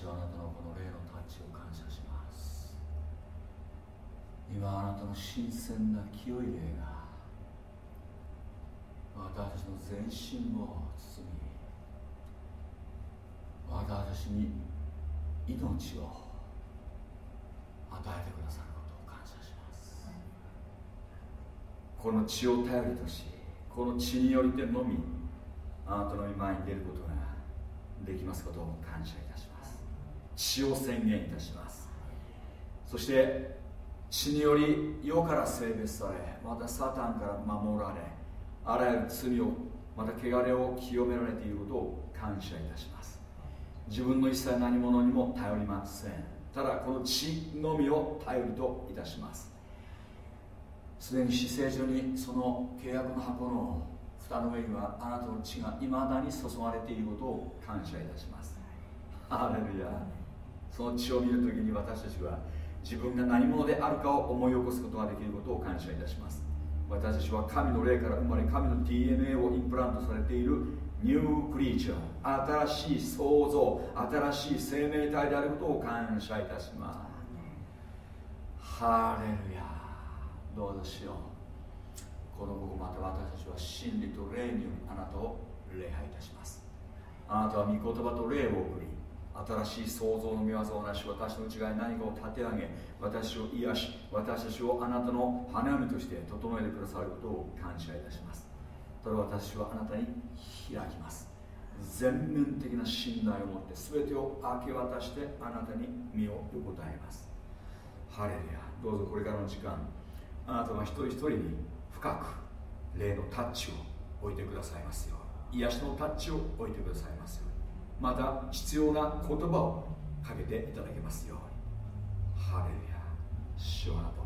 私はあなたのこの霊のタッチを感謝します。今あなたの新鮮な清い霊が私の全身を包み私に命を与えてくださることを感謝します。この血を頼りとしこの血によりてのみあなたの御前に出ることができますことを感謝いたします。血を宣言いたします。そして血により世から性別されまたサタンから守られあらゆる罪をまた汚れを清められていることを感謝いたします。自分の一切何者にも頼りません。ただこの血のみを頼りといたします。すでに死聖所にその契約の箱の蓋の上にはあなたの血がいまだに注がれていることを感謝いたします。ハレルヤ。その血を見るときに私たちは自分が何者であるかを思い起こすことができることを感謝いたします。私たちは神の霊から生まれ神の DNA をインプラントされているニュークリーチャー新しい創造新しい生命体であることを感謝いたします。ハレルヤどうぞしよう。この午後また私たちは真理と霊にあなたを礼拝いたします。あなたは御言葉と霊を送り新しい創造の御業をなし私の内側に何かを立て上げ私を癒し私たちをあなたの花嫁として整えてくださることを感謝いたします。ただ私はあなたに開きます。全面的な信頼を持って全てを明け渡してあなたに身を横たえます。ハレルヤ。どうぞこれからの時間あなたは一人一人に深く霊のタッチを置いてくださいますよ癒しのタッチを置いてくださいますよまた必要な言葉をかけていただけますように。ハレルヤ。主はあなた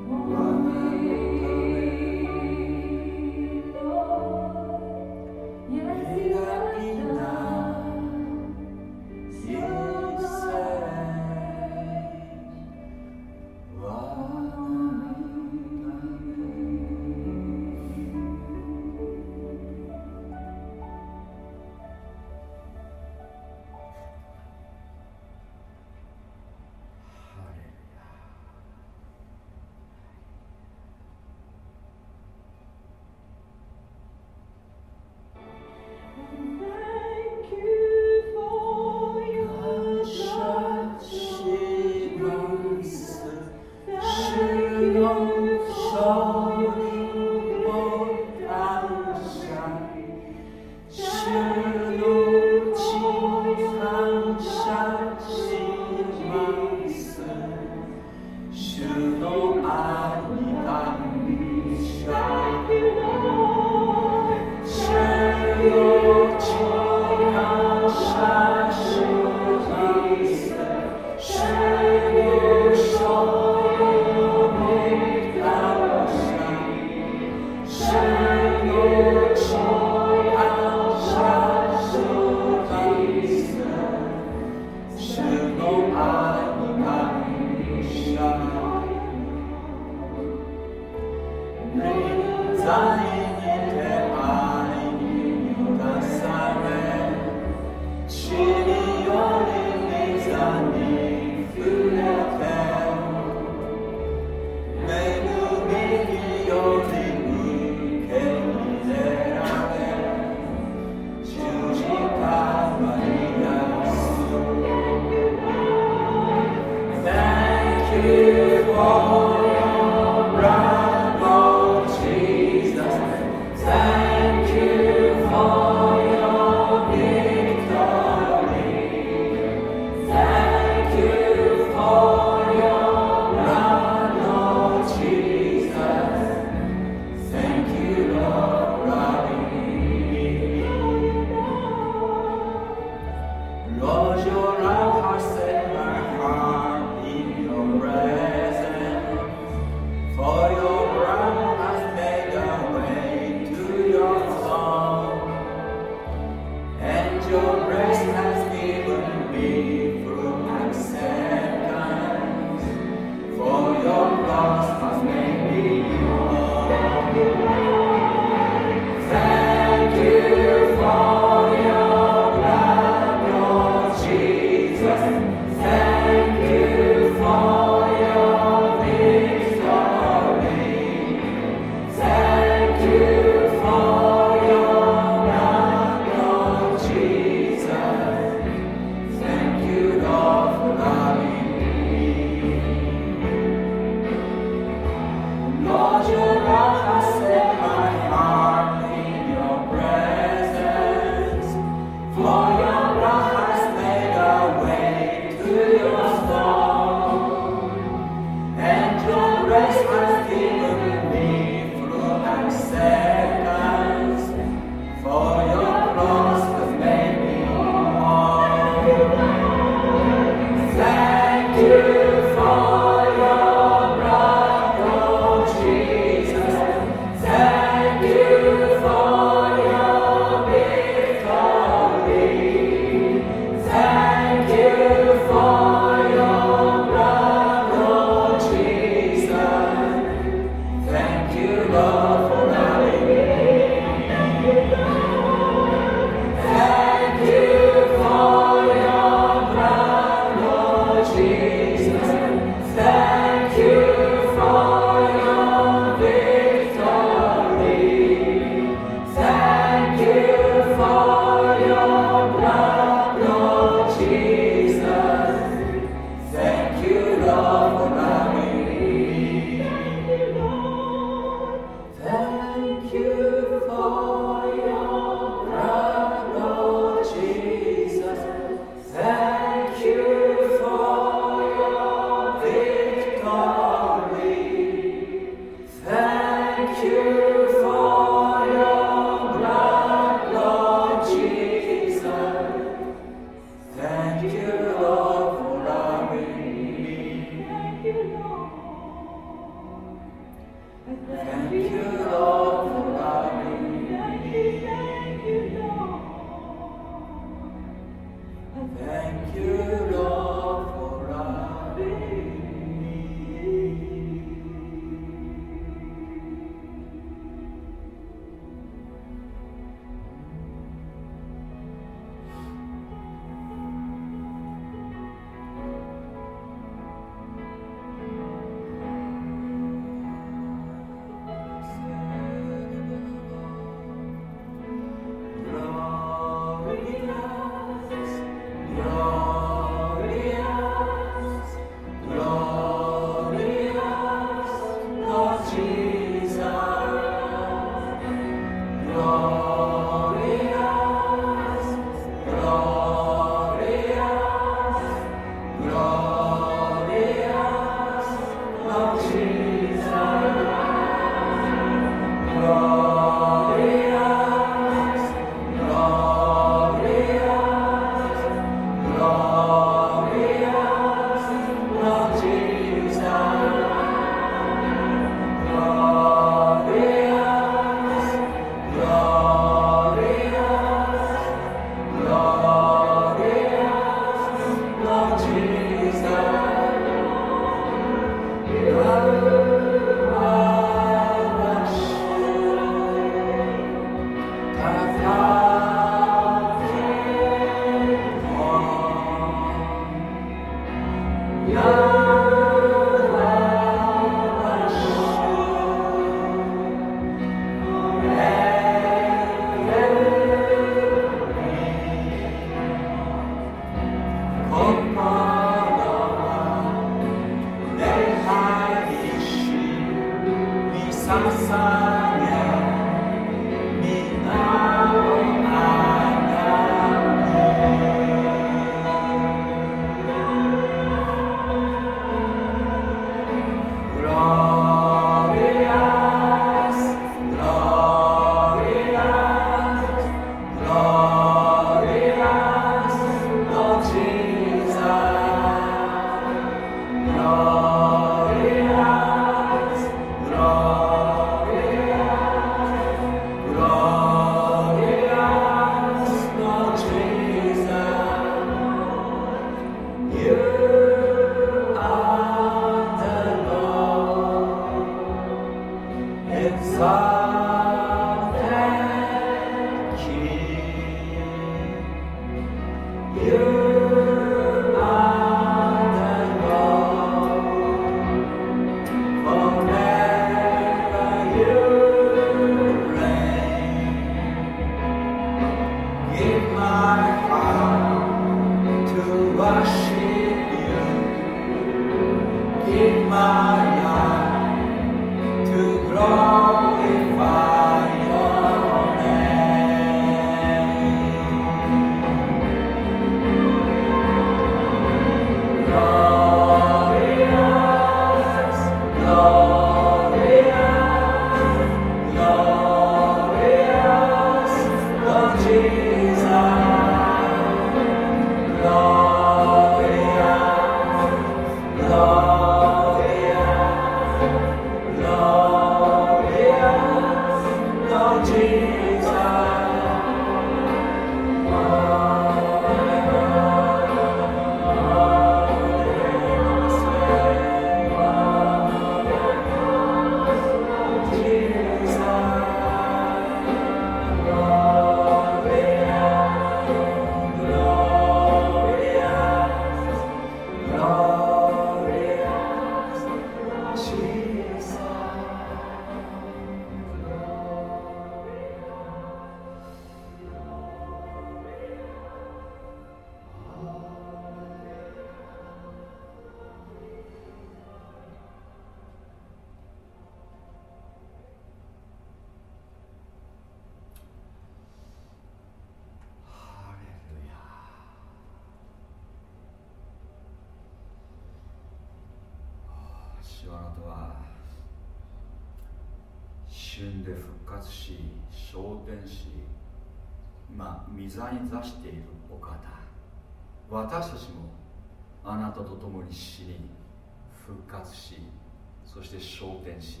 そして昇天し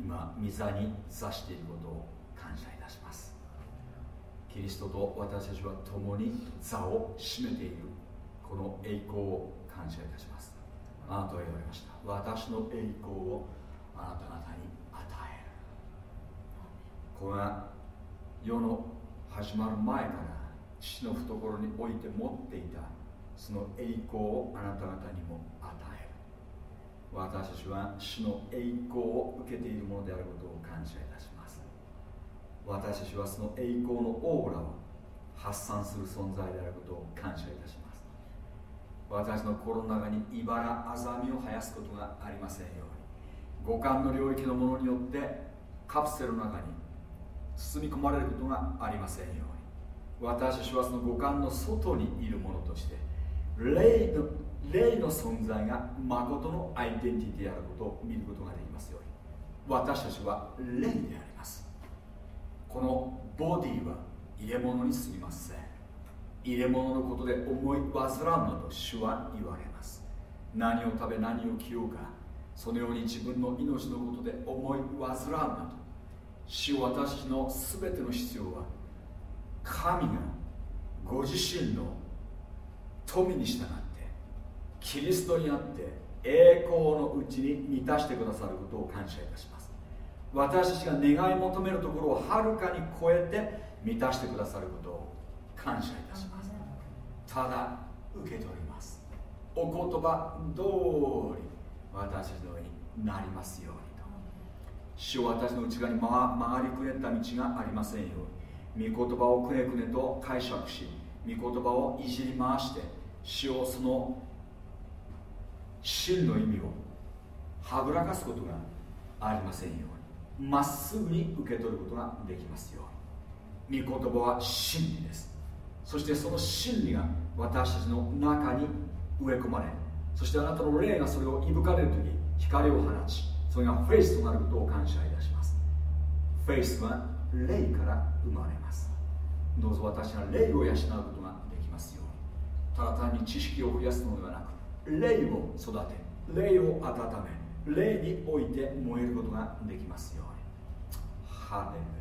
今御座に座していることを感謝いたします。キリストと私たちは共に座を占めている。この栄光を感謝いたします。あなたは言われました。私の栄光をあなた方に与える。これが世の始まる前から父の懐において持っていたその栄光をあなた方にも与える。私たちは主の栄光を受けているものであることを感謝いたします。私たちはその栄光のオーラを発散する存在であることを感謝いたします。私の心の中に茨あざみを生やすことがありませんように。五感の領域のものによってカプセルの中に包み込まれることがありませんように。私たちはその五感の外にいるものとして霊の霊の存在が誠のアイデンティティであることを見ることができますように。私たちは霊であります。このボディは入れ物にすぎません入れ物のことで思い煩うなと主は言われます。何を食べ何を着ようか。そのように自分の命のことで思い煩うなと主私の全ての必要は神がご自身の富に従ってキリストにあって栄光のうちに満たしてくださることを感謝いたします。私たちが願い求めるところをはるかに超えて満たしてくださることを感謝いたします。ただ受け取ります。お言葉通り私の上になりますようにと。主は私の内側に曲がりくねった道がありませんように。御言葉をくねくねと解釈し御言葉をいじり回して主をその真の意味をはぐらかすことがありませんように。まっすぐに受け取ることができますように。御言葉は真理です。そしてその真理が私たちの中に植え込まれそしてあなたの霊がそれをいぶかれる時光を放ちそれがフェイスとなることを感謝いたします。フェイスは霊から生まれます。どうぞ私が霊を養うことができますように。ただ単に知識を増やすのではなく霊を育て霊を温め霊において燃えることができますように。ハレル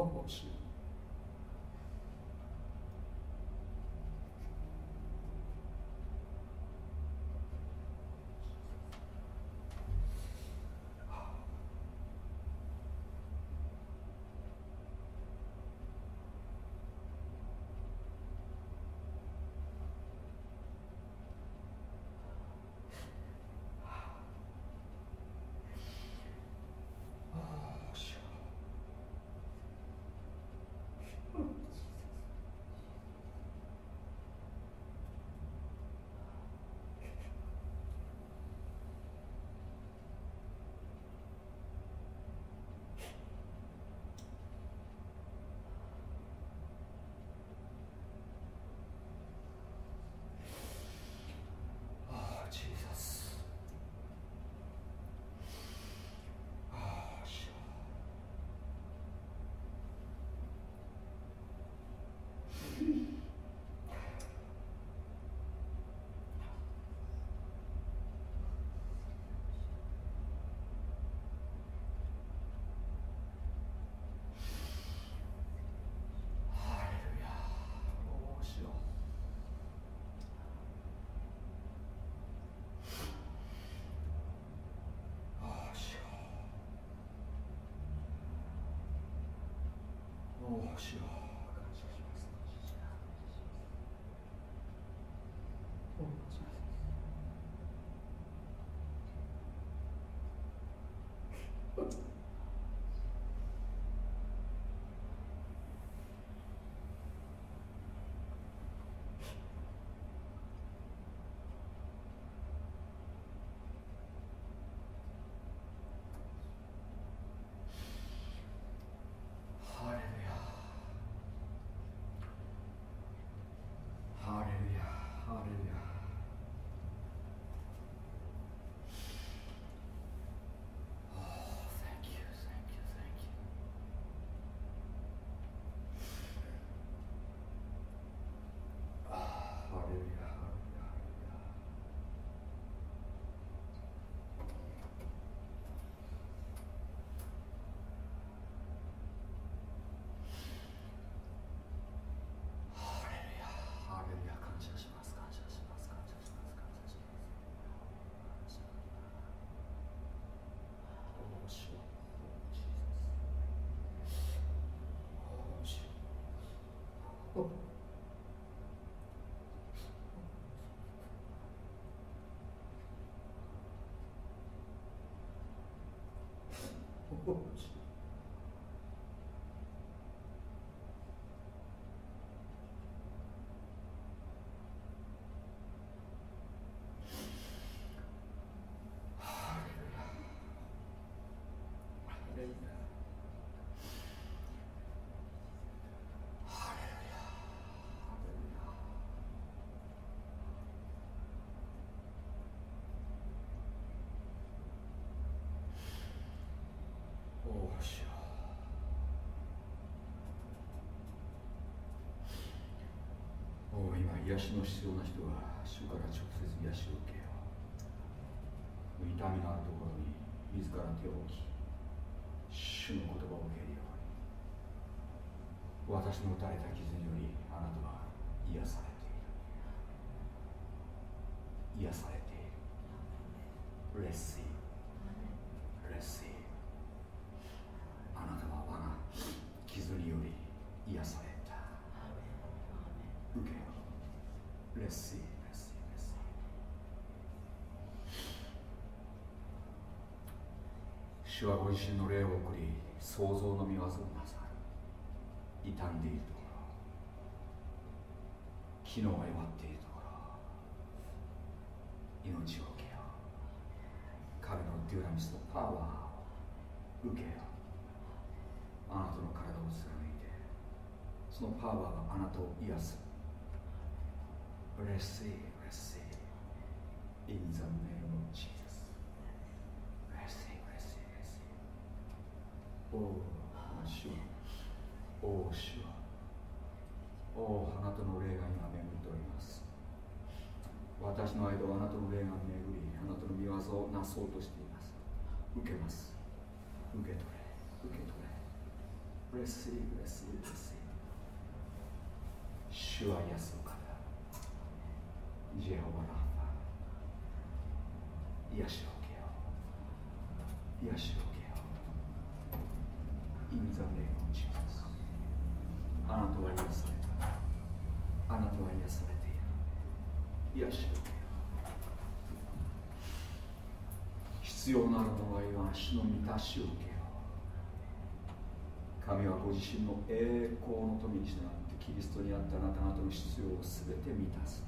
ほしおしよう Oh, 癒しの必要な人は主から直接癒しを受けよう痛みのあるところに自ら手を置き主の言葉を受けるように。私の打たれた傷によりあなたは癒されている癒されているレッシーレッシーあなたは我が傷により癒された受けよ Let's see, let's see, let's see. 主はご自身の霊を送り、創造の見業をなさる。傷んでいるところ、機能が弱っているところ、命を受けよう。彼のデュラミスのパワーを受けよう。あなたの体を貫いて、そのパワーがあなたを癒す。receive, receive in the name of Jesus. Receive, receive, receive. おお、主は、おお、主は、おお、あなたの霊が今巡っております。私の間はあなたの霊が巡り、あなたの見業をなそうとしています。受けます。受け取れ、受け取れ。Receive, receive, receive. 主は癒すジェホバラファ癒しを受けよう癒しを受けよう In the name of Jesus あなたは癒されたあなたは癒されている癒しを受けよう必要なるものは今主の満たしを受け。よう神はご自身の栄光の富に従ってキリストにあったあなた方の必要を全て満たす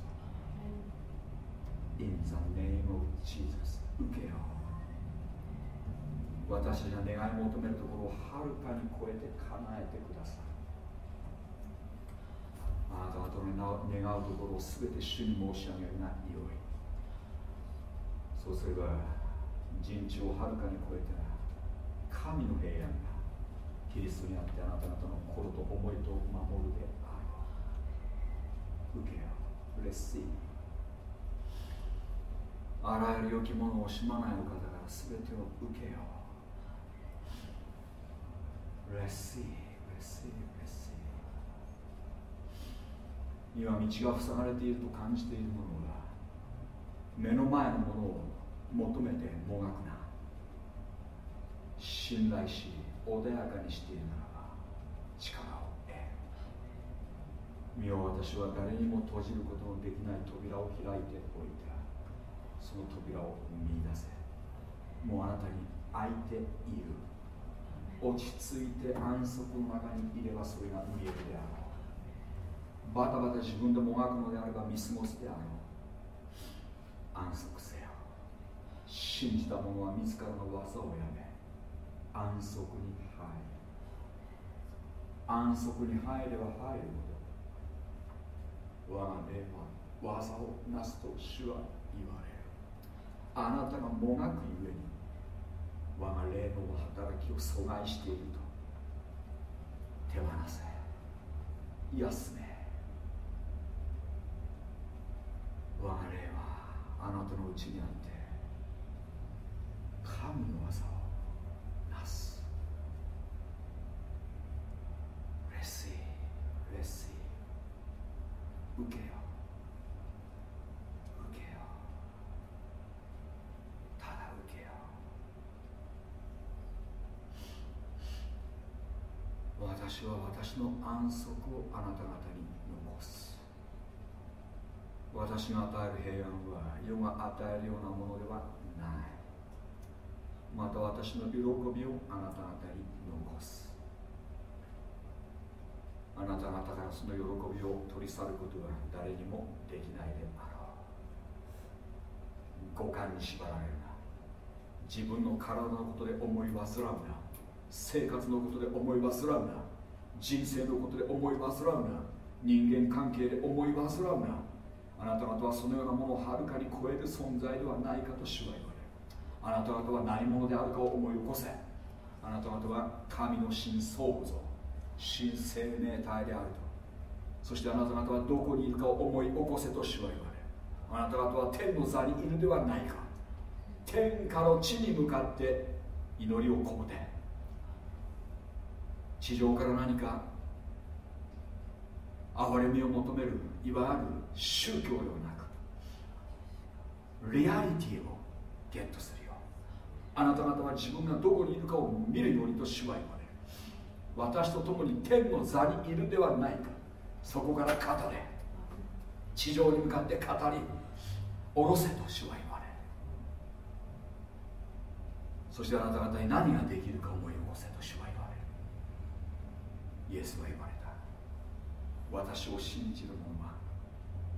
In the name of Jesus 受けよう。私たちが願い求めるところをはるかに超えて叶えてください。あなた方の願うところを全て主に申し上げるがよいそうすれば人知をはるかに超えて神の平安がキリストにあってあなた方の心と思いと守るである。受けよう。嬉しい。あらゆる良きものを惜しまないお方から全てを受けよう。レッシー、レッシー、レッシー。今道が塞がれていると感じているものは目の前のものを求めてもがくな信頼し穏やかにしているならば力を得る身を私は誰にも閉じることのできない扉を開いておいてその扉を見出せもうあなたに開いている落ち着いて安息の中にいればそれが見えるであろうバタバタ自分でもがくのであれば見過ごすであろう安息せ信じた者は自らの技をやめ安息に入る。安息に入れば入るほど我が霊は技をなすと主は言われる。あなたがもがくゆえに我が霊の働きを阻害していると手放せ。休め。我が霊はあなたのうちにあって神の技をなす。レスイレスイ受けよ。受けよ。ただ受けよ。私は私の安息をあなた方に残す。私が与える平安は世が与えるようなものではない。また私の喜びをあなた方に残す。あなた方からその喜びを取り去ることは誰にもできないであろう。五感に縛られるな。自分の体のことで思い煩うな。生活のことで思い煩うな。人生のことで思い煩うな。人間関係で思い煩うな。あなた方はそのようなものをはるかに超える存在ではないかと主は言あなた方は何者であるかを思い起こせ。あなた方は神の新創造新生命体であると。そしてあなた方はどこにいるかを思い起こせと主は言われあなた方は天の座にいるではないか。天下の地に向かって祈りを込めて。地上から何か憐れみを求めるいわゆる宗教ではなくリアリティをゲットする。あなた方は自分がどこにいるかを見るようにと主は言われる。私と共に天の座にいるではないか。そこから語れ。地上に向かって語り。下ろせと主は言われる。そしてあなた方に何ができるか思い起こせと主は言われる。イエスは言われた。私を信じる者は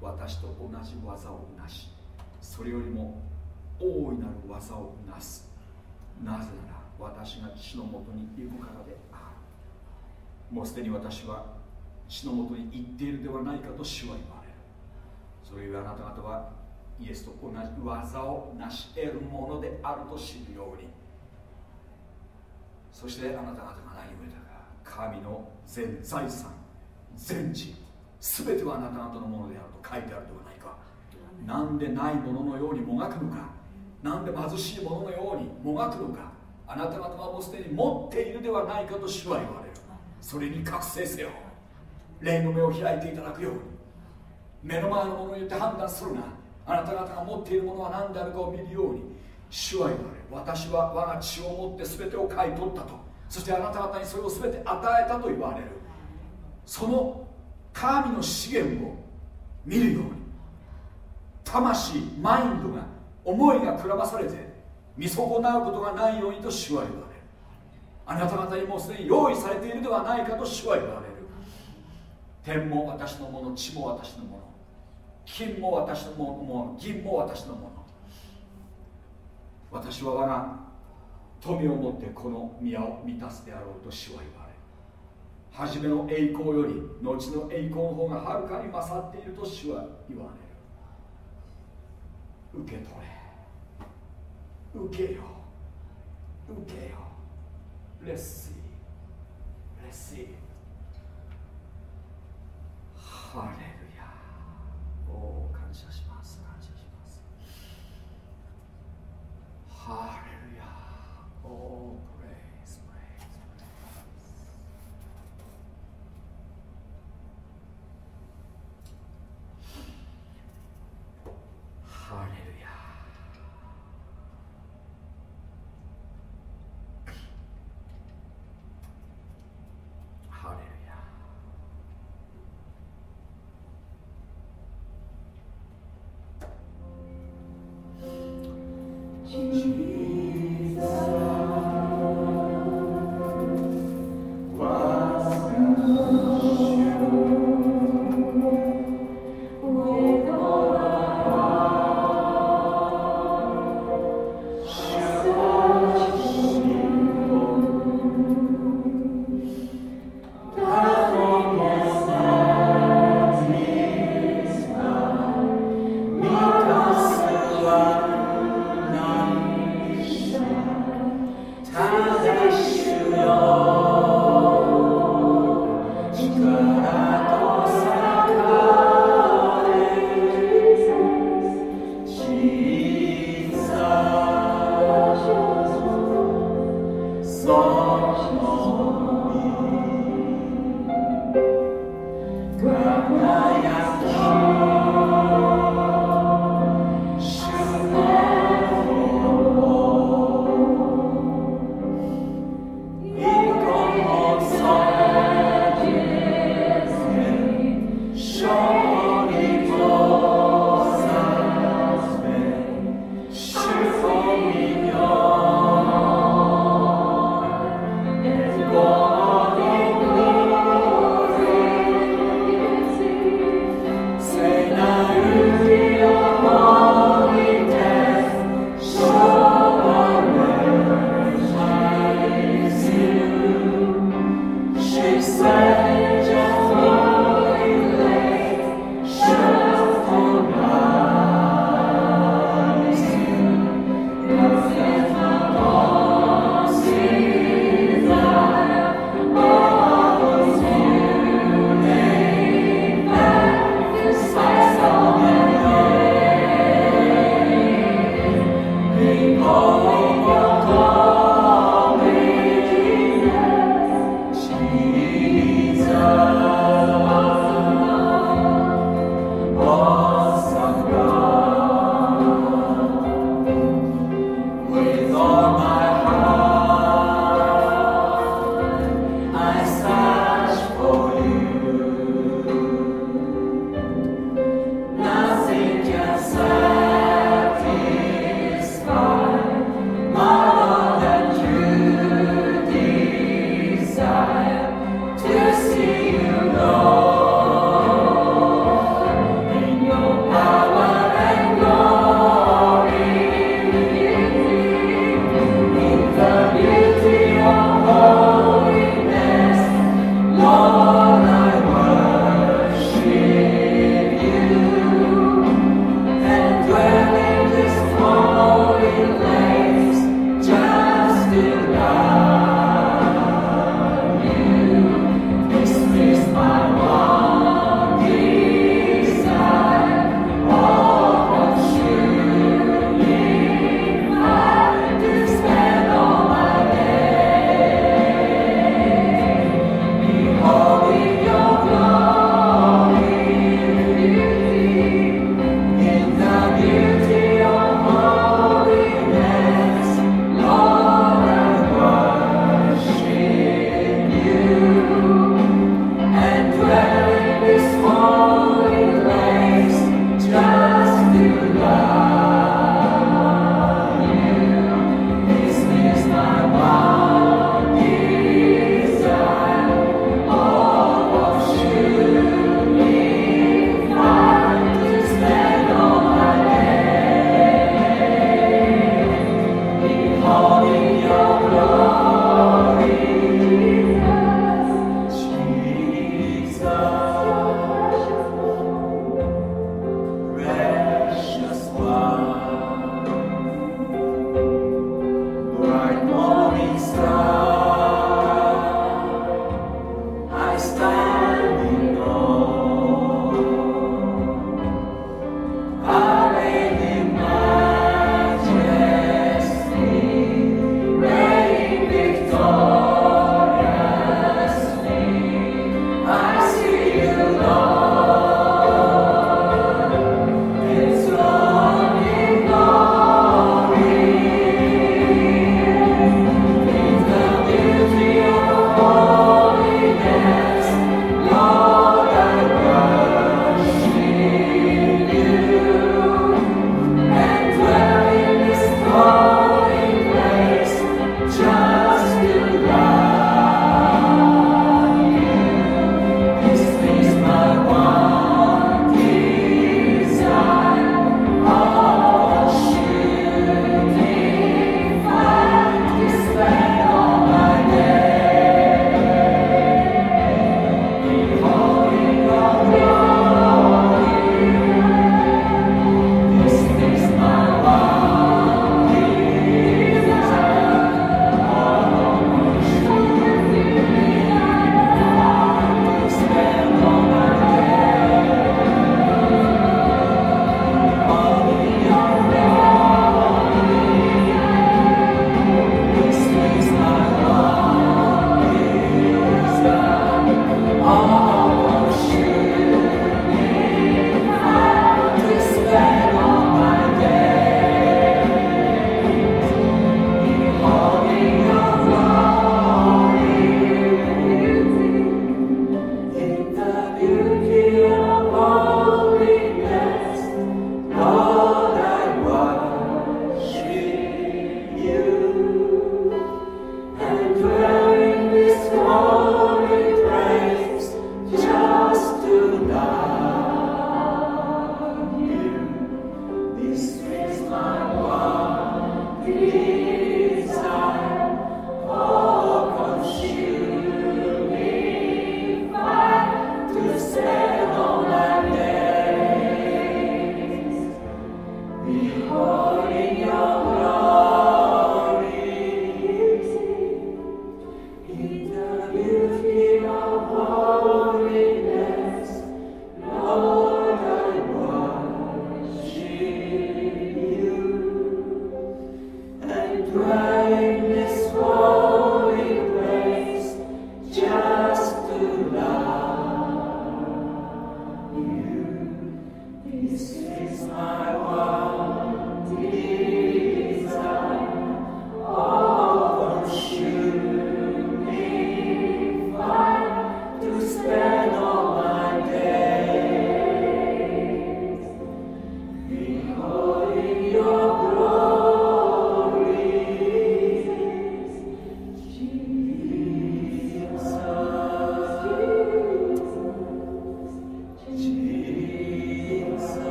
私と同じ技をなし。それよりも大いなる技をなす。なぜなら私が父のもとに行くからでもうすでに私は死のもとに行っているではないかと主は言われる。それゆえあなた方はイエスと同じ技を成し得るものであると知るように。そしてあなた方が何を得たか。神の全財産全地全てはあなた方のものであると書いてあるではないか。なんでないもののようにもがくのかなんで貧しいもののようにもがくのか。あなた方はもうすでに持っているではないかと主は言われる。それに覚醒せよ。霊の目を開いていただくように。目の前のものによって判断するな。あなた方が持っているものは何であるかを見るように。主は言われる。私は我が血を持って全てを買い取ったと。そしてあなた方にそれを全て与えたと言われる。その神の資源を見るように。魂マインドが思いがくらまされて見損なうことがないようにと主は言われる。あなた方にもすでに用意されているではないかと主は言われる。天も私のもの地も私のもの金も私のもの銀も私のもの。私は我が富を持ってこの宮を満たすであろうと主は言われ初めの栄光より後の栄光の方がはるかに勝っていると主は言われる。受け取れ受けよ受けよレッシーレッシーハレルヤ。おお、感謝します。感謝します。ハレルヤ。change.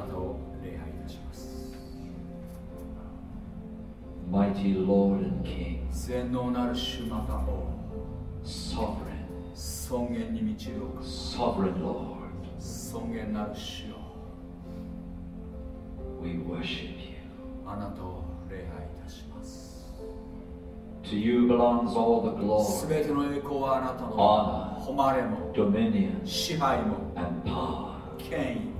支配も and power. 権威 Yours is the glory. 大いなる栄光はあなたの is the greatness. 大いなるものすべてあなたのもの Yours is the wealth. 富もあなたのもの To you あなたに belong all things. すべてのものが記されます The heaven and the 天 earth も are yours. 地も And Lord, we're so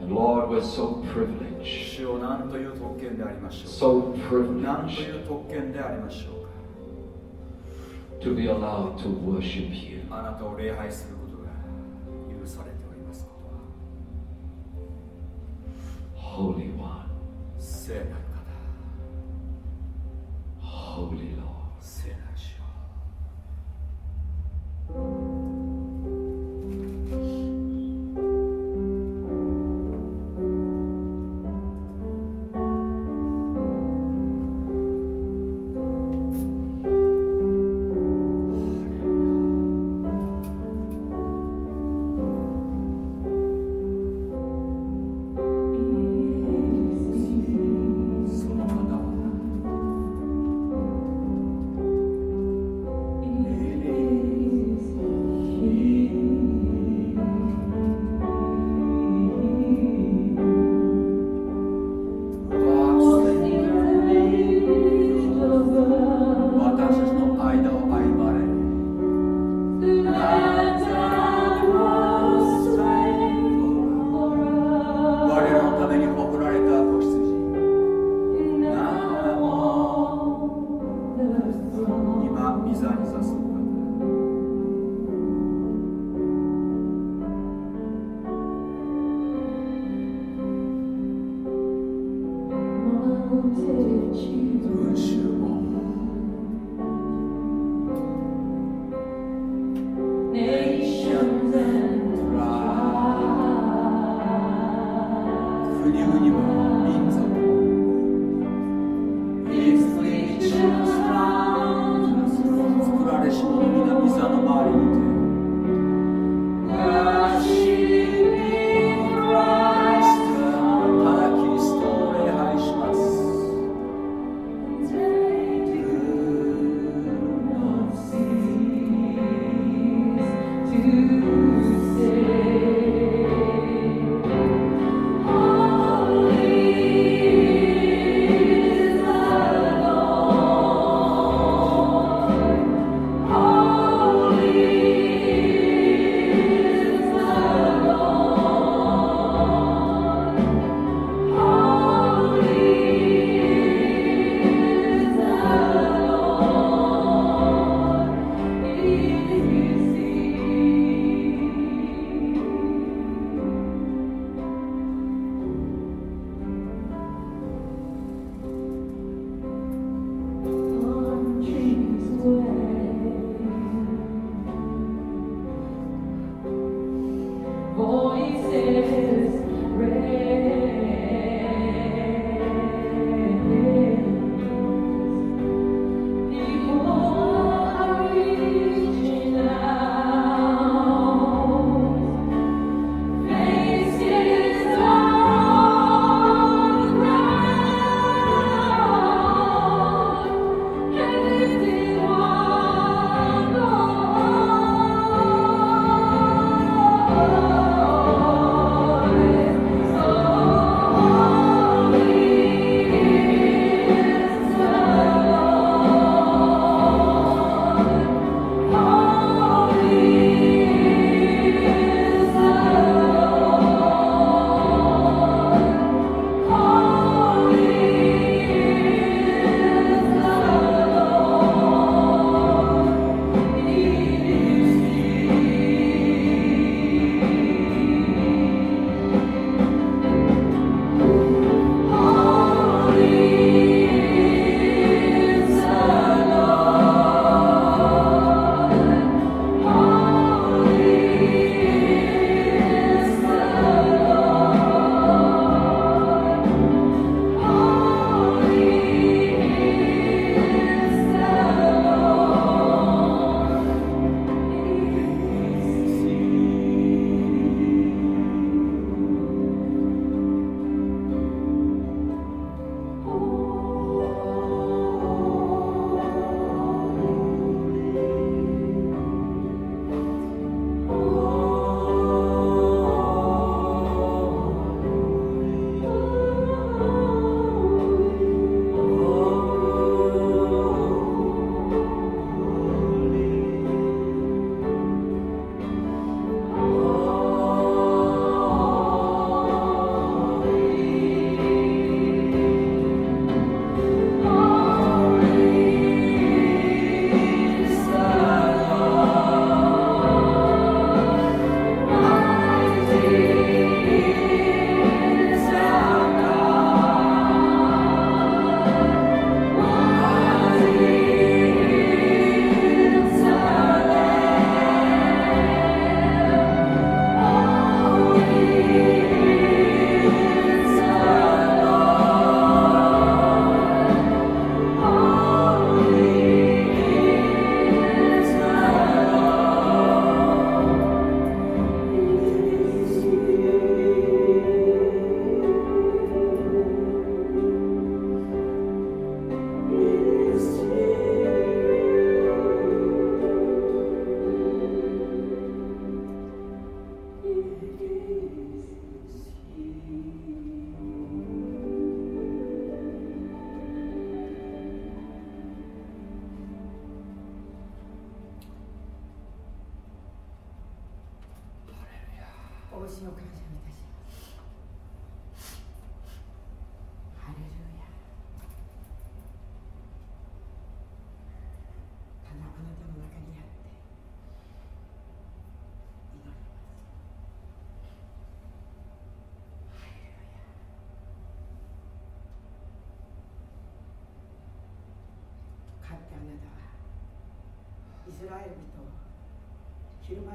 And Lord, we're so privileged. So privileged to be allowed to worship you. Holy One. Holy Lord.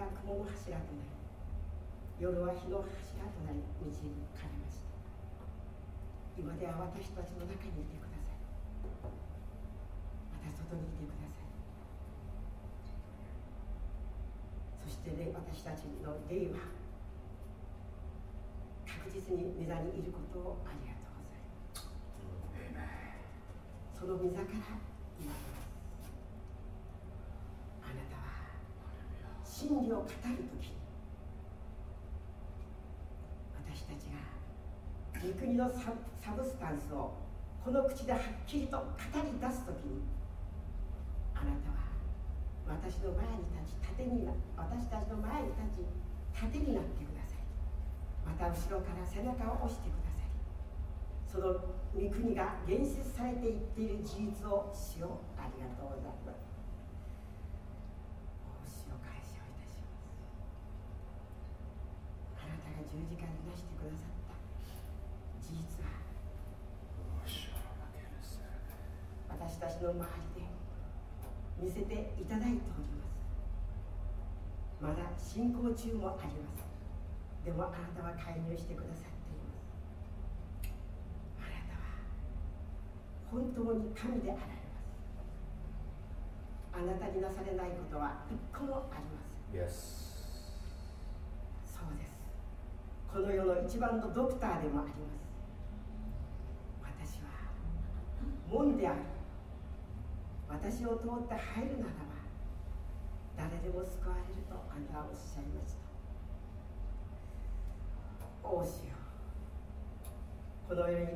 は雲の柱となり夜は日の柱となり導かれました。今では私たちの中にいてください。また外にいてください。そして、ね、私たちの霊は確実に御座にいることをありがとうございます。その御座から言われますあなたは真理を語るとき御国のサブスタンスをこの口ではっきりと語り出す時にあなたは私の前に立ち盾にな私たちの前に立ち盾になってください。また後ろから背中を押してください。その御国が現実されていっている事実をしよ。うありがとうございます主を感謝をいたしますあなたが十字架になしてくださった。事実を私たちの周りで見せていただいております。まだ進行中もあります。でもあなたは介入してくださっています。あなたは本当に神であられます。あなたになされないことは一個もありません、yes. この世の一番のドクターでもあります。私は門である。私を通って入るならば誰でも救われるとあなたはおっしゃいました。王子よこの世にいる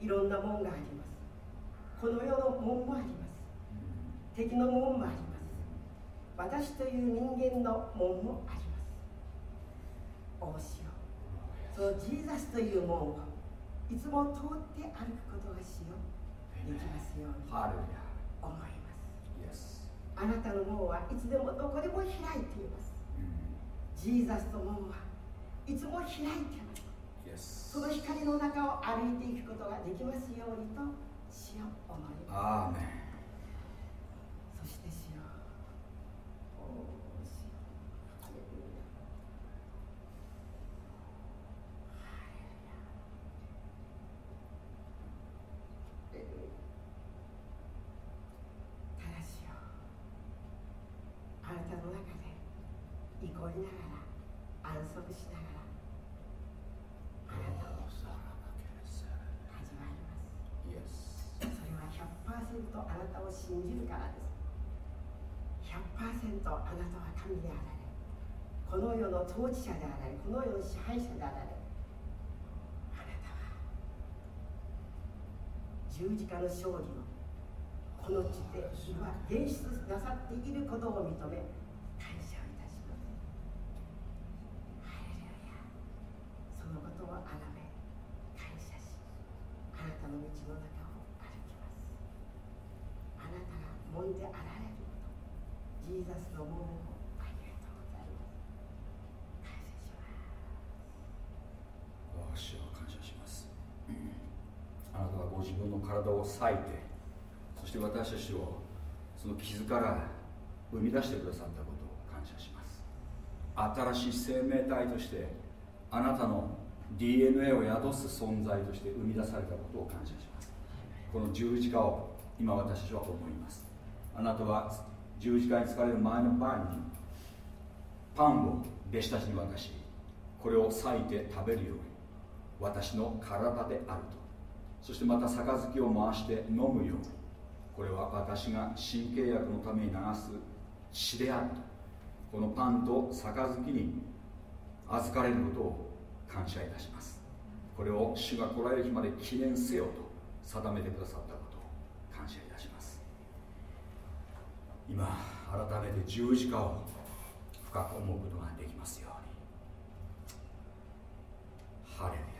といろんな門があります。この世の門もあります。敵の門もあります。私という人間の門もあります。王子よそのジーザスという門をいつも通って歩くことがしよう。できますように。思います、あなたの門はいつでもどこでも開いています、ジーザスの門はいつも開いています、その光の中を歩いていくことができますようにと主を思いますそして主よりながら安息しながらあなたを始まりますそれは100%あなたを信じるからです。100%あなたは神であられ。この世の統治者であられこの世の支配者であられ。あなたは十字架の勝利をこの地で今現出なさっていることを認めの道の中を歩きますあなたの道なたが門であられる。ことジーザスの門をありがとうございます。感謝します。主は感謝しますあなたはご自分の体を裂いてそして私たちをその傷から生み出してくださったことを感謝します。新しい生命体としてあなたの DNA を宿す存在として生み出されたことを感謝します。この十字架を今私たちは思います。あなたは十字架に疲れる前の晩にパンを弟子たちに渡しこれを裂いて食べるように私の体であると。そしてまた杯を回して飲むようにこれは私が新契約のために流す血であると。このパンと杯に預かれることを感謝いたします。これを主が来られる日まで記念せよと定めてくださったことを感謝いたします今改めて十字架を深く思うことができますように。ハレル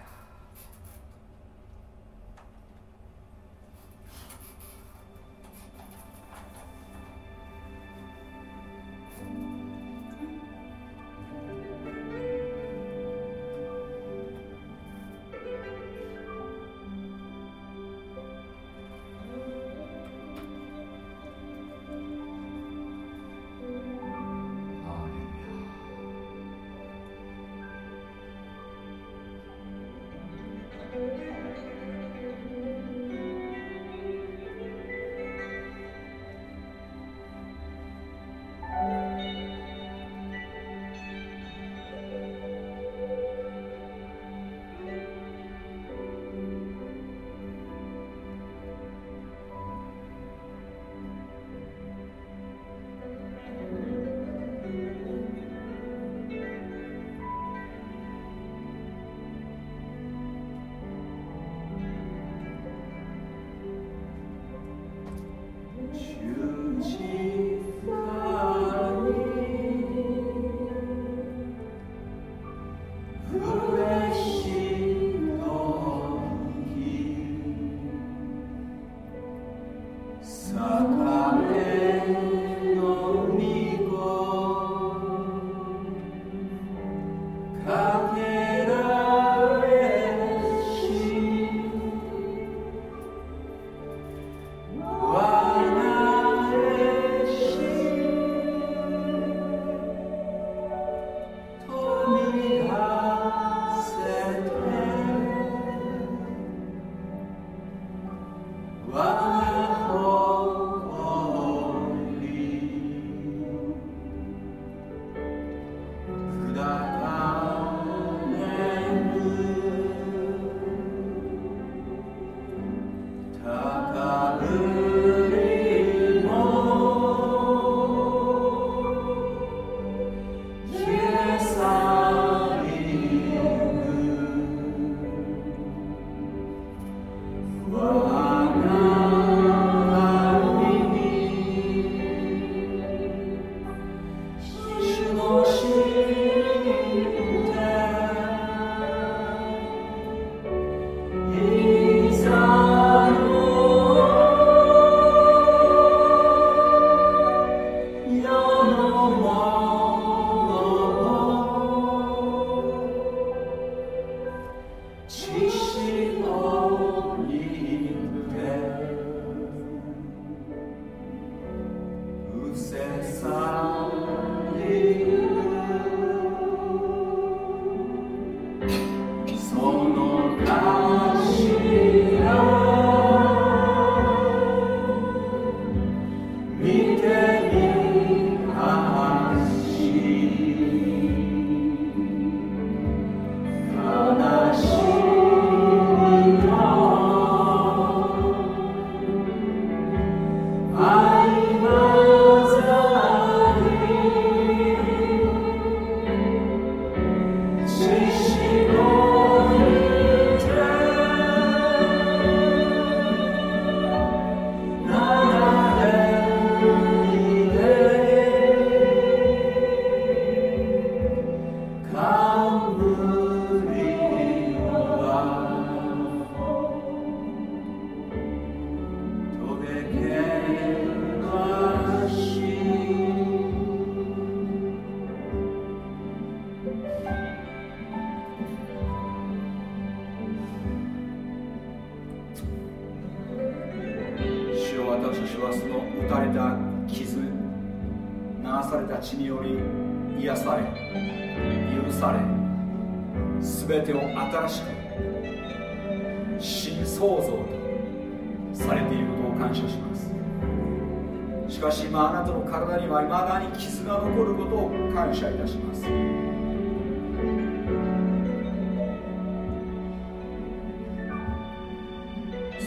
感謝いたします。そ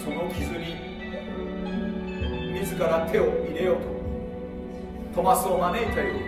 の傷に自ら手を入れようとトマスを招いたよう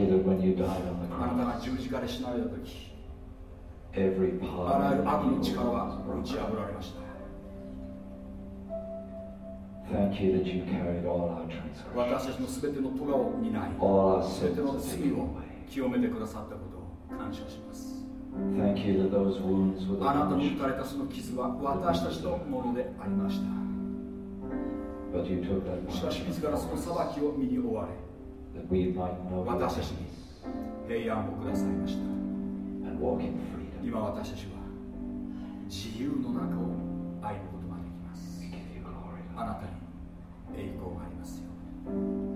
ヤ私たちのすべての咎を担い、すべての罪を清めてくださったことを感謝します。あなたの打たれたその傷は私たちのものでありました。しかし、自らその裁きを身に追われ、私たちに平安をくださいました。今私たちは自由の中を歩むことができます。あなたに栄光がありますよ。栄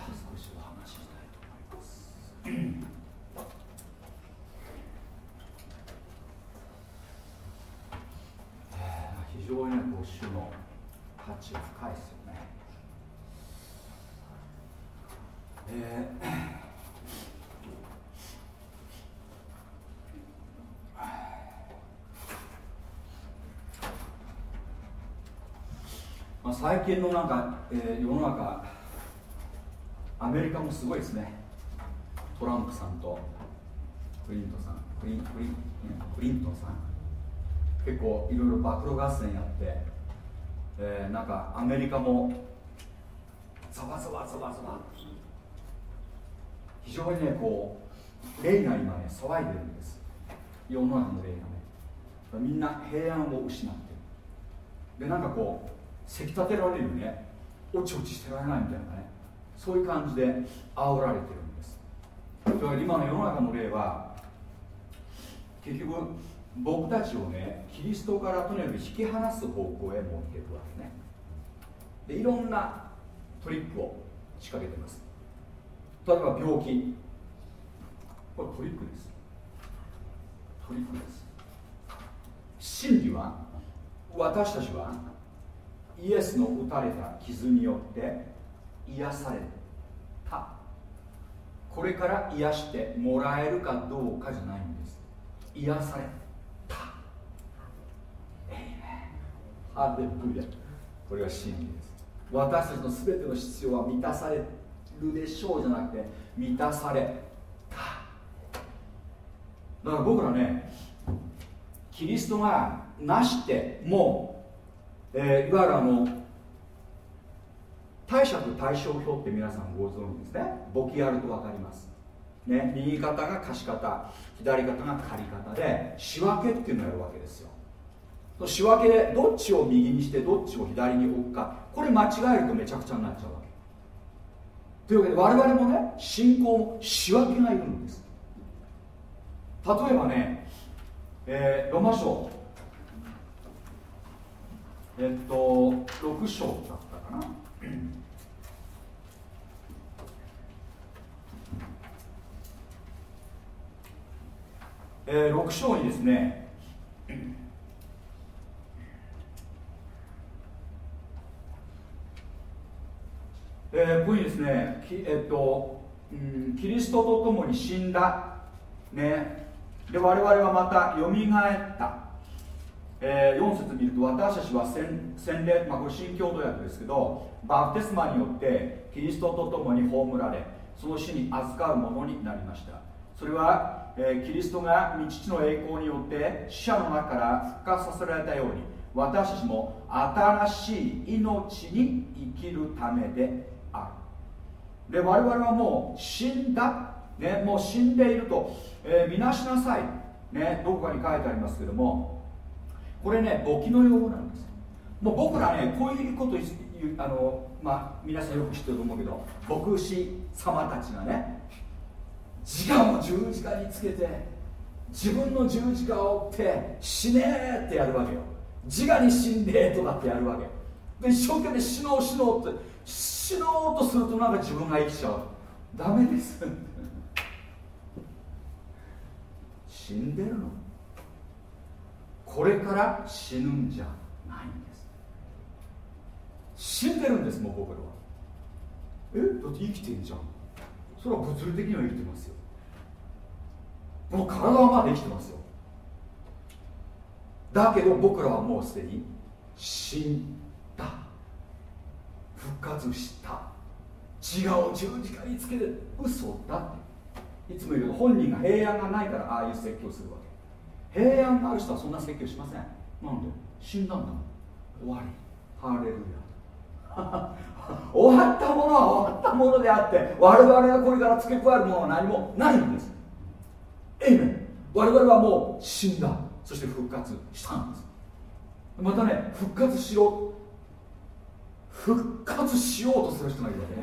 少しお話ししたいと思います。非常にね、こう主の価値が深いですよね。えーまあ、最近のなんか、えー、世の中メリカもすごいですね。トランプさんとクリントさん。クリクリクリントンさん。結構いろいろ暴露合戦やって、えー、なんかアメリカもザワザワザワザワ非常にねこう霊が今ね騒いでるんです。世の中の霊がねみんな平安を失ってる。でなんかこうせき立てられるね。おちおちしてられないみたいなね。そういう感じで煽られてるんです。だから今の世の中の例は結局僕たちをねキリストからとにかく引き離す方向へ持っていくわけね。でいろんなトリックを仕掛けてます。例えば病気。これトリックです。トリックです。真理は私たちはイエスの打たれた傷によって癒された。これから癒してもらえるかどうかじゃないんです。癒された。ハレルヤ。これは真理です。私たちの全ての必要は満たされるでしょうじゃなくて満たされた。だから僕らねキリストがなしてもえー、いわゆるあの貸借対照表って皆さんご存知ですね。簿記やると分かります、ね、右肩が貸方左肩が借方で仕分けっていうのをやるわけですよ。仕分けでどっちを右にしてどっちを左に置くか。これ間違えるとめちゃくちゃになっちゃうわけ。というわけで我々もね信仰も仕分けがいるんです。例えばね、えー、ロマ書。えっと6章だったかな。えー、6章にですねえー、ここにですね、えっとうん、キリストと共に死んだ、ね、で我々はまたよみがえった。えー、4節見ると私たちは洗礼、まあ、これ新共同訳ですけどバプテスマによってキリストと共に葬られその死に預かるものになりました。それは、えー、キリストが父の栄光によって死者の中から復活させられたように私たちも新しい命に生きるためである。で我々はもう死んだ、ね、もう死んでいると、えー、見なしなさい、ね、どこかに書いてありますけども。これね簿記の用語なんです。もう僕らねこういうことあのまあ皆さんよく知ってると思うけど牧師様たちがね自我を十字架につけて自分の十字架を追って死ねーってやるわけよ。自我に死んでとかってやるわけ。で一生懸命死のう死のうって死のうとするとなんか自分が生きちゃう。ダメです。死んでるの。これから死ぬんじゃないんです。死んでるんですもう僕らは。え？だって生きてんじゃん。それは物理的には生きてますよ。この体はまだ生きてますよ。だけど僕らはもうすでに死んだ。復活した。違う十字架につけて嘘だって。いつも言うけど本人が平安がないからああいう説教するわけ。平安がある人はそんな説教しません。なんで？死んだんだ終わり。ハレルヤ。終わったものは終わったものであって我々がこれから付け加えるものは何もないんです。えいめ我々はもう死んだ。そして復活したんです。またね復活しよう復活しようとする人がいるわけね。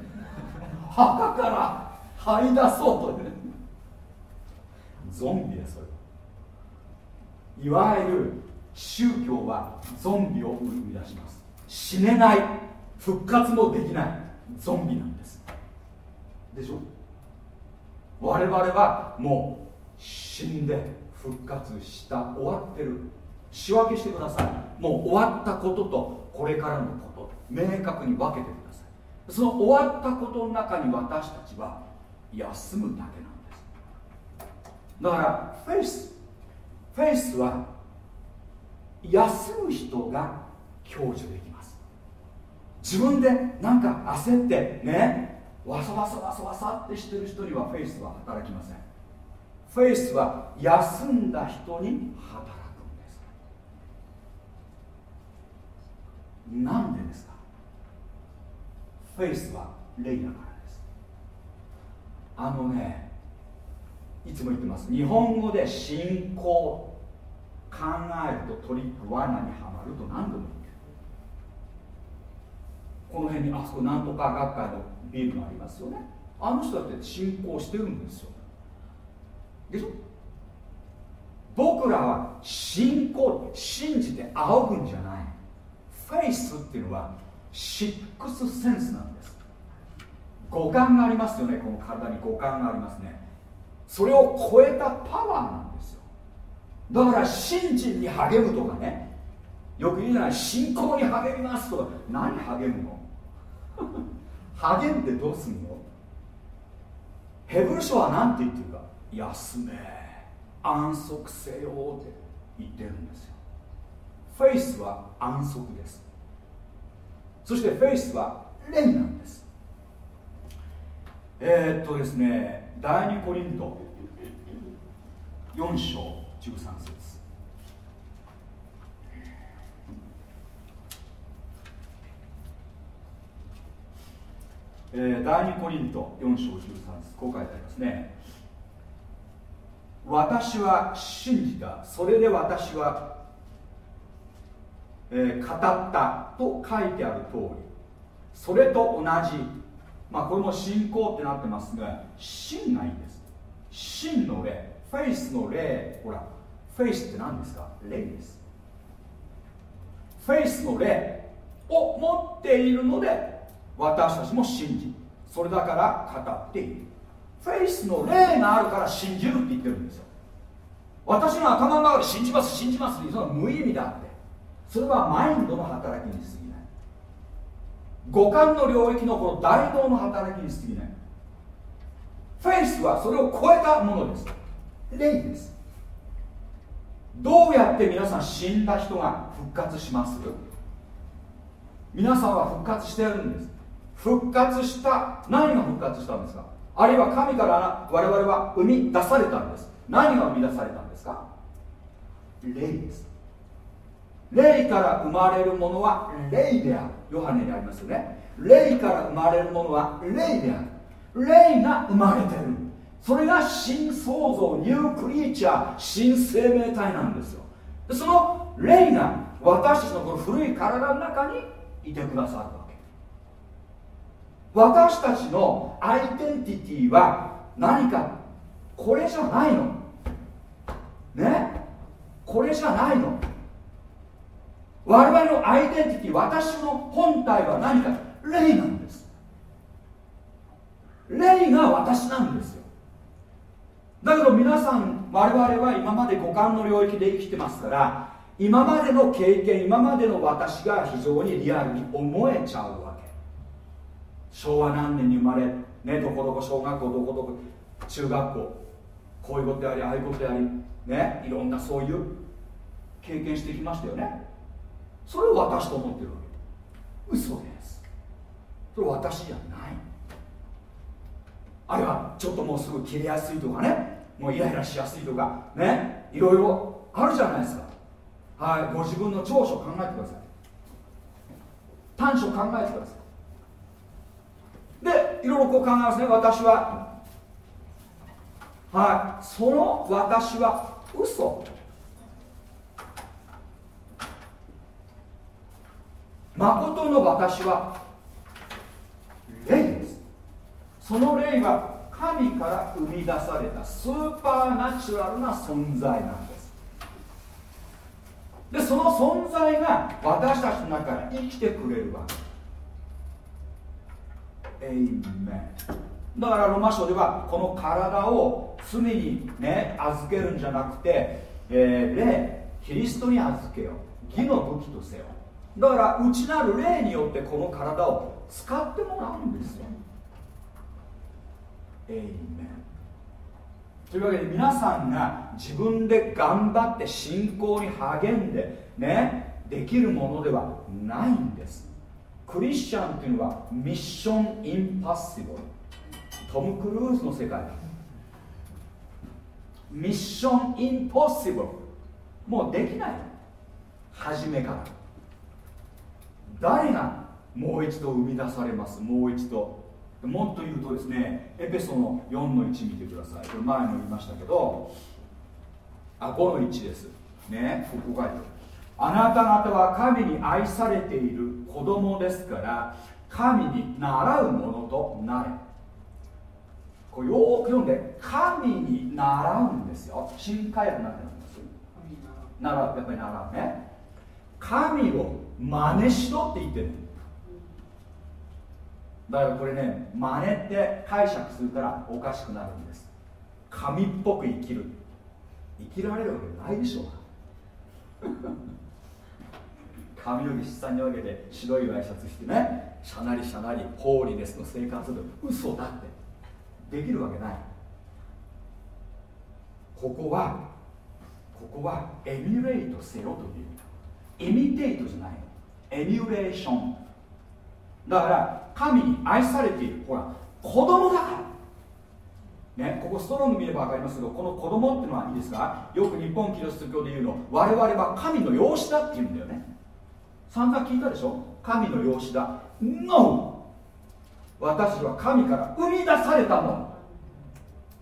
墓から這い出そうとね。ゾンビでそれいわゆる宗教はゾンビを生み出します。死ねない復活もできないゾンビなんです。でしょ？我々はもう死んで復活した終わってる。仕分けしてください。もう終わったこととこれからのこと明確に分けてください。その終わったことの中に私たちは休むだけなんです。だからフェイスフェイスは休む人が享受できます。自分でなんか焦ってねわさわさわさわさってしてる人にはフェイスは働きません。フェイスは休んだ人に働くんです。なんでですか？フェイスは霊だからです。あのねいつも言ってます。日本語で信仰考えるとトリック罠にはまると何度も言この辺にあそこなんとか学会のビルがありますよね。あの人だって信仰してるんですよ。でしょ？僕らは信仰信じて仰ぐんじゃない。フェイスっていうのはシックスセンスなんです。五感がありますよね。この体に五感がありますね。それを超えたパワーなんですよ。だから信心に励むとかねよく言うじゃない信仰に励みますとか何励むの？励んでどうすんの？ヘブル書は何て言ってるか？休め安息せよって言ってるんですよ。フェイスは安息です。そしてフェイスは霊なんです。えー、っとですね第2コリント4章13節。えー、第2コリント4章13節こう書いてありますね。私は信じたそれで私は、えー、語ったと書いてある通り。それと同じ。まあこれも信仰ってなってますが真がいいんです。真の霊。フェイスの霊。ほらフェイスって何ですか？霊です。フェイスの霊を持っているので私たちも信じそれだから語っている。フェイスの霊があるから信じるって言ってるんですよ。私の頭の中で信じます信じますってその無意味だってそれはマインドの働きに過ぎない。五感の領域のこの大脳の働きに過ぎない。フェイスはそれを超えたものです。霊です。どうやって皆さん死んだ人が復活します？皆さんは復活してるんです。復活した。何が復活したんですか？あるいは神から我々は生み出されたんです。何が生み出されたんですか？霊です。霊から生まれるものは霊である。ヨハネにありますよね。霊から生まれるものは霊である。霊が生まれてる。それが新創造ニュークリーチャー新生命体なんですよ。その霊が私たちのこの古い体の中にいてくださる私たちのアイデンティティは何か？これじゃないの。ね？これじゃないの。我々のアイデンティティ私の本体は何か？霊なんです。霊が私なんですよ。だけど皆さん我々は今まで五感の領域で生きてますから今までの経験今までの私が非常にリアルに思えちゃうわ昭和何年に生まれねどこどこ小学校どこどこ中学校こういうことでありああいうことでありねいろんなそういう経験してきましたよね。それを私と思ってるわけ。嘘です。それ私じゃない。あるいはちょっともうすぐ切れやすいとかね。もうイライラしやすいとかね。いろいろあるじゃないですか。はい。ご自分の長所考えてください。短所考えてください。でいろいろこう考えますね。私は。はい。その私は嘘。誠の私は霊です。その霊は神から生み出されたスーパーナチュラルな存在なんです。でその存在が私たちの中から生きてくれるわけ。エイメンだからロマ書ではこの体を罪にね預けるんじゃなくて、えー、霊キリストに預けよ義の武器とせよ。だから内なる霊によってこの体を使ってもらうんですよ。エイメンというわけで皆さんが自分で頑張って信仰に励んでねできるものではないんです。クリスチャンっていうのはミッションインパッシブルトム・クルーズの世界ミッションインポッシブルもうできない。初めから。誰がもう一度生み出されます？もう一度。もっと言うとですねエペソの4の1見てください。これ前も言いましたけどあ5の1です。ねここ書いてああなた方は神に愛されている子供ですから神に習うものとなれ。これよーく読んで神に習うんですよ。新海訳になってます習う。やっぱり習うね。神を真似しろって言ってる。だからこれね真似って解釈するからおかしくなるんです。神っぽく生きる。生きられるわけないでしょ髪の毛下に分けて白いワイシャツしてねしゃなりしゃなりホーリネスの生活で嘘だって。できるわけない。ここはここはエミュレートせよという。イミテイトじゃないエミュレーション。だから神に愛されているほら子供だから。ねここストロング見れば分かりますけどこの子供っていうのはいいですかよく日本キリスト教で言うの我々は神の養子だって言うんだよね。散々聞いたでしょ？神の養子だ。NO! 私は神から生み出されたの。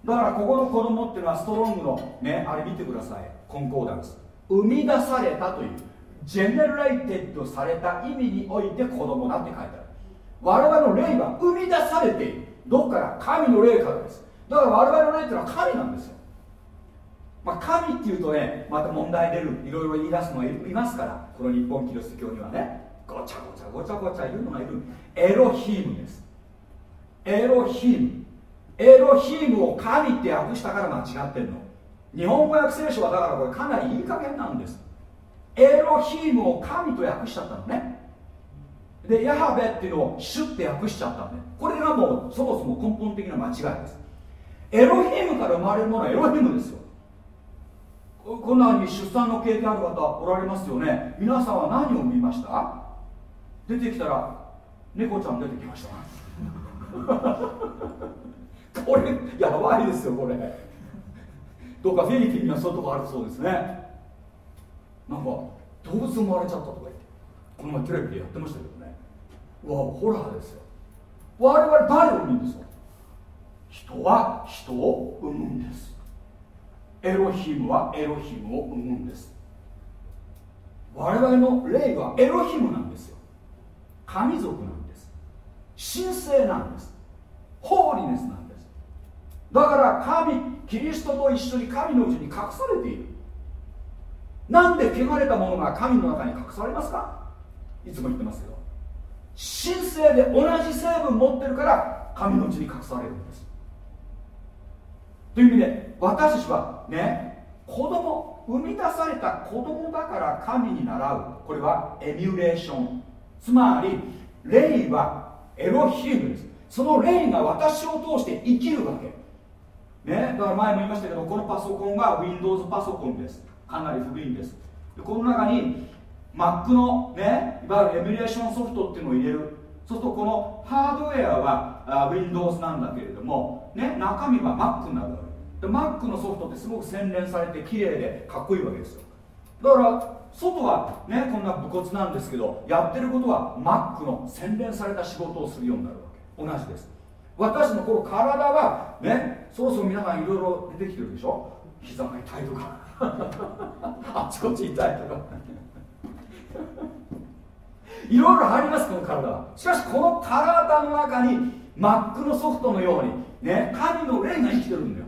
だからここの子供っていうのはストロングのねあれ見てください。 Concordance。生み出されたという。 Generated された意味において子供だって書いてある。我々の霊は生み出されている。どっから？神の霊からです。だから我々の霊っていうのは神なんですよ。まあ、神っていうとねまた問題出るいろいろ言い出すのがいますからこの日本キリスト教にはね。ごちゃごちゃごちゃごちゃ言うのがいる。エロヒームです。エロヒーム。エロヒームを神って訳したから間違ってんの。日本語訳聖書はだからこれかなりいい加減なんです。エロヒームを神と訳しちゃったのね。でヤハベっていうのをシュッて訳しちゃったんでこれがもうそもそも根本的な間違いです。エロヒームから生まれるものはエロヒームですよ。こんなに出産の経験ある方おられますよね。皆さんは何を見ました？出てきたら猫ちゃん出てきました。これやばいですよこれ。どうかフィリピンにはそういうとこあるそうですね。なんか動物生まれちゃったとか言って。この前テレビでやってましたけどね。わホラーですよ。我々誰を産むんですよ人は人を産むんです。エロヒムはエロヒムを生むんです。我々の霊はエロヒムなんですよ。神族なんです。神聖なんです。ホーリネスなんです。だから神キリストと一緒に神のうちに隠されている。なんで汚れたものが神の中に隠されますか？いつも言ってますけど。神聖で同じ成分持ってるから神のうちに隠されるんです。という意味で私たちはね子供生み出された子供だから神に習う。これはエミュレーション。つまり霊はエロヒームです。その霊が私を通して生きるわけ。ねだから前も言いましたけどこのパソコンが Windows パソコンです。かなり古いんです。でこの中に Mac のねいわゆるエミュレーションソフトっていうのを入れる。そうするとこのハードウェアは Windows なんだけれども、ね、中身は Mac になるわけ。で Mac のソフトってすごく洗練されて綺麗でかっこいいわけですよ。だから外はねこんな武骨なんですけどやってることは Mac の洗練された仕事をするようになるわけ。同じです。私のこの体はねそろそろ皆さんいろいろ出てきてるでしょ？膝が痛いとか。あっちこっち痛いとか。いろいろ入りますこの体は。しかしこの体の中にマックのソフトのようにね神の霊が生きてるんだよ。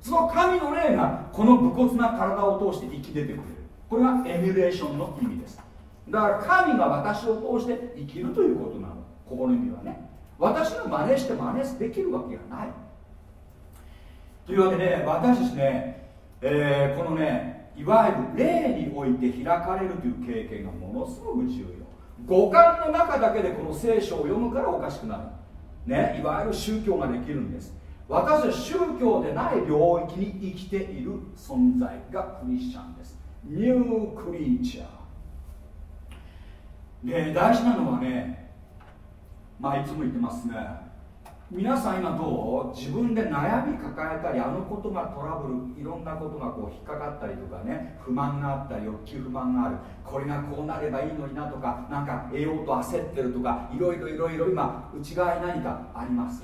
その神の霊がこの武骨な体を通して生き出てくれる。これがエミュレーションの意味です。だから神が私を通して生きるということなの。ここの意味はね。私の真似して真似できるわけがない。というわけで私たちね、えー、このねいわゆる霊において開かれるという経験がものすごく重要。五感の中だけでこの聖書を読むからおかしくなる。ねいわゆる宗教ができるんです。私たち宗教でない領域に生きている存在がクリスチャンです。ニュークリーチャーで大事なのはねまあいつも言ってますね。皆さん今どう自分で悩み抱えたりあのことがトラブルいろんなことがこう引っかかったりとかね不満があったり欲求不満がある。これがこうなればいいのになとかなんか得ようと焦ってるとかいろいろいろいろ今内側に何かあります？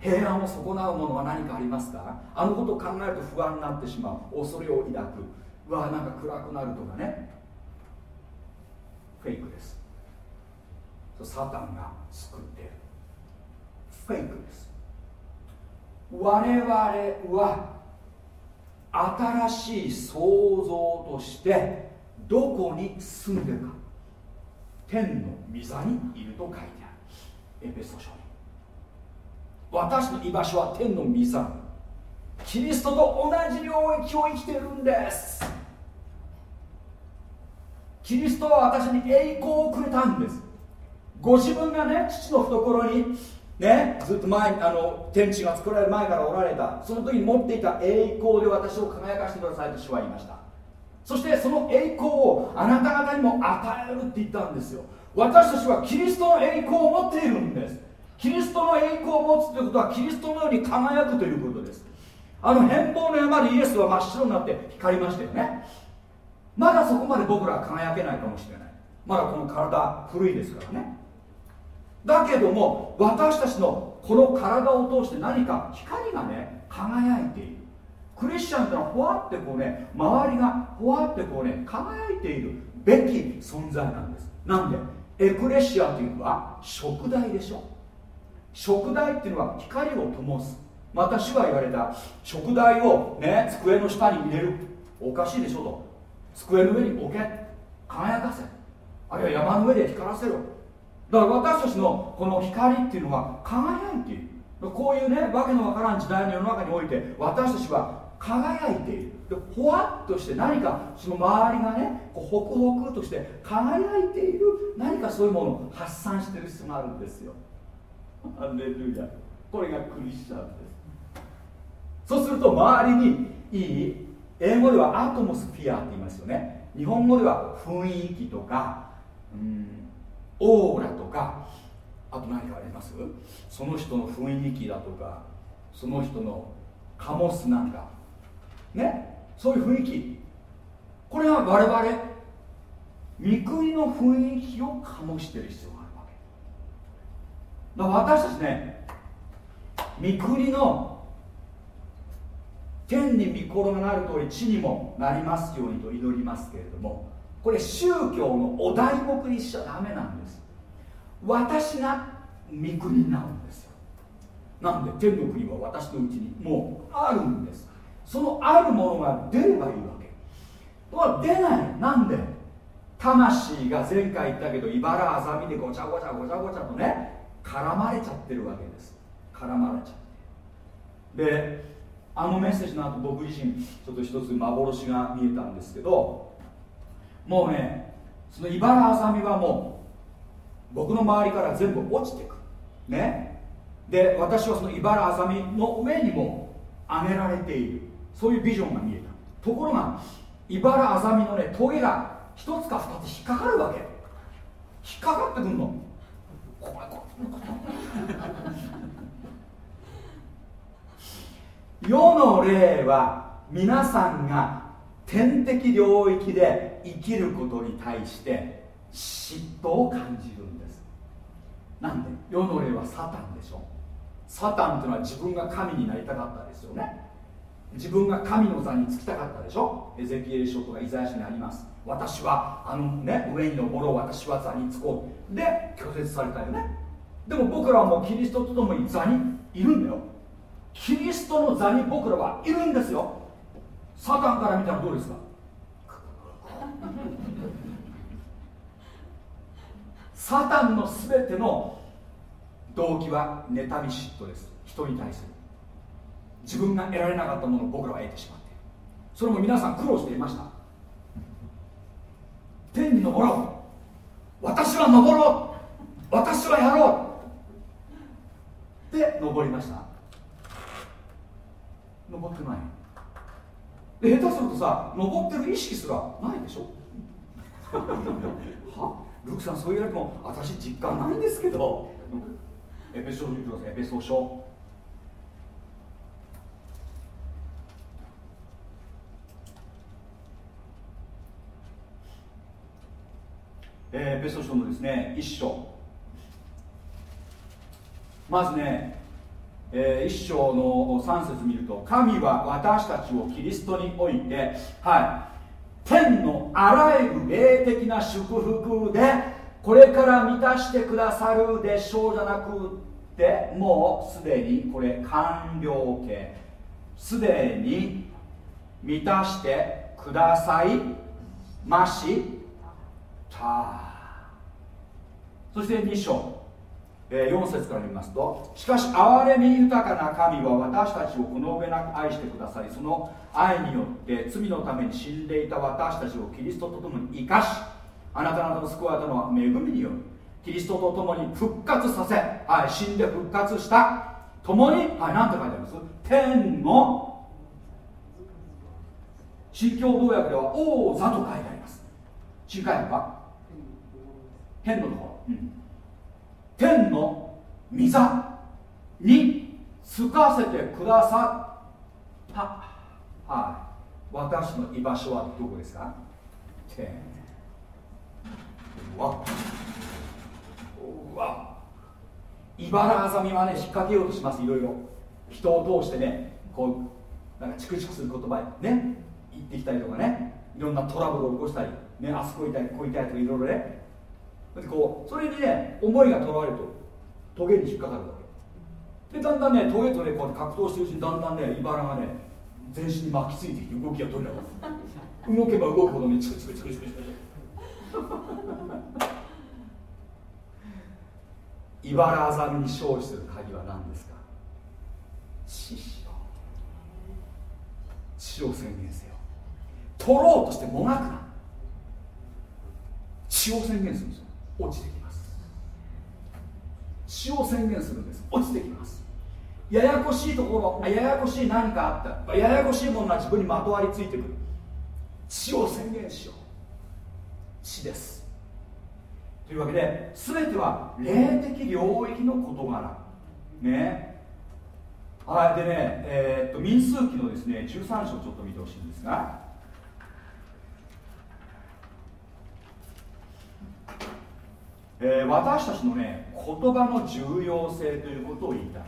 平安を損なうものは何かありますか？あのことを考えると不安になってしまう。恐れを抱く。うわなんか暗くなるとかね。フェイクです。サタンが作っている。フェイクです。我々は新しい創造としてどこに住んでるか。天の御座にいると書いてある。エペソ書私の居場所は天の御座。キリストと同じ領域を生きてるんです。キリストは私に栄光をくれたんです。ご自分がね父の懐にねずっと前あの天地が作られる前からおられたその時に持っていた栄光で私を輝かせてくださいと主は言いました。そしてその栄光をあなた方にも与えるって言ったんですよ。私たちはキリストの栄光を持っているんです。キリストの栄光を持つということはキリストのように輝くということです。あの変貌の山でイエスは真っ白になって光りましたよね。まだそこまで僕らは輝けないかもしれない。まだこの体古いですからね。だけども私たちのこの体を通して何か光がね輝いている。クリスチャンってのはほわってこうね周りがほわってこうね輝いているべき存在なんです。なんでエクレシアというのは食材でしょ食材っていうのは光を灯す。また主が言われた食材をね机の下に入れる。おかしいでしょと。机の上に置け。輝かせ。あるいは山の上で光らせろ。だから私たちのこの光っていうのは輝いている。こういうねわけのわからん時代の世の中において私たちは輝いている。でほわっとして何かその周りがねこうホクホクとして輝いている。何かそういうものを発散してる必要があるんですよ。ハレルヤこれがクリスチャンです。そうすると周りにいい英語ではアトモスフィアって言いますよね。日本語では雰囲気とかうんオーラとかあと何かあります？その人の雰囲気だとかその人の醸すなんか。ね？そういう雰囲気。これは我々三国の雰囲気を醸してる必要だ私たちね三国の天に御心がなる通り地にもなりますようにと祈りますけれどもこれ宗教のお題目にしちゃダメなんです。私が御国になるんですよ。なんで天の国は私のうちにもうあるんです。そのあるものが出ればいいわけ。とは出ない。なんで？魂が前回言ったけど茨あざみでごちゃごちゃごちゃごちゃとね絡まれちゃってるわけです。絡まれちゃって。であのメッセージの後僕自身ちょっと一つ幻が見えたんですけどもうねその茨あざみはもう僕の周りから全部落ちてく。ね。で私はその茨あざみの上にも上げられている。そういうビジョンが見えた。ところが茨あざみのね棘が一つか二つ引っかかるわけ。引っかかってくんの。世の霊は皆さんが天的領域で生きることに対して嫉妬を感じるんです。なんで？世の霊はサタンでしょ。サタンっていうのは自分が神になりたかったですよね。自分が神の座につきたかったでしょ。エゼキエル書とかイザヤ書にあります。私はあのね上に登ろう。私は座につこう。で拒絶されたよね。でも僕らはもうキリストと共に座にいるんだよ。キリストの座に僕らはいるんですよ。サタンから見たらどうですか？サタンの全ての動機は妬み嫉妬です。人に対する。自分が得られなかったものを僕らは得てしまっている。それも皆さん苦労していました。天に登ろう。私は登ろう。私はやろうで登りました。登ってない。で下手するとさ登ってる意識すらないでしょ？は？ルクさんそう言われても私実感ないんですけど。エペソ書見てくださいエペソ書えー、ペソ書のですね一章。まずね、えー、一章の3節見ると神は私たちをキリストにおいてはい天のあらゆる霊的な祝福でこれから満たしてくださるでしょうじゃなくてもうすでにこれ完了形。すでに満たしてくださいました。そして2章、え、4節から見ますとしかし憐れみ豊かな神は私たちをこの上なく愛してくださりその愛によって罪のために死んでいた私たちをキリストと共に生かしあなた方の救われたのは恵みによるキリストと共に復活させ、はい、死んで復活した共に、はい、何て書いてあります？天の。新共同訳では王座と書いてあります。新海訳は天のところ。うん。天の御座につかせてくださった。はい。私の居場所はどこですか？天。うわ。うわ。茨あざみはね引っ掛けようとします。いろいろ。人を通してねこうなんかチクチクする言葉ね。言ってきたりとかね。いろんなトラブルを起こしたりねあそこいたりここいたりとかいろいろね。でこうそれにね思いがとらわれるとトゲに引っかかるわけ。でだんだんねトゲとねこう格闘してるうちにだんだんね茨がね全身に巻きついてきて動きが取れなかった動けば動くほどねチクチクチクチクチク茨あざみに勝利する鍵は何ですか死しよ死を宣言せよ取ろうとしてもがくな死を宣言するんです落ちてきます。死を宣言するんです。落ちてきます。ややこしいところややこしい何かあった。ややこしいものが自分にまとわりついてくる。死を宣言しよう。死です。というわけで全ては霊的領域の事柄。ね。はい。でねえー、っと民数記のですね13章ちょっと見てほしいんですが。えー、私たちのね言葉の重要性ということを言いたい。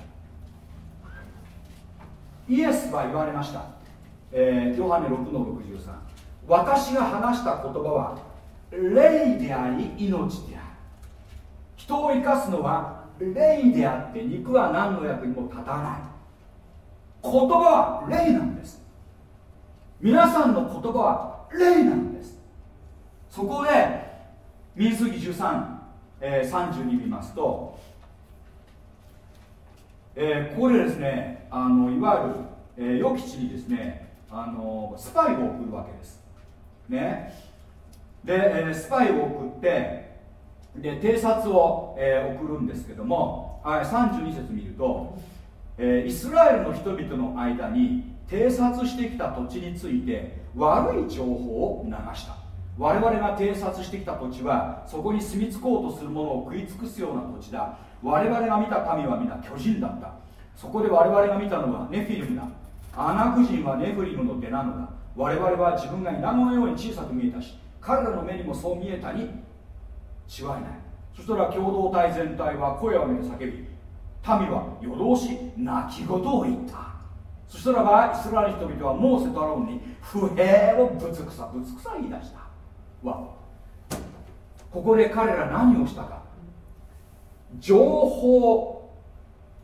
イエスは言われました、えー、ヨハネ6の63私が話した言葉は霊であり命である。人を生かすのは霊であって肉は何の役にも立たない。言葉は霊なんです。皆さんの言葉は霊なんです。そこで民数記13えー、32見ますと、えー、ここでですねあのいわゆる、えー、予期地にですねあのスパイを送るわけです。ね。で、えー、スパイを送ってで偵察を、えー、送るんですけども、はい、32節見ると、えー、イスラエルの人々の間に偵察してきた土地について悪い情報を流した。我々が偵察してきた土地はそこに住み着こうとするものを食い尽くすような土地だ。我々が見た神は皆巨人だった。そこで我々が見たのはネフィルムだ。アナク人はネフリムの出なのだ。我々は自分が稲のように小さく見えたし彼らの目にもそう見えたに違いない。そしたら共同体全体は声を上げて叫び民は夜通し泣き言を言った。そしたらばイスラエル人々はモーセとアロンに不平をぶつくさぶつくさ言い出した。はここで彼ら何をしたか。情報。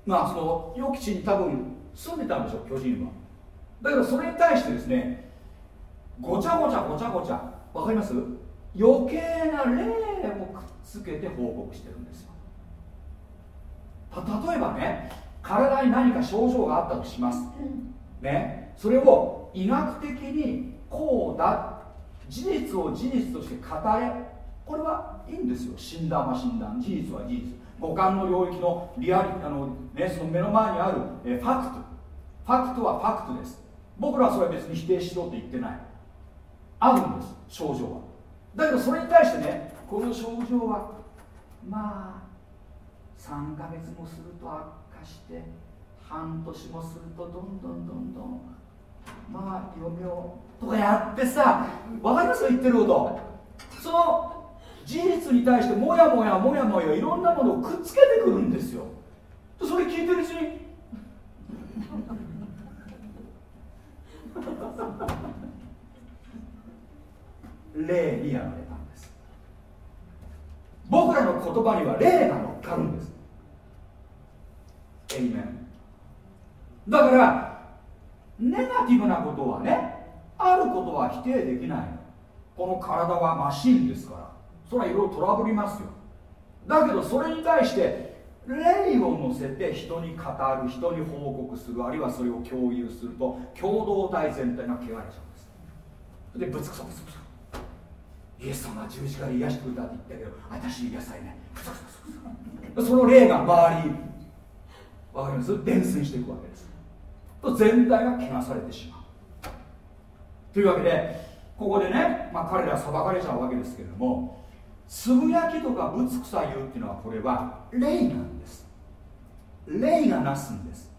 まあその予期地に多分住んでたんでしょ巨人は。だけどそれに対してですねごちゃごちゃごちゃごちゃわかります？余計な霊をくっつけて報告してるんですよ。例えばね体に何か症状があったとします。ね。それを医学的にこうだ事実を事実として語れ。これはいいんですよ。診断は診断事実は事実。五感の領域のリアリあの、ね、その目の前にあるえファクト。ファクトはファクトです。僕らはそれは別に否定しろと言ってない。あるんです。症状は。だけどそれに対してねこの症状はまあ3ヶ月もすると悪化して半年もするとどんどんどんどんまあ嫁をとかやってさ分かります言ってること。その事実に対してもやもやもやもやいろんなものをくっつけてくるんですよ。それ聞いてるうちに。霊にやられたんです。僕らの言葉には霊が乗っかるんです。エイメンだからネガティブなことはねあることは否定できない。この体はマシンですから。それはいろいろトラブりますよ。だけどそれに対して霊を乗せて人に語る人に報告するあるいはそれを共有すると共同体全体が汚れちゃうんです。でぶつくさぶつくさイエス様は十字架で癒してくれたって言ったけど私癒されない。ブツブツその霊が周りわかります？伝染していくわけです。と全体が汚されてしまう。というわけでここでね、まあ、彼ら裁かれちゃうわけですけれどもつぶやきとかぶつくさ言うっていうのはこれは霊なんです。霊がなすんです。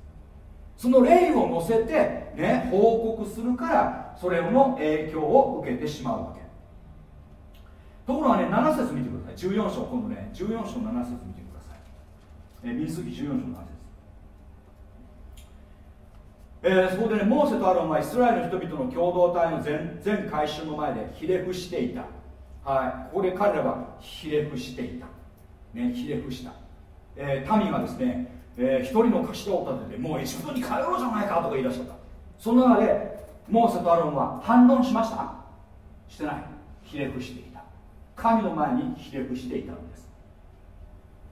その霊を乗せてね報告するからそれの影響を受けてしまうわけ。ところがね7節見てください。14章今度ね14章7節見てください。え水木14章7節。えー、そこでねモーセとアロンはイスラエルの人々の共同体の全全回収の前でひれ伏していた。はい。ここで彼らはひれ伏していた。ねひれ伏した、えー、民がですね、えー、一人の頭を立ててもうエジプトに帰ろうじゃないかとか言い出しちゃった。その中でモーセとアロンは反論しました。してない。ひれ伏していた。神の前にひれ伏していたんです。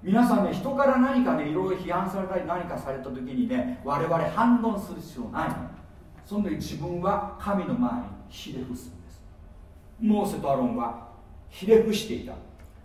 皆さんね人から何かねいろいろ批判されたり何かされた時にね我々反論する必要ないの。そんで自分は神の前にひれ伏すんです。モーセとアロンはひれ伏していた。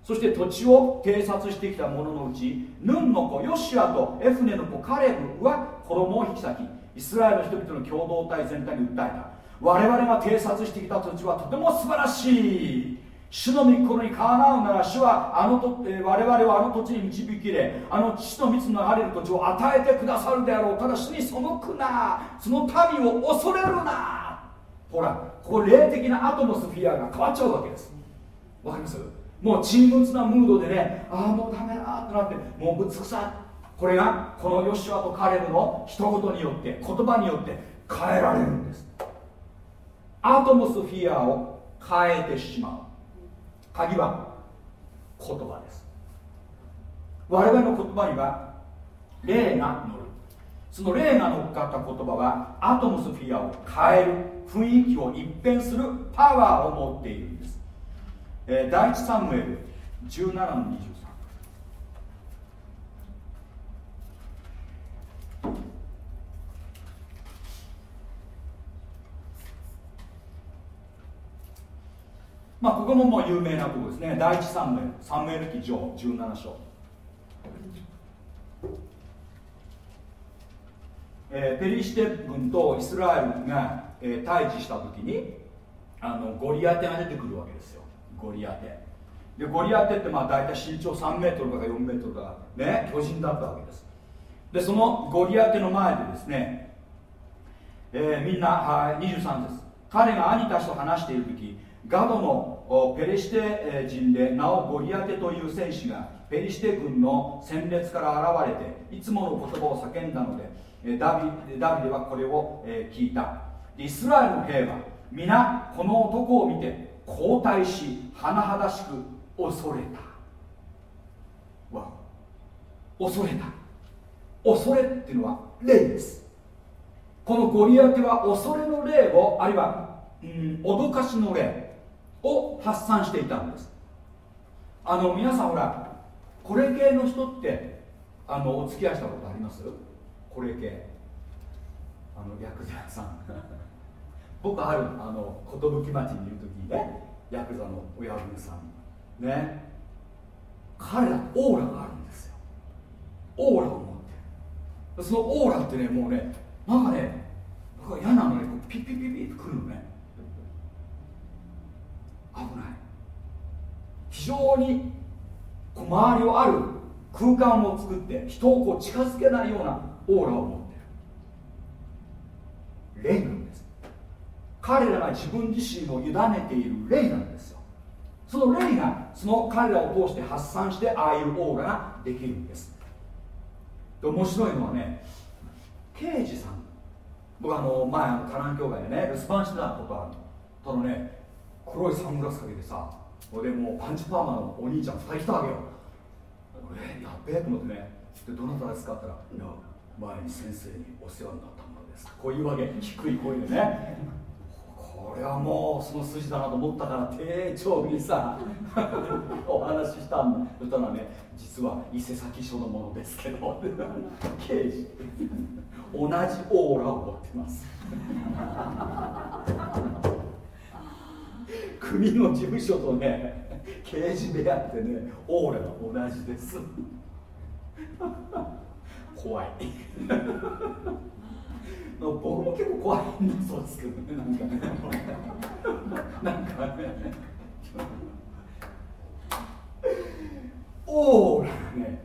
そして土地を偵察してきた者のうちヌンの子ヨシアとエフネの子カレブは衣を引き裂きイスラエルの人々の共同体全体に訴えた。我々が偵察してきた土地はとても素晴らしい。主の御心にかなうなら主はあのと、えー、我々をあの土地に導き入れあの父の蜜の流れる土地を与えてくださるであろう。ただ主に背くなその民を恐れるな。ほらここ霊的なアトモスフィアが変わっちゃうわけです。わかります？もう沈鬱なムードでねああもうダメだってなってもうぶつくさこれがこのヨシュアとカレブの一言によって言葉によって変えられるんです。アトモスフィアを変えてしまう。鍵は言葉です。我々の言葉には霊が乗る。その霊が乗っかった言葉はアトモスフィアを変える。雰囲気を一変するパワーを持っているんです、えー、第一サムエル17の20まあここももう有名なところですね。第一サムエルサムエル記上17章えー、ペリシテ軍とイスラエルが、えー、対峙した時にあのゴリアテが出てくるわけですよ。ゴリアテ。でゴリアテってまあ大体身長3メートルとか4メートルとかね巨人だったわけです。でそのゴリアテの前でですね、えー、みんな、はい、23です。彼が兄たちと話している時ガドのペリシテ人でなおゴリアテという戦士がペリシテ軍の戦列から現れていつもの言葉を叫んだのでダビダビデはこれを聞いた。イスラエルの兵は皆この男を見て後退し甚だしく恐れた。わ恐れた。恐れっていうのは霊です。このゴリアテは恐れの霊をあるいは、うん、脅かしの霊。を発散していたんです。あの皆さんほらこれ系の人ってあのお付き合いしたことあります？これ系。あのヤクザさん。僕あるあの寿町にいる時にねヤクザの親分さん。ね。彼らオーラがあるんですよ。オーラを持ってる。そのオーラってねもうねなんかね僕は嫌なのねピッピッピッピッとくるのね。危ない。非常にこう周りをある空間を作って人をこう近づけないようなオーラを持ってる。霊なんです。彼らが自分自身を委ねている霊なんですよ。その霊がその彼らを通して発散してああいうオーラができるんです。で面白いのはね刑事さん。僕あの前あの河南教会でね留守番してたことあるただね黒いサングラスかけてさ俺もうパンチパーマのお兄ちゃん2人来たわけよえやっべえと思ってね。でどなたですかって言ったら「いや前に先生にお世話になったものです」こういうわけ低い声でね。これはもうその筋だなと思ったから丁重にさ お話ししたんだ。そしたらね実は伊勢崎署のものですけど 刑事。同じオーラを持ってます。国の事務所とね刑事部屋ってねオーラが同じです。怖い。僕も結構怖いんだそうですけどねなんかね。なんかねオーラがね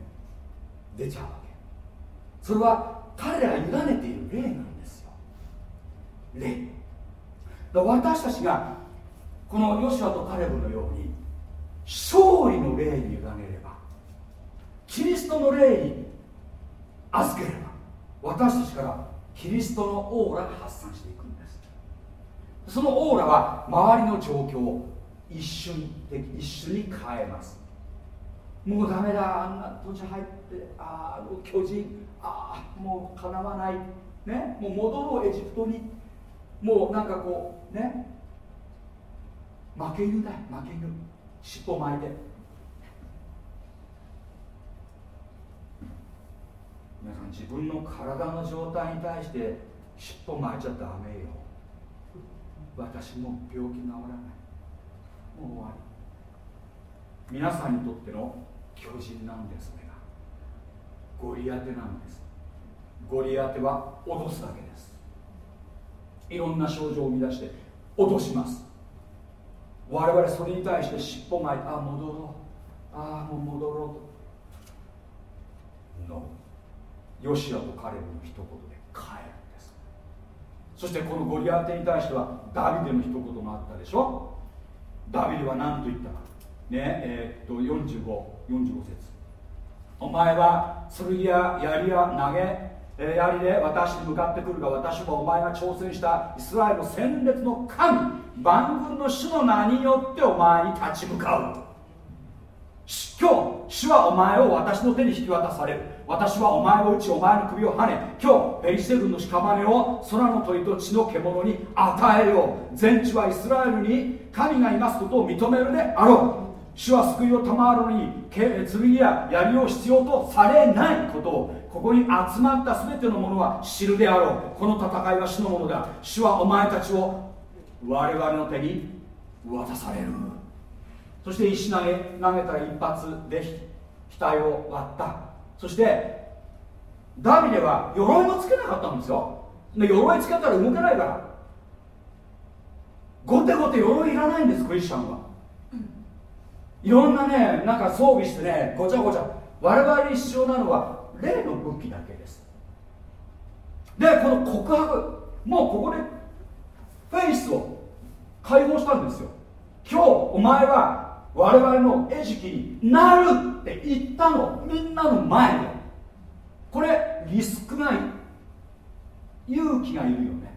出ちゃうわけ。それは彼らが委ねている霊なんですよ。霊私たちがこのヨシュアとカレブのように勝利の霊に委ねればキリストの霊に預ければ私たちからキリストのオーラが発散していくんです。そのオーラは周りの状況を一瞬で一瞬に変えます。もうダメだあんな土地入ってああ巨人ああもうかなわない。ねもう戻ろうエジプトに。もうなんかこうね負け犬だよ負け犬尻尾巻いて。皆さん自分の体の状態に対して尻尾巻いちゃダメよ。私も病気治らない。もう終わり。皆さんにとっての巨人なんですねゴリアテなんです。ゴリアテは脅すだけです。いろんな症状を生み出して脅します。我々それに対して尻尾巻いてああ戻ろう。ああもう戻ろうと。のヨシアとカレブの一言で帰るんです。そしてこのゴリアテに対してはダビデの一言があったでしょ。ダビデは何と言ったか。ねえー、っと4545節。お前は剣や槍や投げ槍で私に向かってくるが私はお前が挑戦したイスラエルの戦列の神。万軍の主の名によってお前に立ち向かう。今日主はお前を私の手に引き渡される。私はお前を打ちお前の首をはね。今日ペリシテ軍の屍を空の鳥と地の獣に与えよう。全地はイスラエルに神がいますことを認めるであろう。主は救いを賜るのに剣や槍を必要とされないことをここに集まった全てのものは知るであろうこの戦いは主のものだ主はお前たちを我々の手に渡されるそして石投げ投げたら一発で額を割った。そしてダビデは鎧もつけなかったんですよ。で鎧つけたら動けないから。ゴテゴテ鎧いらないんですクリスチャンは。いろんなねなんか装備してねごちゃごちゃ。我々に必要なのは霊の武器だけです。でこの告白。もうここでフェイスを解放したんですよ。今日お前は我々の餌食になるって言ったの。みんなの前で。これリスクが勇気がいるよね。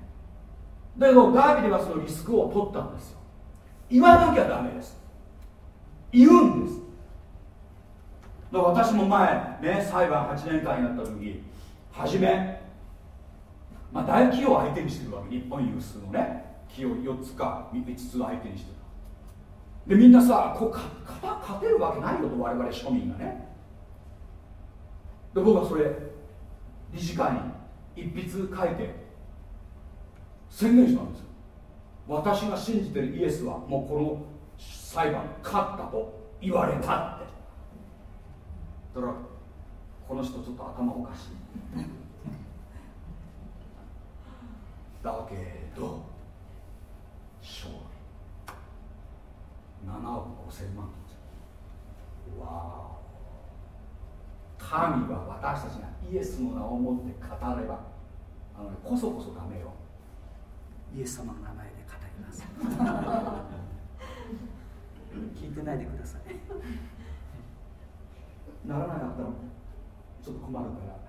だけどダービデはそのリスクを取ったんですよ。言わなきゃダメです。言うんです。だから私も前ね裁判8年間やった時初め、まあ、大企業を相手にしてるわけ。日本有数のね企業4つか5つ相手にしてる。でみんなさこうか勝てるわけないよと我々庶民がね。で僕はそれ理事会に一筆書いて宣言したんですよ。私が信じてるイエスはもうこの裁判勝ったと言われたって。だからこの人ちょっと頭おかしい。だけど勝利7億5000万わ神は私たちがイエスの名をもって語ればあの、ね、こそこそダメよ。イエス様の名前で語ります。聞いてないでください。ならなかったらちょっと困るから。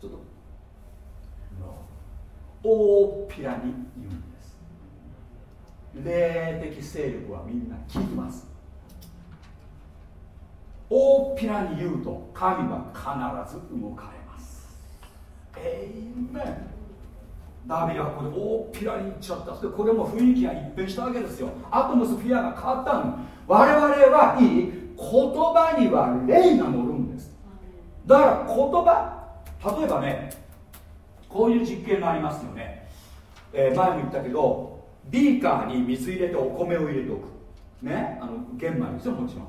ちょっと 大っぴらに言うんです。霊的勢力はみんな聞きます。大っぴらに言うと神は必ず動かれます。えいめダビはここで大っぴらに言っちゃった。そしてこれも雰囲気が一変したわけですよ。アトムスフィアが変わったの。我々はいい言葉には霊が乗るんです。だから言葉例えばねこういう実験がありますよね、えー、前も言ったけどビーカーに水入れてお米を入れておく。ね？あの玄米ですよもちろん。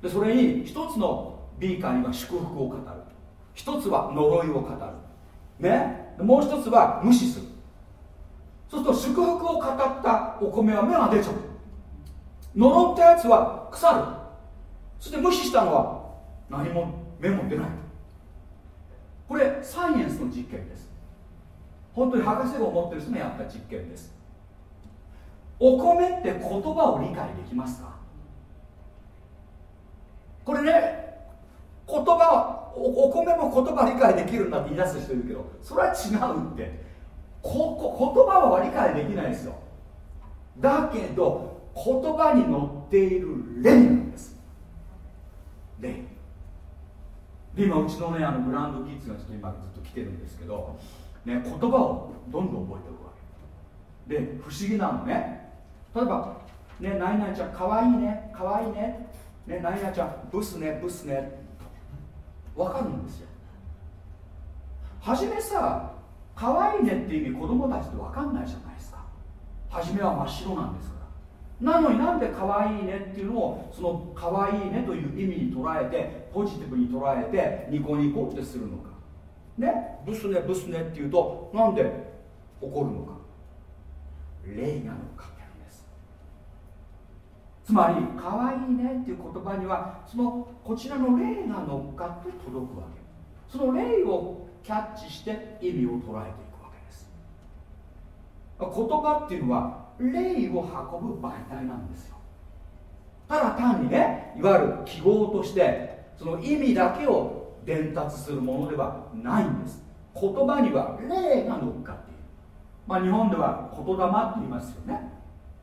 でそれに一つのビーカーには祝福を語る。一つは呪いを語る。ね？もう一つは無視する。そうすると祝福を語ったお米は芽が出ちゃう。呪ったやつは腐る。そして無視したのは何も芽も出ない。これサイエンスの実験です。本当に博士号を持ってる人がやった実験です。お米って言葉を理解できますか？これね言葉お米も言葉理解できるんだって言い出す人いるけどそれは違うって。ここ言葉は理解できないですよ。だけど言葉に載っている霊なんです。霊で今うちのねあのグランドキッズがちょっと今ずっと来てるんですけど、ね、言葉をどんどん覚えておくわけ。で不思議なのね。例えばね何々ちゃんかわいいねかわいいねね何々ちゃんブスねブスね。分かるんですよ。初めさ可愛いいねっていう意味子供たちって分かんないじゃないですか。初めは真っ白なんですから。なのになんで可愛いいねっていうのをその可愛いねという意味に捉えてポジティブに捉えてニコニコってするのか。ねブスねブスねっていうとなんで怒るのか？霊が乗っか？ってるんです。つまり可愛いねっていう言葉にはそのこちらの霊が乗っか？って届くわけ。その霊をキャッチして意味を捉えていくわけです。言葉っていうのは霊を運ぶ媒体なんですよ。ただ単にねいわゆる記号としてその意味だけを伝達するものではないんです。言葉には霊が乗っかっている。まあ日本では言霊って言いますよね。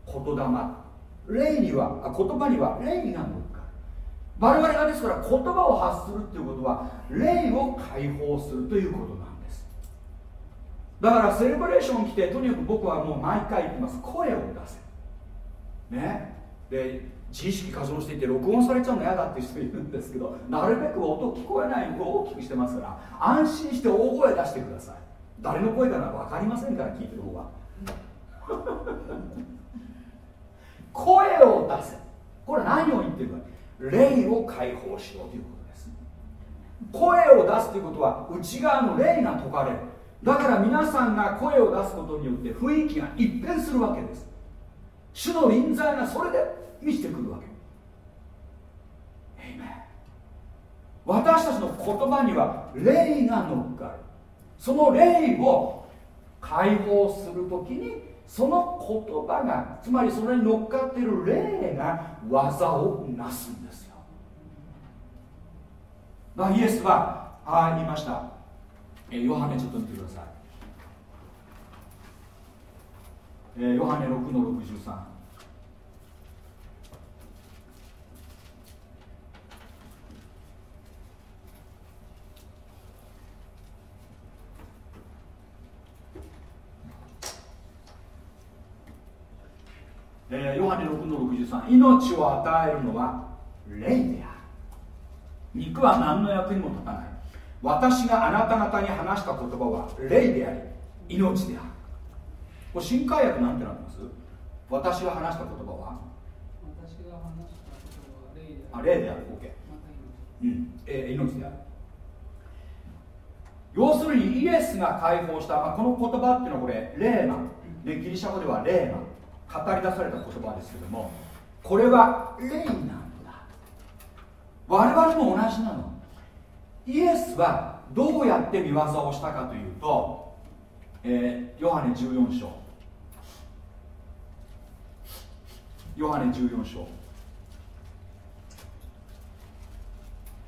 言霊。霊には言葉には霊が乗っかる。我々がですから言葉を発するっていうことは霊を解放するということなんです。だからセレブレーション来てとにかく僕はもう毎回言ってます。声を出せ。ね。で自意識過剰していて録音されちゃうの嫌だっていう人いるんですけどなるべく音聞こえないように大きくしてますから安心して大声出してください。誰の声かな分かりませんから聞いてる方は。声を出せ。これ何を言ってるか。霊を解放しようということです。声を出すということは内側の霊が解かれる。だから皆さんが声を出すことによって雰囲気が一変するわけです。主の臨在がそれで満ちてくるわけ。私たちの言葉には霊が乗っかる。その霊を解放するときにその言葉がつまりそれに乗っかっている霊が技をなすんですよ。だからイエスはああ言いました。えヨハネちょっと見てください。えヨハネ6の63えー、ヨハネ6の63命を与えるのは霊である。肉は何の役にも立たない。私があなた方に話した言葉は霊であり命である。これ新海訳なんてなってます？私が話した言葉は？私が話した言葉は霊である。あ霊である。OK、うん。えー、命である。要するにイエスが解放した、まあ、この言葉っていうのはこれレーマ、ね、ギリシャ語ではレーマ語り出された言葉ですけどもこれは霊なんだ。我々も同じなの。イエスはどうやって見業をしたかというと、えー、ヨハネ14章。ヨハネ14章。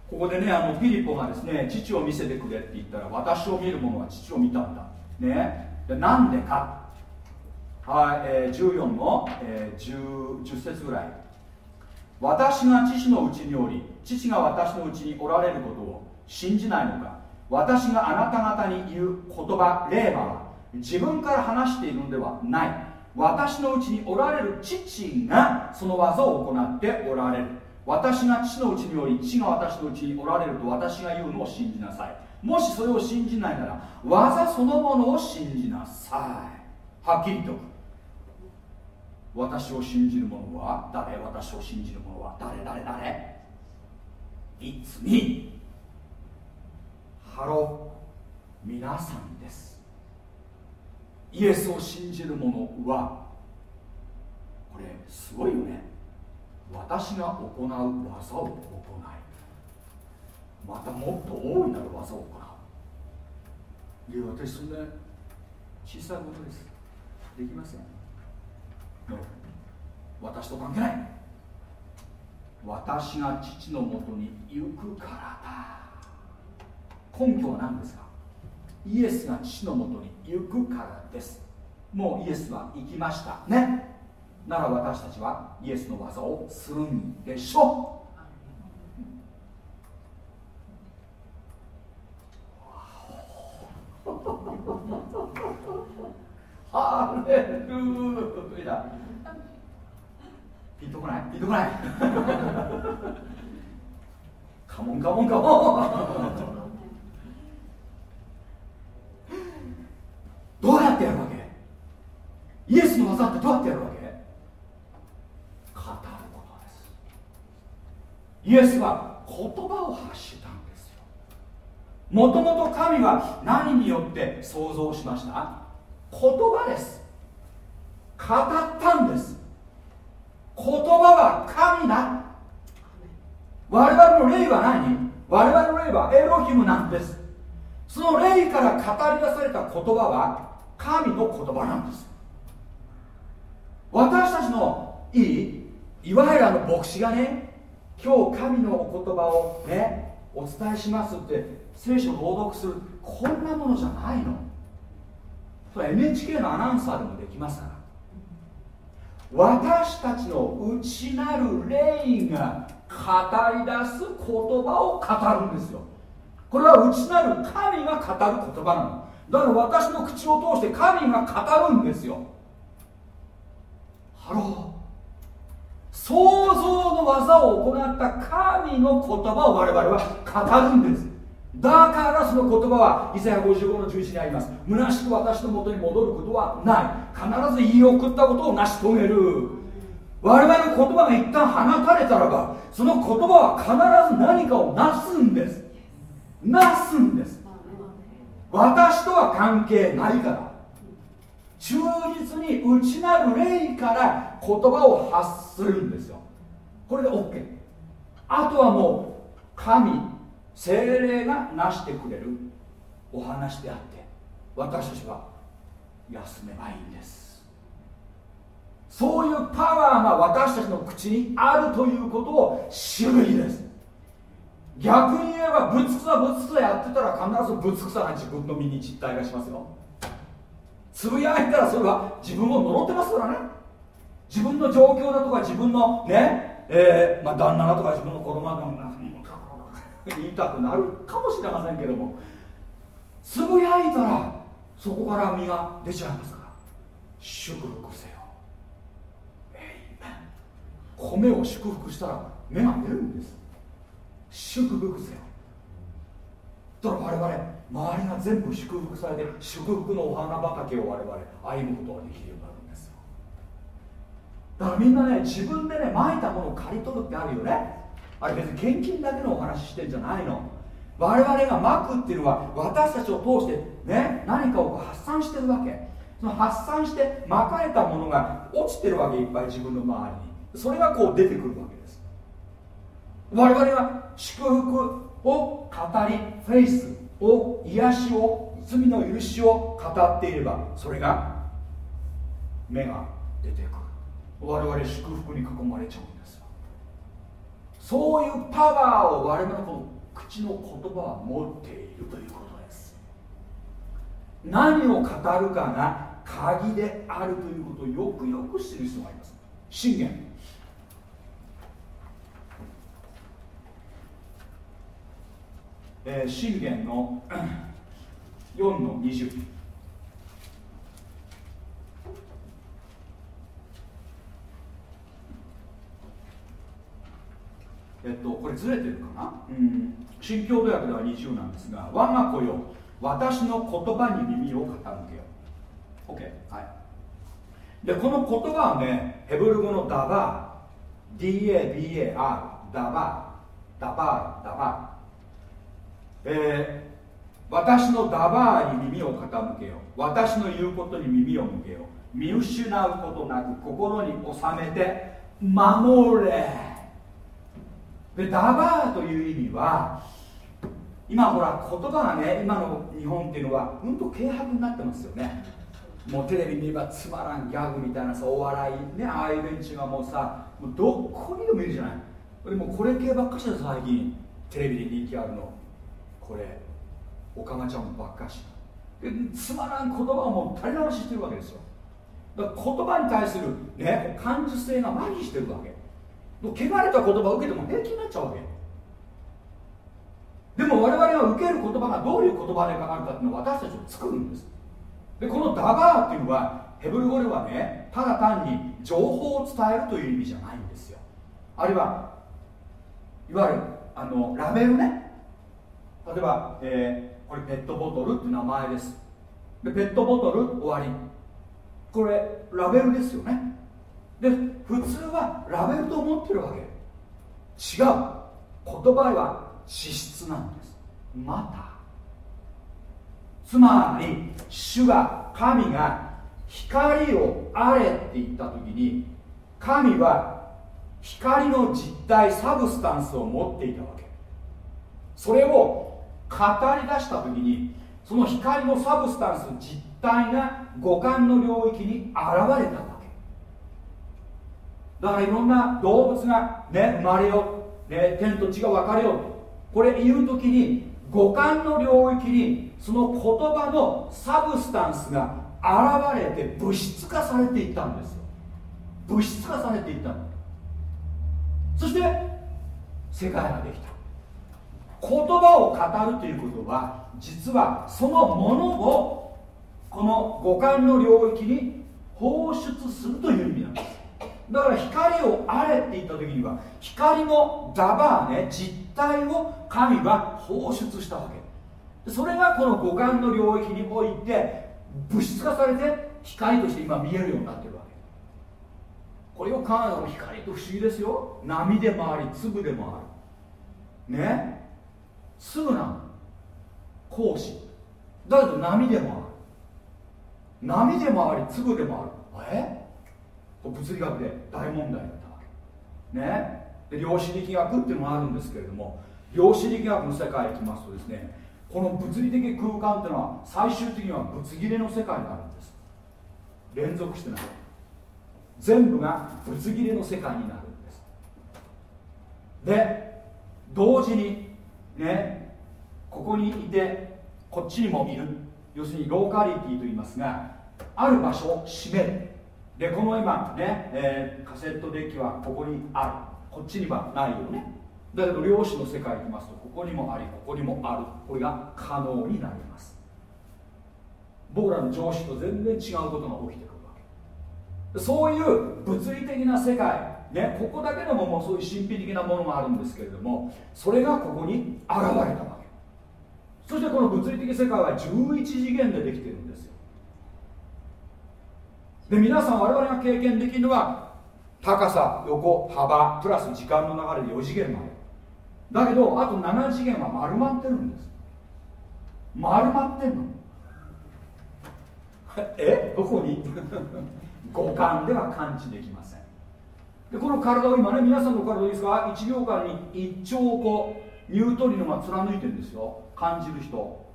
ここでねあのフィリポがですね父を見せてくれって言ったら私を見る者は父を見たんだね。なんでかはい、えー、14の、えー、10, 10節ぐらい。私が父のうちにおり父が私のうちにおられることを信じないのか。私があなた方に言う言葉霊馬は自分から話しているのではない。私のうちにおられる父がその技を行っておられる。私が父のうちにおり父が私のうちにおられると私が言うのを信じなさい。もしそれを信じないなら技そのものを信じなさい。はっきりと私を信じる者は誰？私を信じる者は誰？誰？誰？ It's me. Hello。皆さんです。イエスを信じる者はこれすごいよね。私が行う技を行いまたもっと大いなる技を行う。いや私そんな小さいことです。できません。私と関係ない。私が父のもとに行くからだ。根拠は何ですか？イエスが父のもとに行くからです。もうイエスは行きましたね。なら私たちはイエスの技をするんでしょう。ハレルヤピンとこない？ピンとこない。カモンカモンカモン。どうやってやるわけ？イエスの技ってどうやってやるわけ？イエスは言葉を発したんですよ。もともと神は何によって創造しました？言葉です。語ったんです。言葉は神だ我々の霊は何？我々の霊はエロヒムなんです。その霊から語り出された言葉は神の言葉なんです。私たちのいいいわゆるあの牧師がね今日神のお言葉をねお伝えしますって聖書を朗読するこんなものじゃないの。それ NHK のアナウンサーでもできますから。私たちの内なる霊が語り出す言葉を語るんですよ。これは内なる神が語る言葉なの。だから私の口を通して神が語るんですよ。 Hello。創造の技を行った神の言葉を我々は語るんです。だからその言葉はイザヤ55の11にあります。虚しく私のもとに戻ることはない。必ず言い送ったことを成し遂げる。我々の言葉が一旦放たれたらばその言葉は必ず何かをなすんです。なすんです。私とは関係ないから。忠実に内なる霊から言葉を発するんですよ。これで OK あとはもう神精霊がなしてくれるお話であって私たちは休めばいいんです。そういうパワーが私たちの口にあるということを知るべきです。逆に言えばぶつくさぶつくさやってたら必ずぶつくさが自分の身に実体がしますよ。つぶやいたらそれは自分を呪ってますからね。自分の状況だとか自分のね、えーまあ、旦那だとか自分の子供だとか言いたくなるかもしれませんけどもつぶやいたらそこから身が出ちゃいますから祝福せよ。米を祝福したら芽が出るんです。祝福せよ。だから我々周りが全部祝福されて祝福のお花畑を我々歩むことができるようになるんですよ。だからみんなね自分でねまいたものを刈り取るってあるよね。あれ別に献金だけのお話してんじゃないの。我々がまくっていうのは私たちを通してね何かを発散してるわけ。その発散してまかれたものが落ちてるわけいっぱい自分の周りに。それがこう出てくるわけです。我々は祝福を語りフェイスを癒しを罪の許しを語っていればそれが目が出てくる。我々祝福に囲まれちゃう。そういうパワーを我々の口の言葉は持っているということです。何を語るかが鍵であるということをよくよく知る人がいます。信玄。えー、信玄の4の20えっと、これずれてるかな、うん、新共同訳では20なんですが我が子よ私の言葉に耳を傾けよ。OK はい。でこの言葉はねヘブル語のダバー DABAR ダバーダバーダバー。えー、私のダバーに耳を傾けよ。私の言うことに耳を向けよ。見失うことなく心に収めて守れでダバーという意味は今ほら言葉がね今の日本っていうのはうんと軽薄になってますよね。もうテレビ見ればつまらんギャグみたいなさお笑いねああいう連中がもうさもうどこにでもいるじゃない。でもこれ系ばっかしだ最近。テレビで人気あるの。これおかまちゃんばっかし。でつまらん言葉をもう垂れ流ししてるわけですよ。だから言葉に対するね感受性が麻痺してるわけ。汚れた言葉を受けても平気になっちゃうわけ。でも我々が受ける言葉がどういう言葉で書かれたっていうのは私たちを作るんです。でこのダバーっていうのはヘブル語ではねただ単に情報を伝えるという意味じゃないんですよ。あるいはいわゆるあのラベルね。例えば、えー、これペットボトルって名前です。でペットボトル終わり。これラベルですよね。で普通はラベルと思ってるわけ。違う。言葉は資質なんです。また。つまり主が神が光をあれって言った時に神は光の実体 substance を持っていたわけ。それを語り出した時にその光の substance 実体が五感の領域に現れたわだからいろんな動物がね生まれよ、ね、天と地が分かれよう。これ言う時に五感の領域にその言葉の substance が現れて物質化されていったんですよ。物質化されていったんそして世界ができた。言葉を語るということは実はそのものをこの五感の領域に放出するという意味なんです。だから光をあれって言った時には光のダバーね実体を神は放出したわけ。それがこの五感の領域において物質化されて光として今見えるようになってるわけ。これを考えたら光と不思議ですよ。波でもあり粒でもある。ね？すぐなの。講師だけど波でもある。波でもあり粒でもある。え？物理学で大問題だったわけ。ね。で量子力学っていうのがあるんですけれども量子力学の世界へ行きますとですねこの物理的空間っていうのは最終的にはぶつ切れの世界になるんです。連続してない全部がぶつ切れの世界になるんです。で同時にねここにいてこっちにもいる。要するにローカリティと言いますがある場所を占める。でこの今ね、えー、カセットデッキはここにある。こっちにはないよね。だけど量子の世界に行きますとここにもありここにもある。これが可能になります。僕らの常識と全然違うことが起きてくるわけ。そういう物理的な世界ね、ここだけでももうそういう神秘的なものがあるんですけれどもそれがここに現れたわけ。そしてこの物理的世界は11次元でできてるんですよ。で皆さん我々が経験できるのは高さ横幅プラス時間の流れで4次元まで。だけどあと7次元は丸まってるんです。丸まってんの。え？どこに？五感では感知できません。でこの体を今ね皆さんの体ですか？1秒間に1兆個ニュートリノが貫いてるんですよ。感じる人。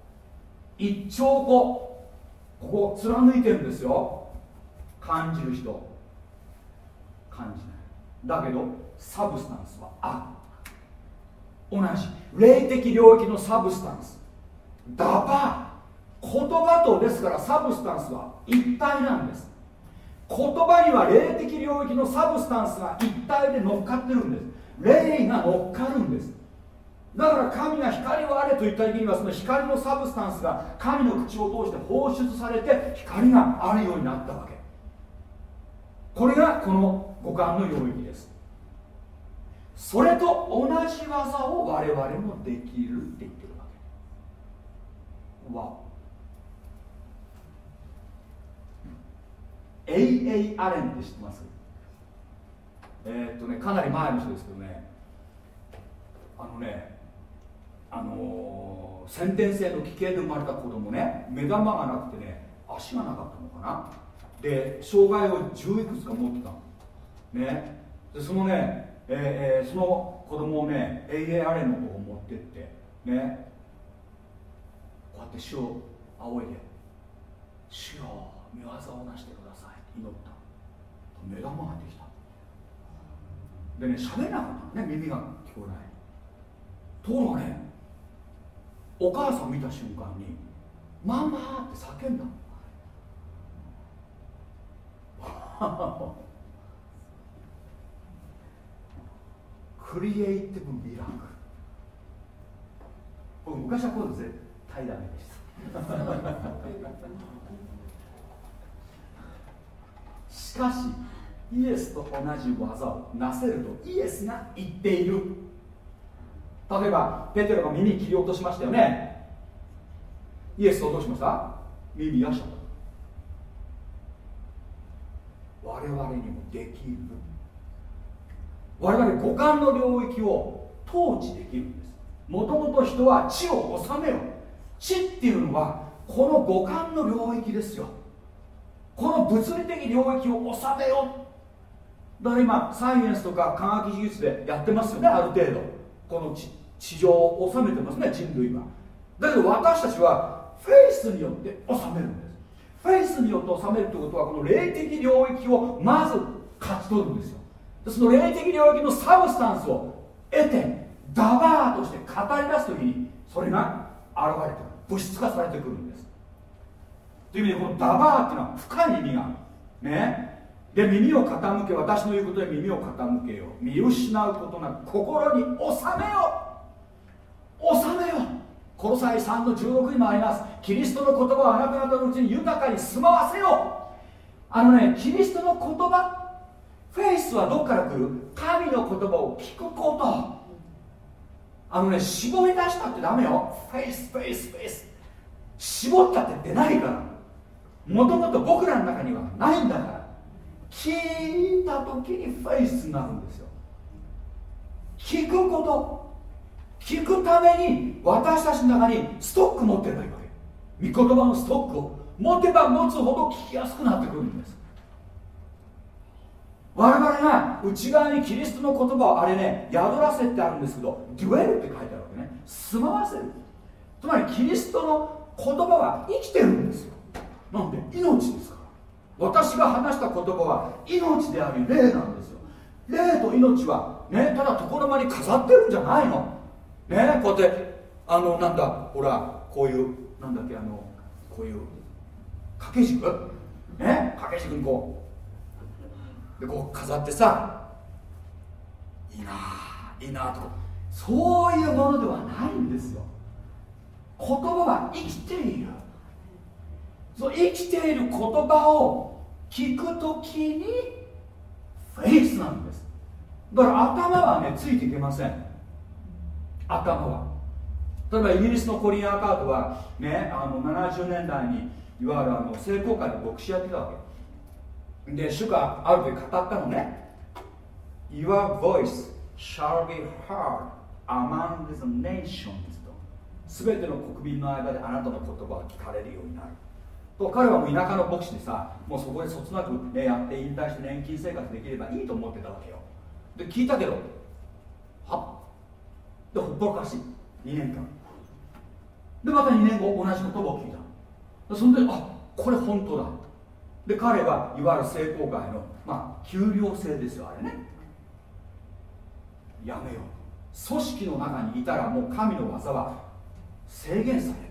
1兆個。ここ貫いてるんですよ感じる人。感じない。だけど substance はあ同じ。霊的領域の substance。ダバー。言葉とですから substance は一体なんです。言葉には霊的領域の substance が一体で乗っかってるんです。霊が乗っかるんです。だから神が光をあれと言った時にはその光の substance が神の口を通して放出されて光があるようになったわけ。これがこの五感の領域です。それと同じ技を我々もできるって言ってるわけ。わ A.A. アレンって知ってます？えー、っとねかなり前の人ですけどね。あのねあのー、先天性の奇形で生まれた子供ね目玉がなくてね足がなかったのかな。で障害を10いくつか持ってた。ね。でそのね、えー、え、その子供をね AA アレンのとこ持ってってね。こうやって主を仰いで「主よ見業をなしてください」って祈った。目玉ができた。でね喋れなかったね耳が聞こえない。ところがねお母さん見た瞬間に「ママ!」って叫んだの。クリエイティブミラクル。昔はこう絶対ダメでした。しかしイエスと同じ技をなせるとイエスが言っている。例えばペテロが耳切り落としましたよね。イエスとどうしました？耳やしゃった。我々にもできる。我々五感の領域を統治できるんです。もともと人は地を治めよ。地っていうのはこの五感の領域ですよ。この物理的領域を治めよ。だから今サイエンスとか科学技術でやってますよねある程度。この地地上を治めてますね人類は。だけど私たちはフェイスによって治めるんです。フェイスによって治めるということはこの霊的領域をまず勝ち取るんですよ。その霊的領域の substance を得てダバーとして語り出す時にそれが現れてくる。物質化されてくるんです。という意味でこのダバーっていうのは深い意味がある。ね。で耳を傾け私の言うことで耳を傾けよう。見失うことなく心に収めよ収めよコロサイ3の16にもあります。キリストの言葉をあなた方のうちに豊かに住まわせよう。あのねキリストの言葉フェイスはどっから来る？神の言葉を聞くこと。あのね絞り出したってダメよ。フェイスフェイスフェイス。絞ったって出ないから。もともと僕らの中にはないんだから。聞いた時にフェイスになるんですよ。聞くこと。聞くために私たちの中にストック持ってればいいわけ。御言葉のストックを持てば持つほど聞きやすくなってくるんです。我々が内側にキリストの言葉をあれね宿らせってあるんですけどデュエルって書いてあるわけね。住まわせる。つまりキリストの言葉は生きてるんですよ。なんで命ですから。私が話した言葉は命であり霊なんですよ。霊と命はねただ床の間に飾ってるんじゃないの。ねこうやってあのなんだほらこういうなんだっけあのこういう掛け軸？ね掛け軸にこう。でこう飾ってさいいないいなとそういうものではないんですよ。言葉は生きている。そう生きている言葉を聞くときにフェイスなんです。だから頭はねついていけません。頭は。例えばイギリスのコリン・アカートはねあの70年代にいわゆるあの聖公会で牧師やってたわけ。で主がある時語ったのね。Your voice shall be heard among the nations と。全ての国民の間であなたの言葉が聞かれるようになる。と彼はもう田舎の牧師でさもうそこでそつなく、ね、やって引退して年金生活できればいいと思ってたわけよ。で聞いたけどはっでほっぽらかし2年間。でまた2年後同じ言葉を聞いた。そんであこれ本当だ。で彼はいわゆる成功会のまあ給料制ですよあれね。やめよう。組織の中にいたらもう神の技は制限される。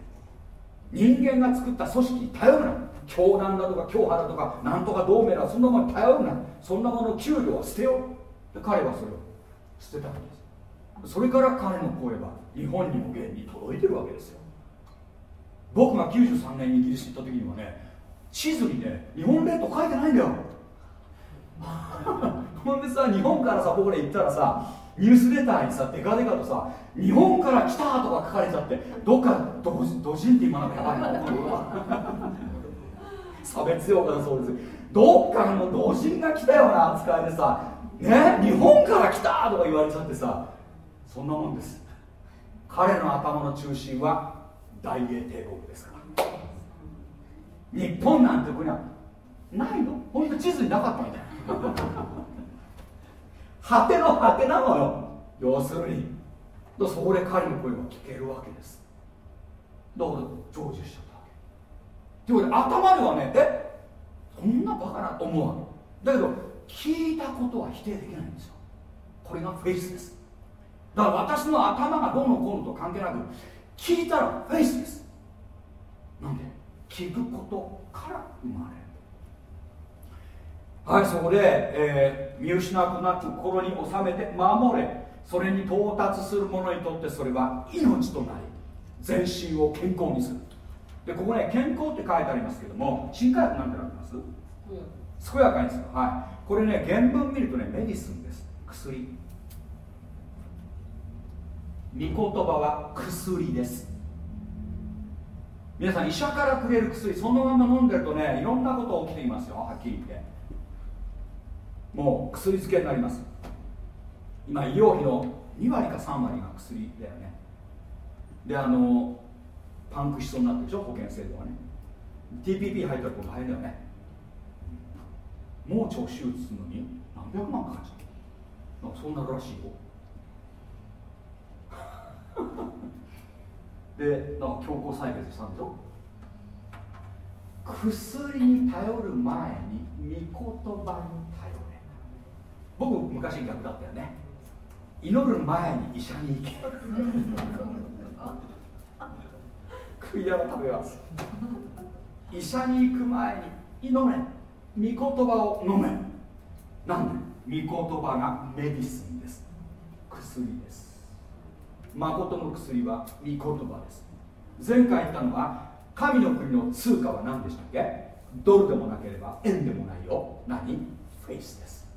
人間が作った組織に頼るな。教団だとか教派だとかなんとか同盟だそんなものに頼るな。そんなものの給料は捨てよう。で彼はそれを捨てたんです。それから彼の声は日本にも現に届いてるわけですよ。僕が93年にイギリスに行った時にはね地図にね日本列島書いてないんだよ。ほんでさ日本からさ僕ら行ったらさニュースレターにさデカデカとさ日本から来たとか書かれちゃってどっかドドジンって今なんかやばいの。差別用語だそうです。どっかのドジンが来たような扱いでさね日本から来たとか言われちゃってさそんなもんです。彼の頭の中心は大英帝国ですから。日本なんて国はないの。本当地図になかったみたい果ての果てなのよ。要するに。そこで彼の声が聞けるわけです。だから成就しちゃったわけ。ということで頭ではねえ？そんなバカなと思うわけ。だけど聞いたことは否定できないんですよ。これがフェイスです。だから私の頭がどうのこうのと関係なく聞いたらフェイスです。なんで？聞くことから生まれる。はいそこで、えー、見失くなく心に収めて守れ。それに到達する者にとってそれは命となり全身を健康にする。でここね健康って書いてありますけども新科学なんてなってます？健やかにするはい。これね原文見るとねメディスンです。薬。御言葉は薬です。皆さん医者からくれる薬そのまま飲んでるとねいろんなこと起きていますよ。はっきり言って。もう薬漬けになります。今医療費の2割か3割が薬だよね。であのパンクしそうになってるでしょ？保険制度がね。TPP 入ったらこれ大変だよね。盲腸手術するのに何百万かかっちゃう。そんならしいよ。でなんか強行採決したんでしょ？薬に頼る前に御言葉に頼れ。僕昔逆だったよね。祈る前に医者に行け。食い屋食べます。医者に行く前に祈れ。御言葉を飲め。なんで？御言葉がメディスンです。薬です。誠の薬は御言葉です。前回言ったのは神の国の通貨は何でしたっけ？ドルでもなければ円でもないよ。何？フェイスです。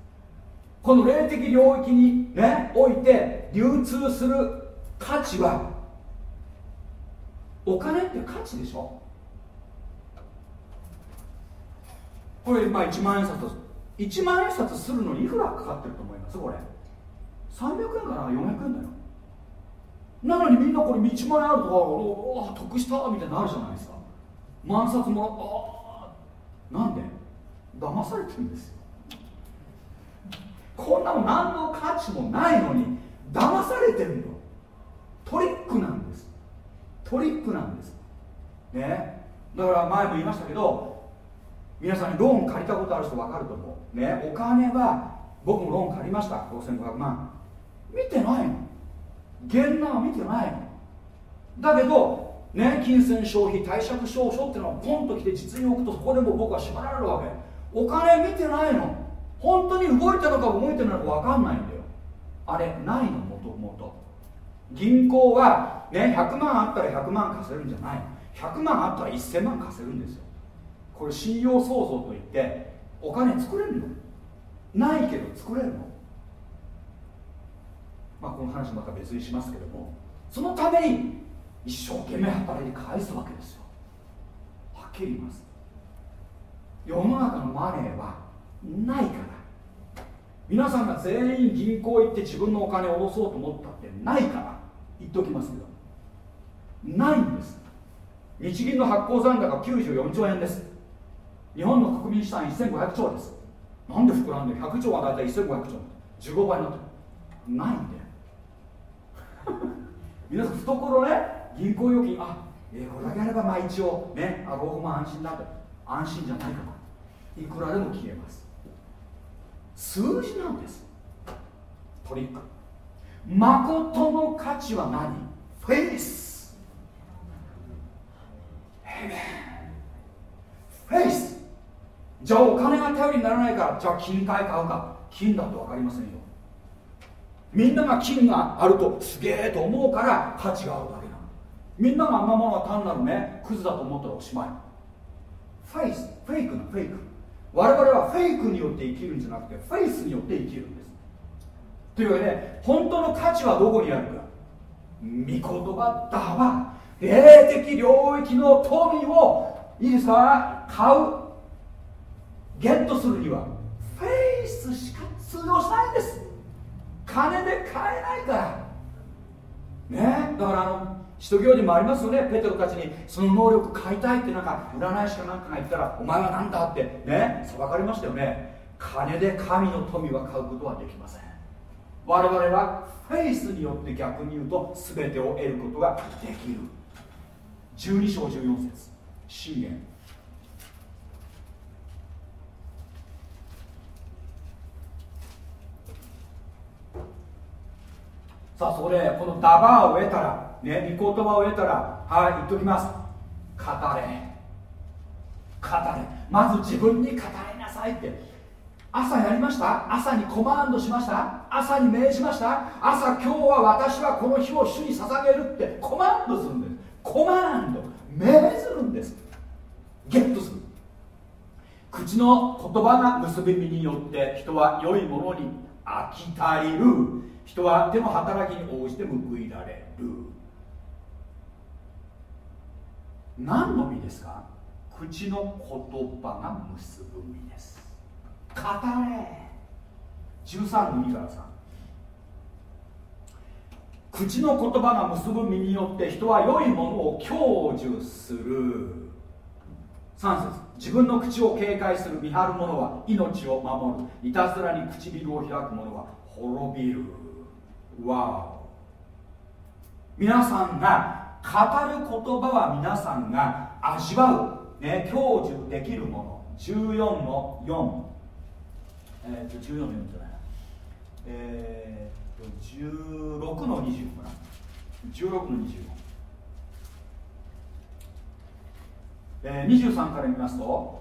この霊的領域にねおいて流通する価値はお金って価値でしょ？これまあ1万円札1万円札するのにいくらかかってると思います？これ。300円かな？400円だよ。なのにみんなこれ1万円あるとかおお得したみたいになるじゃないですか。万冊もらったなんで？騙されてるんですよ。こんなの何の価値もないのに騙されてるの。トリックなんです。トリックなんです。ね？だから前も言いましたけど皆さんにローン借りたことある人分かると思う。ね？お金は僕もローン借りました。5500万。見てないの。現ナは見てないの。だけどね金銭消費貸借証書っていうのをポンと来て実に置くとそこでも僕は縛られるわけ。お金見てないの。本当に動いたのか動いてないのか分かんないんだよ。あれないのもともと銀行はね100万あったら100万貸せるんじゃない。100万あったら1000万貸せるんですよ。これ信用創造といってお金作れるの。ないけど作れるの。まあ、この話また別にしますけどもそのために一生懸命働いて返すわけですよ。はっきり言います。世の中のマネーはないから。皆さんが全員銀行行って自分のお金を下ろそうと思ったってないから。言っておきますけど。ないんです。日銀の発行残高94兆円です。日本の国民資産1500兆です。なんで膨らんでる？100兆は大体1500兆。15倍になってる。ないんだよ皆さん懐ね銀行預金。あ、えー、これだけあればまあ一応ねあ老後も安心だと。安心じゃないからいくらでも消えます。数字なんです。トリック。誠の価値は何？フェイス。フェイス。じゃあお金が頼りにならないからじゃあ金塊買うか。金だと分かりませんよ。みんなが金があるとすげえと思うから価値があるだけなみんながあんなものは単なるねクズだと思ったらおしまい。フェイスフェイクなフェイク。我々はフェイクによって生きるんじゃなくてフェイスによって生きるんです。というわけで本当の価値はどこにあるか。御言葉だわ。霊的領域の富をいいですか？買う。ゲットするにはフェイスしか通用しないんです。金で買えないから。ね？だからあの使徒行事もありますよね。ペテロたちにその能力買いたいってなんか占い師かなんかが言ったらお前は何だってね？裁かれましたよね。金で神の富は買うことはできません。我々はフェイスによって逆に言うと全てを得ることができる。12章14節。信玄さあそこでこのダバーを得たらね御言葉を得たらはい言っときます。語れ。語れ。まず自分に語りなさいって。朝やりました？朝にコマンドしました？朝に命じました？朝今日は私はこの日を主に捧げるって。コマンドするんです。コマンド。命ずるんです。ゲットする。口の言葉が結び身によって人は良いものに飽き足りる。人は手の働きに応じて報いられる。何の実ですか？口の言葉が結ぶ実です。語れ。13の2から3口の言葉が結ぶ身によって人は良いものを享受する。3節。自分の口を警戒する見張る者は命を守る。いたずらに唇を開く者は滅びる。わお。皆さんが語る言葉は皆さんが味わう、ね、享受できるもの。14の4えー、と14の4じゃないえー、と16の25かな。16の25えー、23から見ますと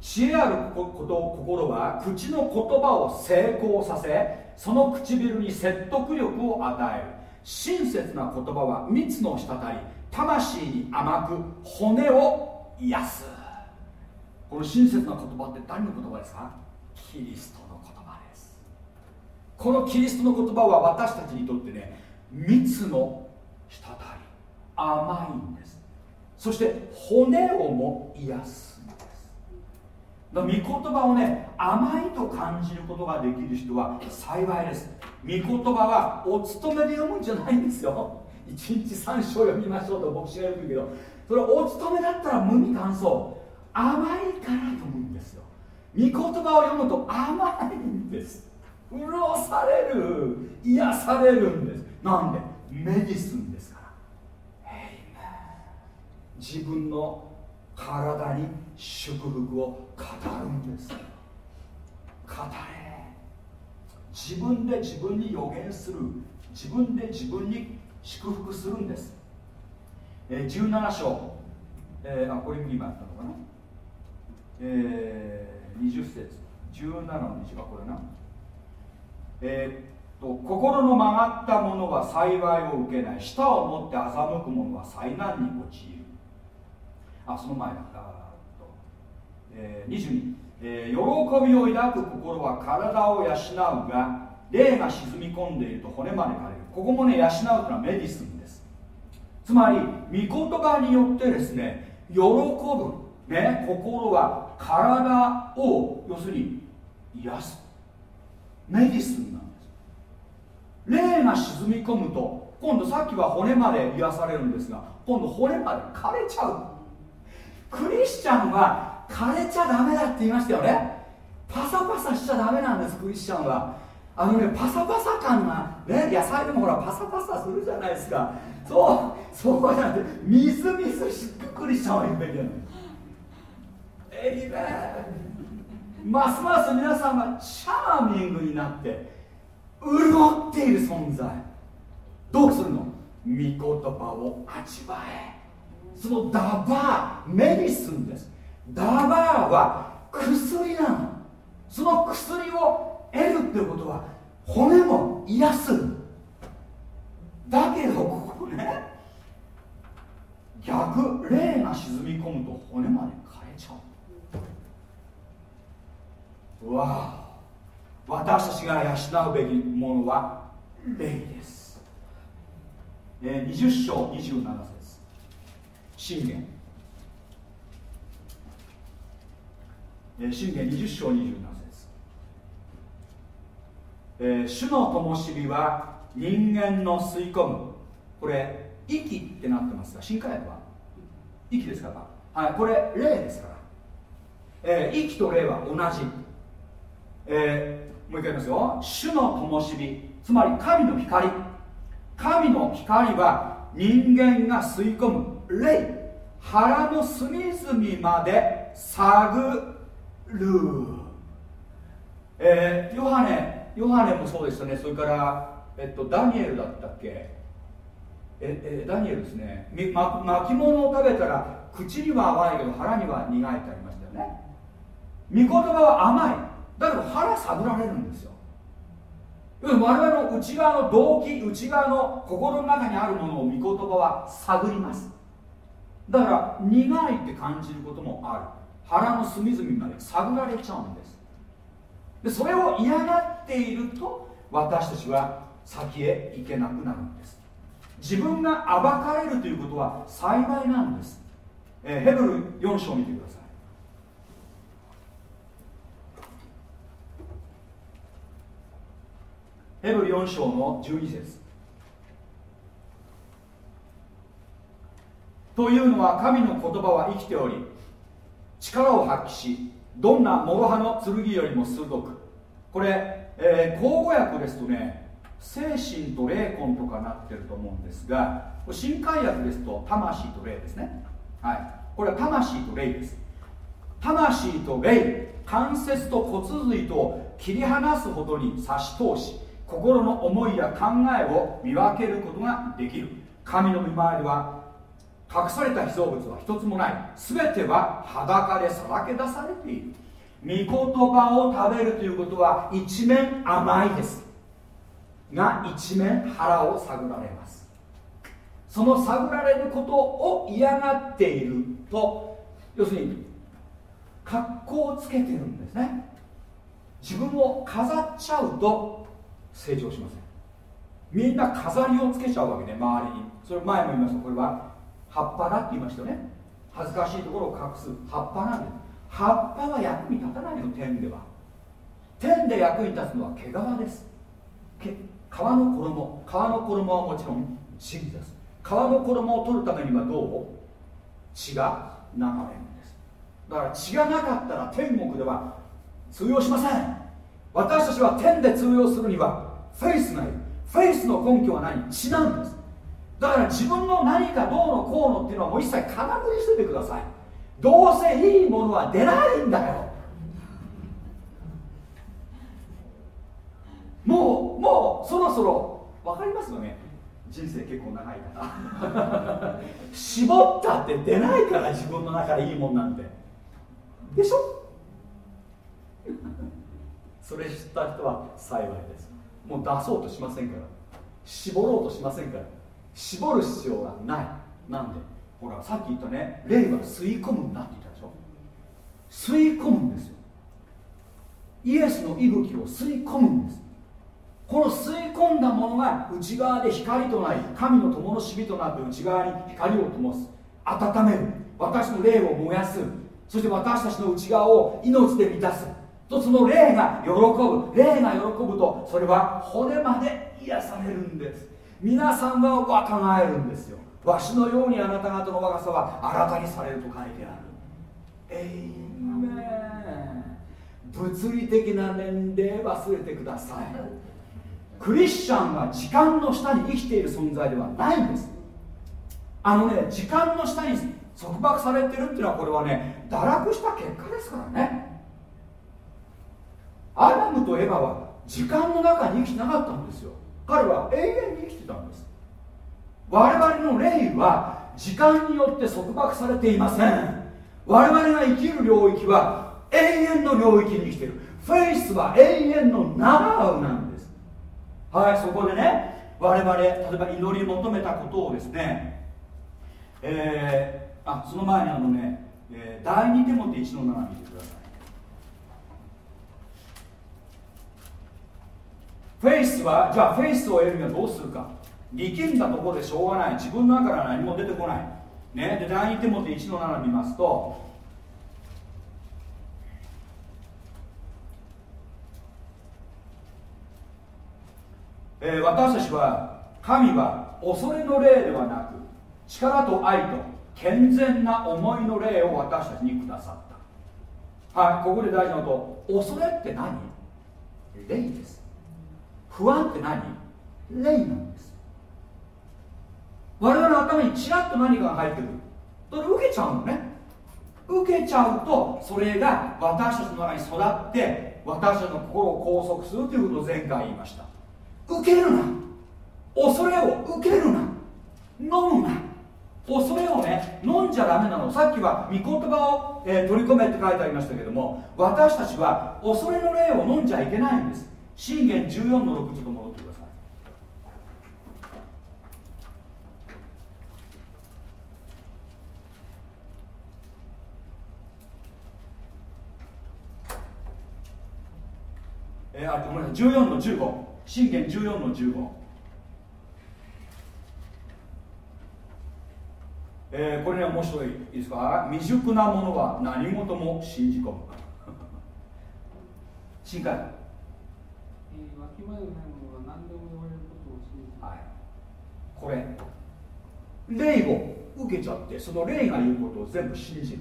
知恵あること心は口の言葉を成功させその唇に説得力を与える。親切な言葉は蜜の滴り魂に甘く骨を癒す。この親切な言葉って誰の言葉ですか？キリストの言葉です。このキリストの言葉は私たちにとってね蜜の滴り甘いんです。そして骨をも癒す。だから御言葉をね甘いと感じることができる人は幸いです。御言葉はお勤めで読むんじゃないんですよ。1日3章読みましょうと牧師が言うけど。それお勤めだったら無味乾燥甘いから読むんですよ。御言葉を読むと甘いんです。潤される。癒されるんです。なんで？メディスンですから。自分の体に祝福を語るんです語れ。自分で自分に予言する。自分で自分に祝福するんです、えー、17章、えー、あこれ今あったのかな、えー、20節。17の20はこれな。えー、と心の曲がった者は幸いを受けない。舌を持って欺く者は災難に陥る。あその前だ。えー、22、えー、喜びを抱く心は体を養うが、霊が沈み込んでいると骨まで枯れる。ここもね養うというのはメディスンです。つまり御言葉によってですね喜ぶね心は体を要するに癒す。メディスンなんです。霊が沈み込むと今度さっきは骨まで癒されるんですが今度骨まで枯れちゃう。クリスチャンは枯れちゃダメだって言いましたよね。パサパサしちゃダメなんですクリスチャンは。あのねパサパサ感がね野菜でもほらパサパサするじゃないですか。そうそうじゃなくてみずみずしくクリスチャンは言うべきなの。エイメンますます皆さんがチャーミングになって潤っている存在。どうするの？御言葉を味わえ。そのダバーメディスンです。ダバーは薬なの。その薬を得るってことは骨も癒すだけどここね逆霊が沈み込むと骨まで枯れちゃう。うわ私たちが養うべきものは霊です、えー、20章27節。信玄。信玄20章27節。えー、主の灯火は人間の吸い込む。これ息ってなってますが新海は？息ですから。はいこれ霊ですから、えー、息と霊は同じ、えー、もう一回言いますよ。主の灯火つまり神の光。神の光は人間が吸い込む霊。腹の隅々まで探る、えー、ヨハネヨハネもそうでしたね。それから、えっと、ダニエルだったっけ？ええダニエルですね、ま、巻物を食べたら口には甘いけど腹には苦いってありましたよね。御言葉は甘い。だけど腹探られるんですよ。我々の内側の動機内側の心の中にあるものを御言葉は探ります。だから苦いって感じることもある。腹の隅々まで探られちゃうんです。でそれを嫌がっていると私たちは先へ行けなくなるんです。自分が暴かれるということは幸いなんです、えー、ヘブル4章を見てください。ヘブル4章の12節。というのは神の言葉は生きており力を発揮しどんな諸刃の剣よりも鋭くこれ、えー、口語訳ですとね精神と霊魂とかなってると思うんですが新海訳ですと魂と霊ですね。はい。これは魂と霊です。魂と霊関節と骨髄と切り離すほどに差し通し心の思いや考えを見分けることができる。神の御前では隠された被造物は一つもない。全ては裸でさらけ出されている。御言葉を食べるということは一面甘いです。が一面腹を探られます。その探られることを嫌がっていると要するに格好をつけてるんですね。自分を飾っちゃうと成長しません。みんな飾りをつけちゃうわけね周りに。それ前も言いました。これは葉っぱだって言いましたよね。恥ずかしいところを隠す。葉っぱなんです。葉っぱは役に立たないの天では。天で役に立つのは毛皮です。皮の衣。皮の衣はもちろん真です。皮の衣を取るためにはどう？血が流れるんです。だから血がなかったら天国では通用しません。私たちは天で通用するにはフェイスがいる。フェイスの根拠は何血なんです。だから自分の何かどうのこうのっていうのはもう一切空振りしててください。どうせいいものは出ないんだよ。もうもうそろそろ分かりますよね。人生結構長いから。絞ったって出ないから自分の中でいいもんなんて。でしょ？それ知った人は幸いです。もう出そうとしませんから。絞ろうとしませんから。絞る必要がない。なんでほらさっき言ったね霊は吸い込むんだって言ったでしょ？吸い込むんですよ。イエスの息吹を吸い込むんです。この吸い込んだものが内側で光となり神の灯火となって内側に光を灯す。温める。私の霊を燃やす。そして私たちの内側を命で満たす。とその霊が喜ぶ。霊が喜ぶとそれは骨まで癒されるんです。皆さんは若返るんですよ。わしのようにあなた方の若さは新たにされると書いてある。えいめ物理的な年齢忘れてください。クリスチャンは時間の下に生きている存在ではないんです。あのね時間の下に束縛されてるっていうのはこれはね堕落した結果ですからね。アダムとエヴァは時間の中に生きてなかったんですよ。彼は永遠に生きてたんです。我々の霊は時間によって束縛されていません。我々が生きる領域は永遠の領域に生きてる。フェイスは永遠のナウなんです。はいそこでね我々例えば祈り求めたことをですねえー、あその前にあのね、えー、第2手モて1の7見てください。フェイスはじゃあフェイスを得るにはどうするか。力んだところでしょうがない。自分の中から何も出てこない。ねで第2手モて1の7見ますとえー、私たちは神は恐れの霊ではなく力と愛と健全な思いの霊を私たちにくださった。はいここで大事なこと。恐れって何？霊です。不安って何？霊なんです。我々の頭にちらっと何かが入ってくるそれ受けちゃうのね。受けちゃうとそれが私たちの中に育って私たちの心を拘束するということを前回言いました。受けるな。恐れを受けるな。飲むな。恐れをね飲んじゃダメなの。さっきは御言葉を、えー、取り込めって書いてありましたけども私たちは恐れの霊を飲んじゃいけないんです信玄14の6ちょっと戻ってください。えー、あごめんなさい。14の15信玄14の15えー、これね面白いいいですか？未熟な者は何事も信じ込む。新海、えー、わきまえない者は何でも言われることを信じはい。これ霊を受けちゃってその霊が言うことを全部信じる。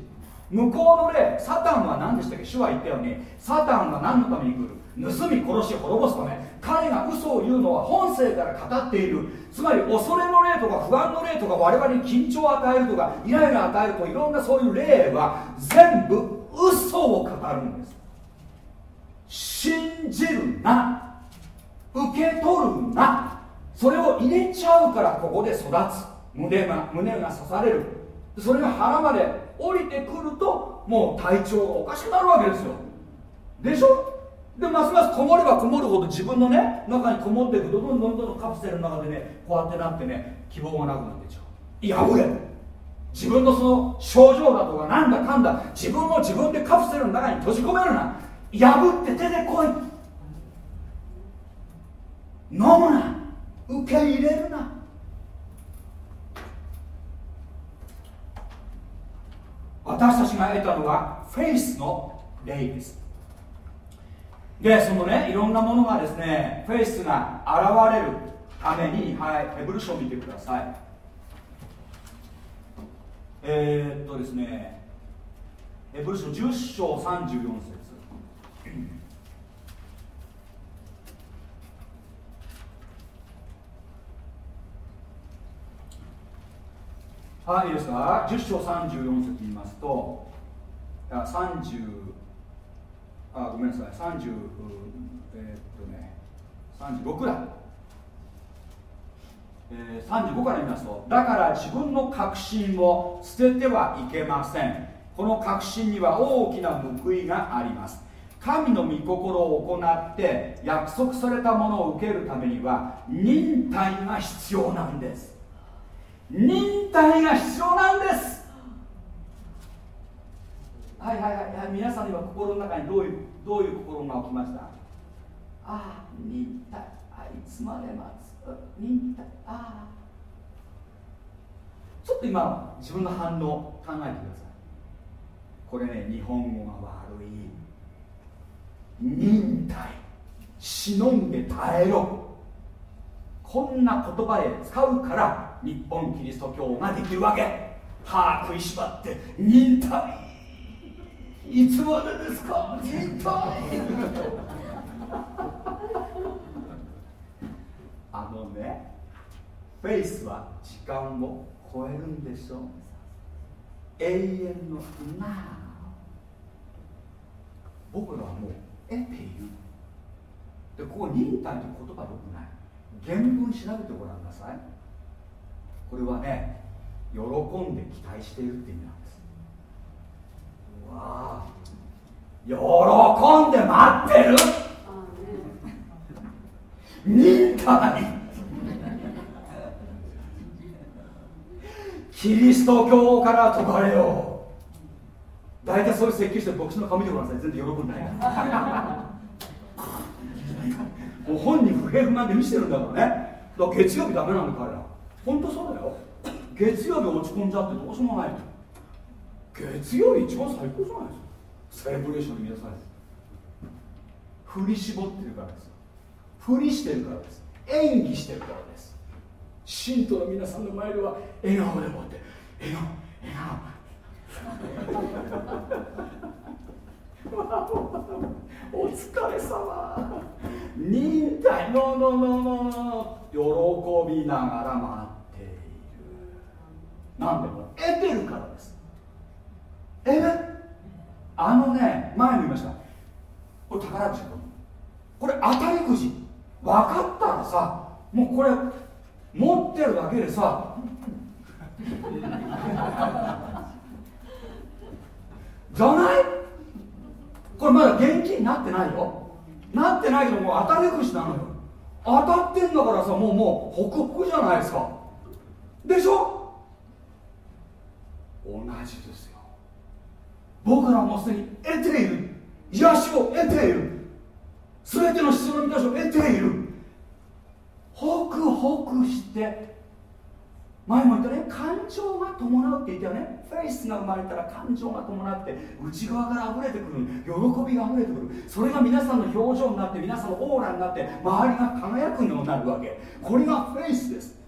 向こうの霊サタンは何でしたっけ？主は言ったようにサタンは何のために来る？盗み殺し滅ぼすため。彼が嘘を言うのは本性から語っている。つまり恐れの霊とか不安の霊とか我々に緊張を与えるとかイライラ与えるとかいろんなそういう霊は全部嘘を語るんです。信じるな。受け取るな。それを入れちゃうからここで育つ。胸が胸が刺される。それが腹まで降りてくるともう体調がおかしくなるわけですよ。でしょ？でますますこもればこもるほど自分のね中にこもっていくとどんどんどんどんカプセルの中でねこうやってなってね希望がなくなっていっちゃう。破れ自分のその症状だとかなんだかんだ自分を自分でカプセルの中に閉じ込めるな。破って出てこい。飲むな。受け入れるな。私たちが得たのはフェイスの霊です。でそのねいろんなものがですねフェイスが現れるためにはいヘブル書を見てください。えー、っとですねヘブル書10章34節。はい、いいですか？10章34節言いますと30あごめんなさい。30えー、っとね36だ、えー、35から見ますとだから自分の確信を捨ててはいけません。この確信には大きな報いがあります。神の御心を行って約束されたものを受けるためには忍耐が必要なんです。忍耐が必要なんです。はいはいはい。皆さんには心の中にどういうどういう心が起きました？ああ忍耐。はつまで待つ？忍耐。ああ。ちょっと今自分の反応考えてください。これね日本語が悪い。忍耐。忍んで耐えろ。こんな言葉で使うから日本キリスト教ができるわけ。歯食いしばって忍耐。いつまでですか？忍耐。あのねフェイスは時間を超えるんでしょ？う永遠のな僕らはもう得ているでここ忍耐という言葉よくない。原文調べてごらんなさい。これはね喜んで期待しているって意味なんです。わあ喜んで待ってる？忍耐 キリスト教から解かれよう。大体そういう説教して牧師の顔見てごらんなさい。全然喜んでないもう本人不平不満で見せてるんだからね。だから月曜日ダメなんだ彼ら。本当そうだよ。月曜日落ち込んじゃってどうしようもない。月曜日一番最高じゃないですか。セレブレーションの皆さん振り絞ってるからです。振りしてるからです。演技してるからです。信徒の皆さんの前では笑顔でもって。笑顔笑顔。お疲れ様。忍耐ののののの喜びながら待っている。なんでも得てるからです。え？あのね前も言いました。これ宝くじこれ当たりくじ。分かったらさもうこれ持ってるだけでさ じゃない？これまだ現金になってないよ。なってないけどもう当たりくじなのよ。当たってんだからさもうもうホクホクじゃないですか。でしょ？同じですよ。僕らもすでに得ている。癒しを得ている。全ての必要な満たしを得ている。ホクホクして前も言ったね感情が伴うって言ったよね。フェイスが生まれたら感情が伴って内側から溢れてくる喜びが溢れてくる。それが皆さんの表情になって皆さんのオーラになって周りが輝くようになるわけ。これがフェイスです。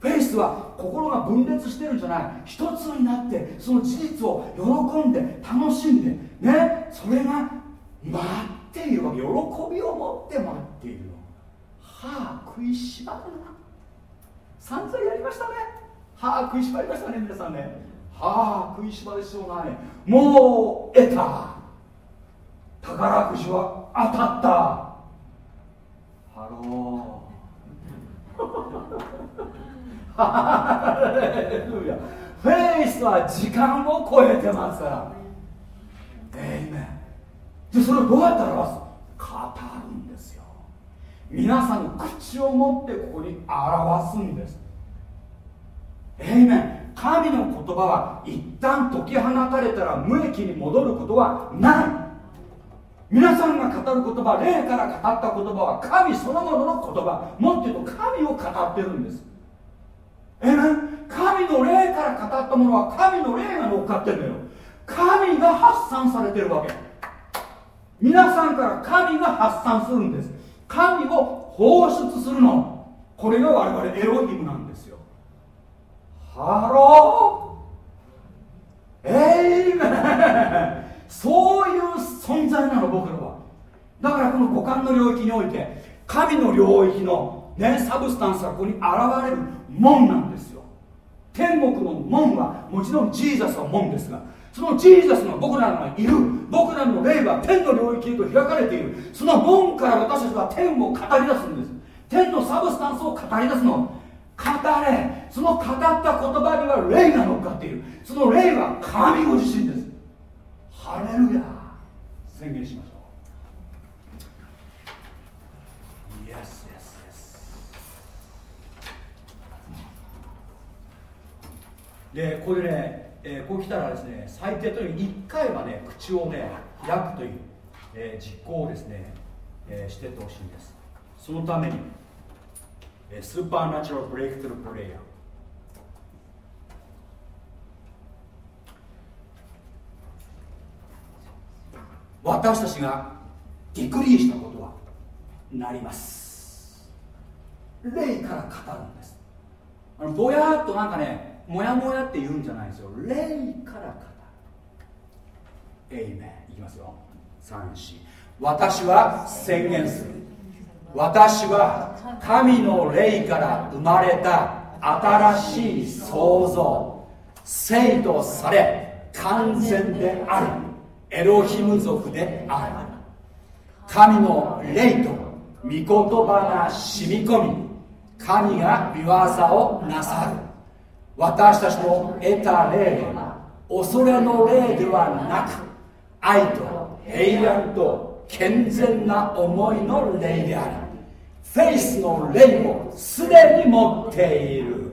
フェイスは心が分裂してるんじゃない。一つになってその事実を喜んで楽しんでね。それが待っているわけ。喜びを持って待っているの歯食いしばるな。散々やりましたね。歯食いしばりましたね皆さんね。歯食いしばる必要ないもう得た。宝くじは当たった。ハロー。ハフェイスは時間を超えてますエイメンでそれをどうやって表す皆さんの口を持ってここに表すんです。えいめん神の言葉は一旦解き放たれたら無益に戻ることはない。皆さんが語る言葉霊から語った言葉は神そのものの言葉。もっと言うと神を語ってるんです。えめ神の霊から語ったものは神の霊が乗っかってるのよ。神が発散されてるわけ。皆さんから神が発散するんです。神を放出するの。これが我々エロヒムなんですよ。ハロー。エイメン。そういう存在なの僕らは。だからこの五感の領域において神の領域の、ね、 substance がここに現れる門なんですよ。天国の門はもちろん Jesus は門ですがその Jesus が僕らがいる。僕らの霊は天の領域へと開かれている。その門から私たちは天を語り出すんです。天の substance を語り出すの。語れ。その語った言葉には霊が乗っかっているその霊は神ご自身です。ハレルヤ。宣言しましょう。イエスイエスイエスでこれねえー、こう来たらですね最低という1回はね口をね開くという、えー、実行をですね、えー、してってほしいんです。そのために supernatural breakthrough prayer。私たちが decree したことはなります。霊から語るんです。あのぼやっとなんかねもやもやって言うんじゃないですよ。霊から語る。エイメンいきますよ。34私は宣言する。私は神の霊から生まれた新しい創造。生とされ完全である。エロヒム族である。神の霊と御言葉が染み込み神が見業をなさる。私たちの得た霊は恐れの霊ではなく愛と平安と健全な思いの霊である。フェイスの霊をすでに持っている。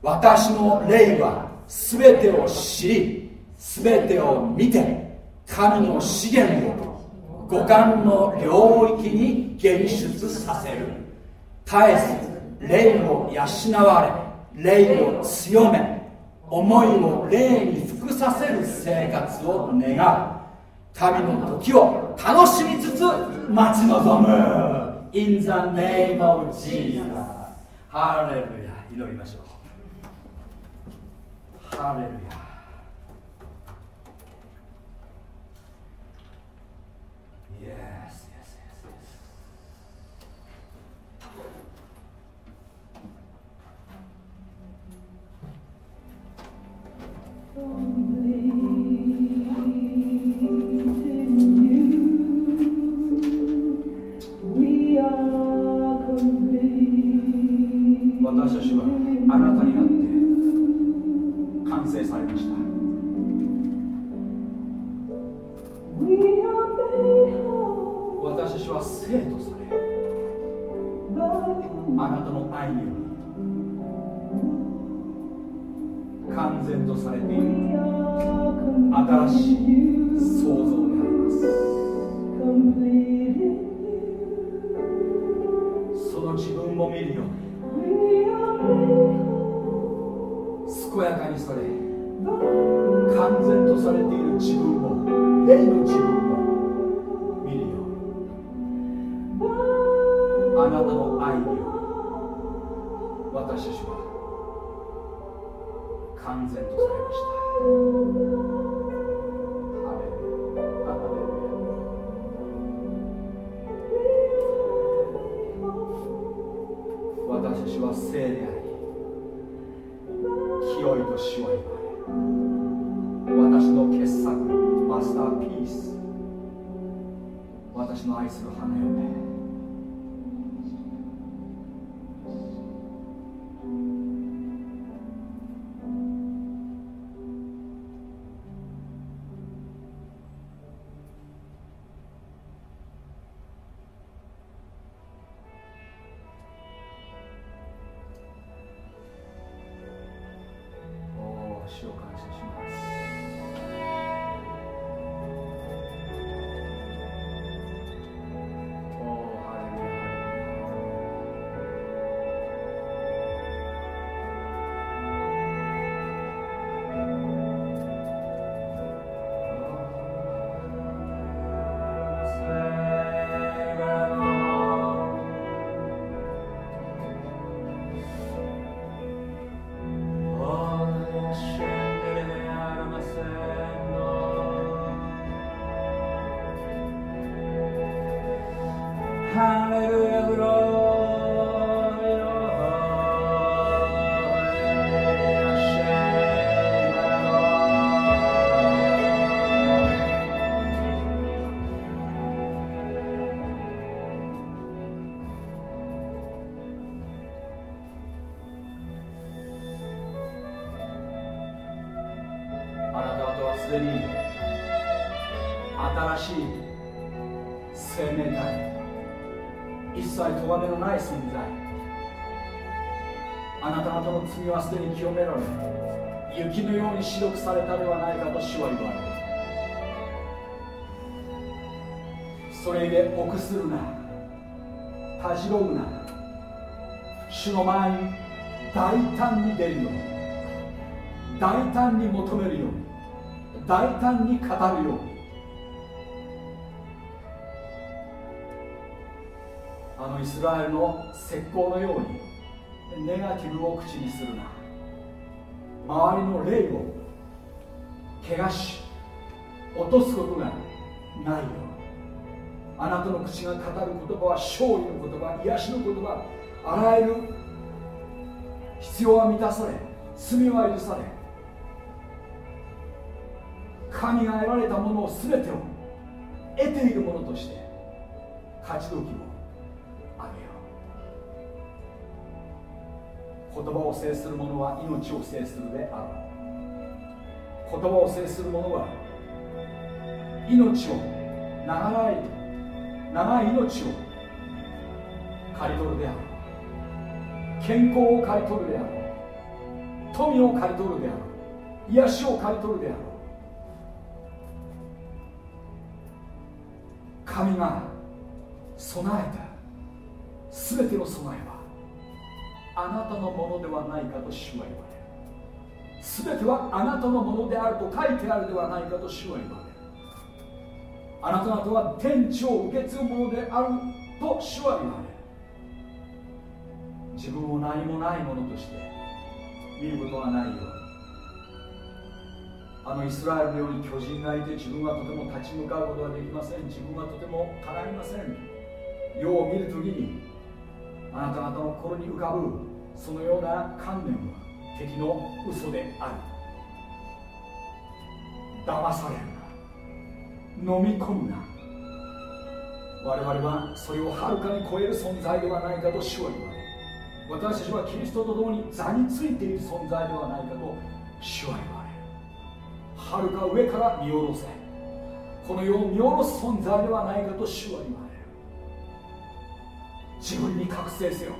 私の霊は全てを知り全てを見て神の資源を五感の領域に現出させる。絶えず霊を養われ霊を強め思いを霊に服させる生活を願う。神の時を楽しみつつ待ち望む。In the name of Jesus ハレルヤ。祈りましょう。ハレルヤ。Yes, yes, yes, yes. We are complete. 私たちはあなたになって完成されました We are made whole 私たちは生とされあなたの愛により完全とされている。新しい創造であります。その自分も見るように。健やかにされ完全とされている自分も霊の自分も見るように。あなたの愛に私たちは完全とされました。ハレルヤ。ハレル私たちは聖であり。清いと主は言われ私の傑作マスターピース。私の愛する花嫁。罪はすでに清められ雪のように白くされたではないかと主は言われる。それで臆するなたじろぐな主の前に大胆に出るように大胆に求めるように大胆に語るよう。にあのイスラエルの石膏のようにネガティブを口にするな。周りの霊を怪我し落とすことがないようあなたの口が語る言葉は勝利の言葉癒しの言葉あらゆる必要は満たされ罪は許され神が得られたものを全てを得ているものとして勝ち時を言葉を制する者は命を制するであろう言葉を制する者は命を長い長い命を刈り取るであろう健康を刈り取るであろう富を刈り取るであろう癒しを刈り取るであろう神が備えた全ての備えはあなたのものではないかと主は言われる。全てはあなたのものであると書いてあるではないかと主は言われる。あなた方は天地を受け継ぐものであると主は言われる。自分を何もないものとして見ることがないように。あのイスラエルのように巨人がいて自分はとても立ち向かうことができません。自分はとてもかないません。世を見るときにあなた方の心に浮かぶそのような観念は敵の嘘である騙されるな。飲み込むな我々はそれをはるかに超える存在ではないかと主は言われ私たちはキリストと共に座についている存在ではないかと主は言われはるか上から見下ろせ。この世を見下ろす存在ではないかと主は言われ自分に覚醒せよ。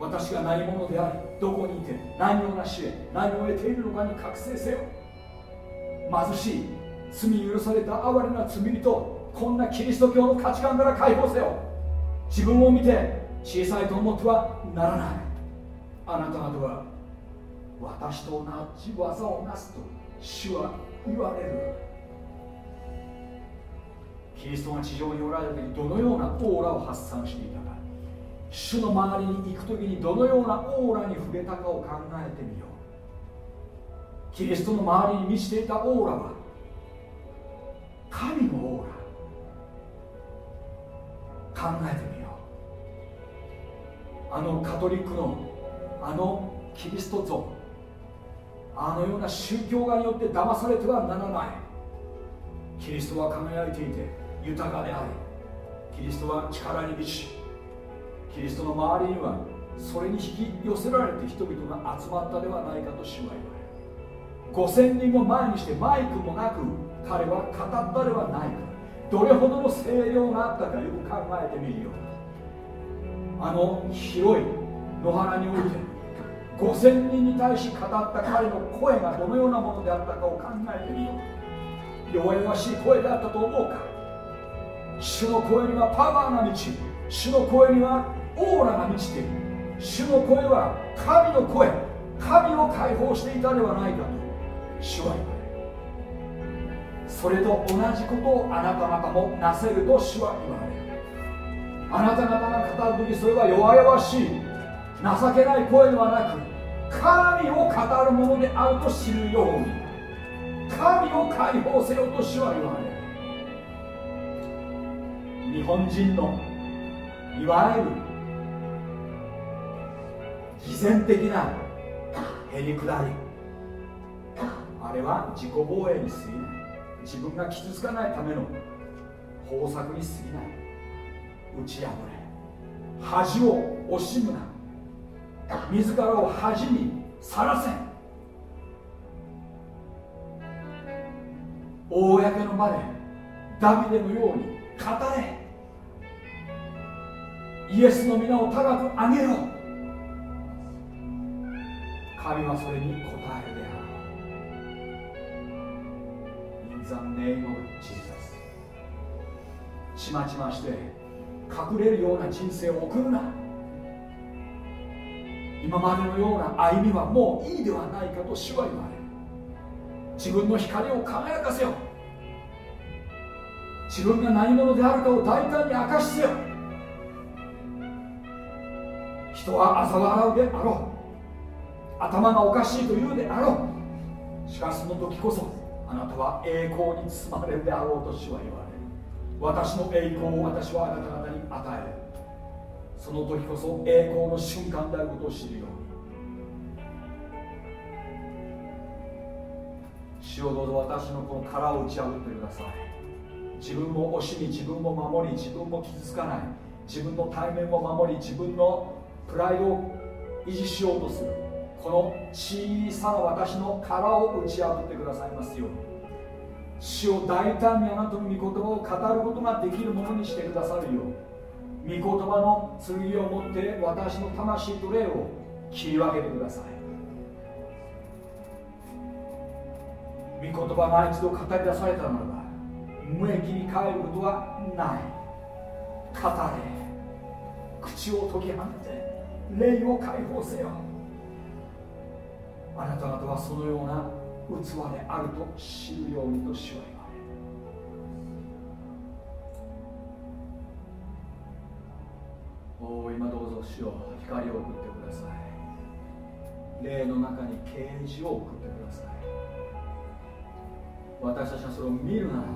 私が何者でありどこにいて何を成し得何を得ているのかに覚醒せよ。貧しい罪許された哀れな罪人こんなキリスト教の価値観から解放せよ。自分を見て小さいと思ってはならない。あなた方は私と同じ技をなすと主は言われる。キリストが地上におられる時にどのようなオーラを発散していた？か主の周りに行く時にどのようなオーラに触れたかを考えてみよう。キリストの周りに満ちていたオーラは神のオーラ。考えてみよう。あのカトリックのあのキリスト像。あのような宗教画によって騙されてはならない。キリストは輝いていて豊かでありキリストは力に満ちキリストの周りにはそれに引き寄せられて人々が集まったではないかと主は言われる。5000人も前にしてマイクもなく彼は語ったではないかどれほどの声量があったかよく考えてみるよあの広い野原において5000人に対し語った彼の声がどのようなものであったかを考えてみよう。弱々しい声であったと思うか。主の声にはパワーが満ち主の声にはオーラが満ちている主の声は神の声神を解放していたではないかと主は言われるそれと同じことをあなた方もなせると主は言われるあなた方が語る時それは弱々しい情けない声ではなく神を語るものであると知るように神を解放せよと主は言われる日本人のいわゆる偽善的なへりくだり。あれは自己防衛に過ぎない。自分が傷つかないための方策に過ぎない。打ち破れ。恥を惜しむな。自らを恥にさらせ。公の場でダビデのように語れ。イエスの皆を高く上げろ。神はそれに応えるである the name of Jesus ちまちまして隠れるような人生を送るな。今までのような歩みはもういいではないかと主は言われる。自分の光を輝かせよ自分が何者であるかを大胆に明かしせよ人は嘲笑うであろう。頭がおかしいと言うであろう。しかしその時こそあなたは栄光に包まれるであろうと主は言われる。私の栄光を私はあなた方に与える。その時こそ栄光の瞬間であることを知るように。主をどうぞ私のこの殻を打ち破ってください。自分も惜しみ自分も守り自分も傷つかない。自分の対面も守り自分のプライドを維持しようとする。この小さな私の殻を打ち破ってくださいますように。主を大胆にあなたの御言葉を語ることができるものにしてくださるよう御言葉の剣を持って私の魂と霊を切り分けてください。御言葉が一度語り出されたならば無益に帰ることはない。語れ。口を解き放って霊を解放せよ。あなた方はそのような器であると知るようにと主は言われおお今どうぞ主よ光を送ってください。霊の中に啓示を送ってください。私たちはそれを見るならば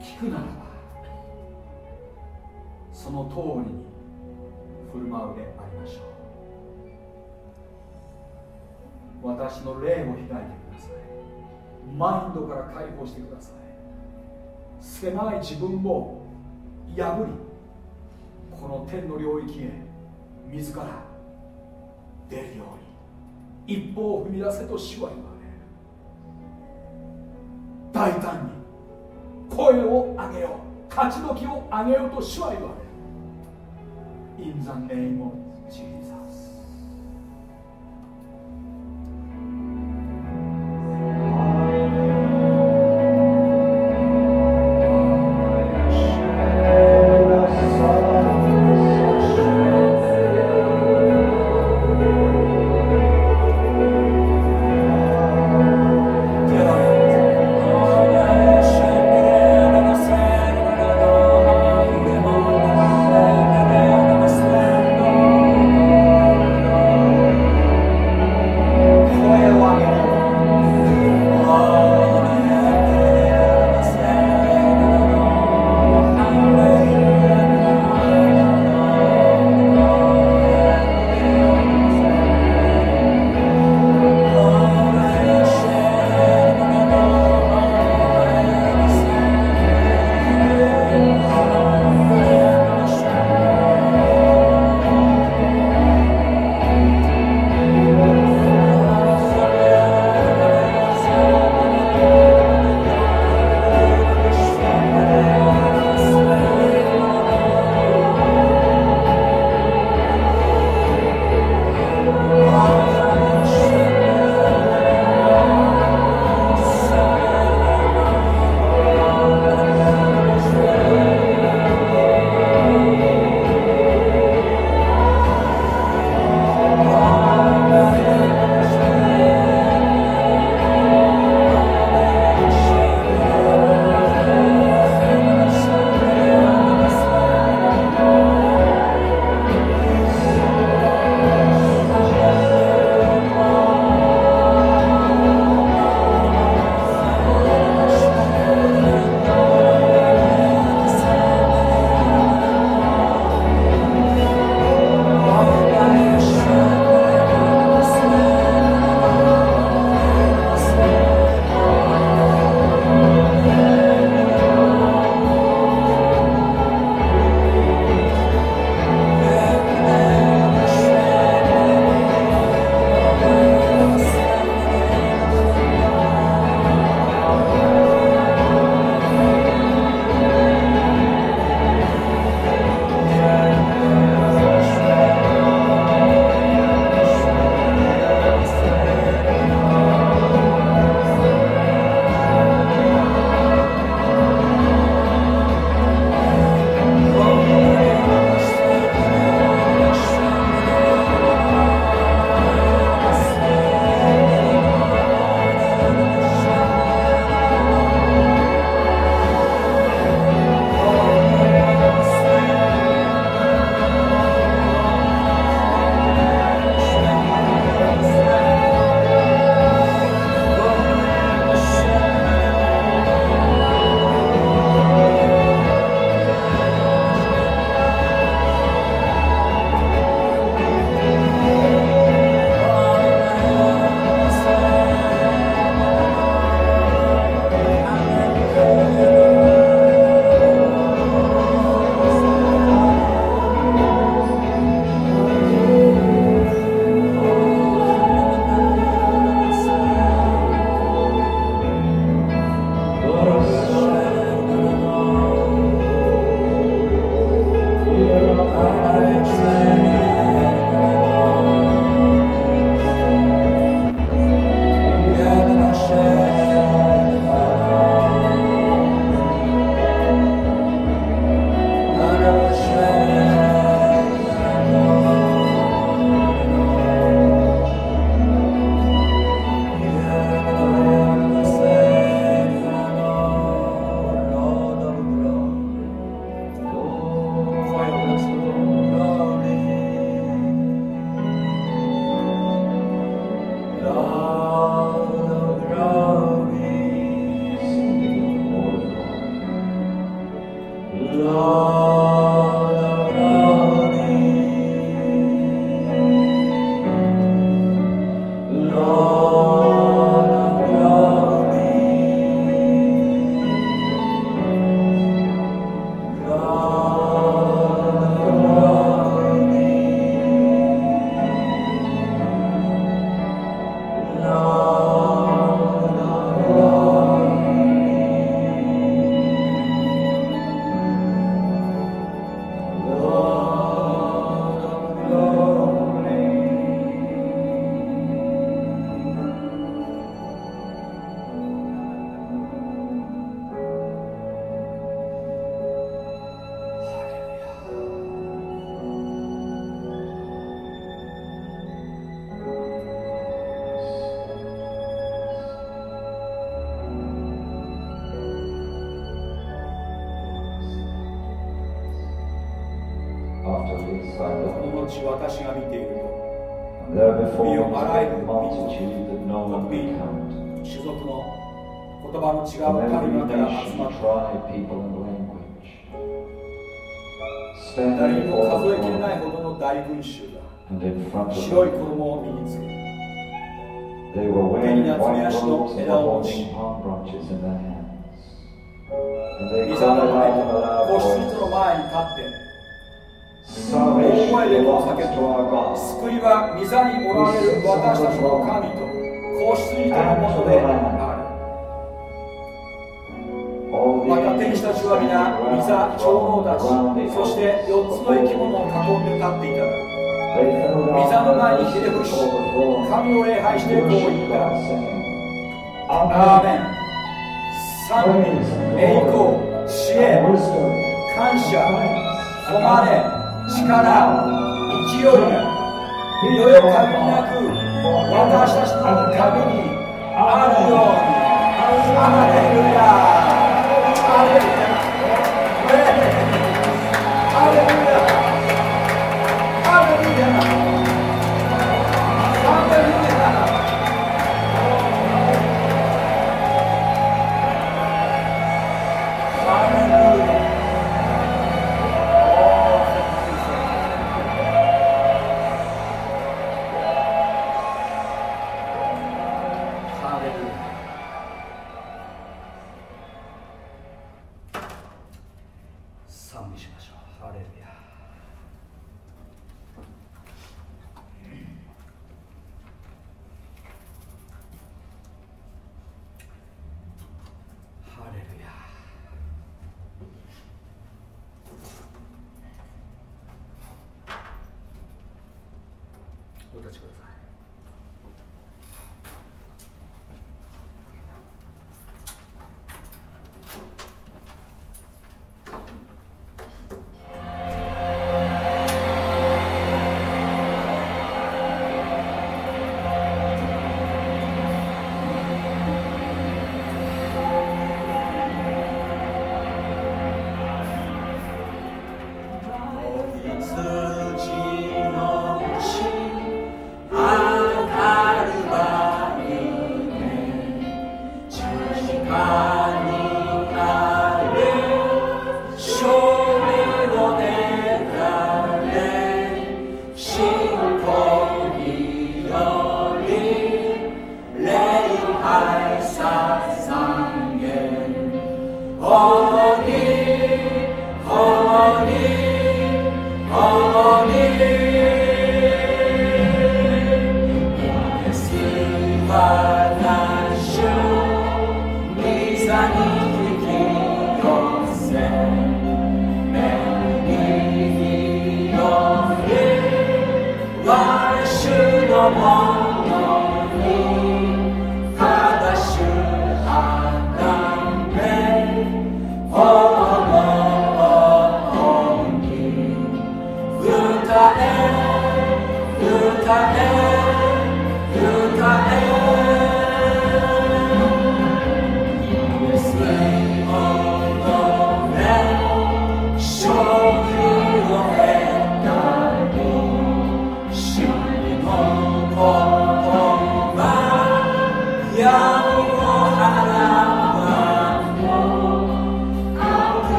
聞くならばその通りに振る舞うでありましょう。私の霊を開いてください。マインドから解放してください。狭い自分を破りこの天の領域へ自ら出るように一歩を踏み出せと主は言われる。大胆に声を上げよう勝ち時を上げようと主は言われる。In the name of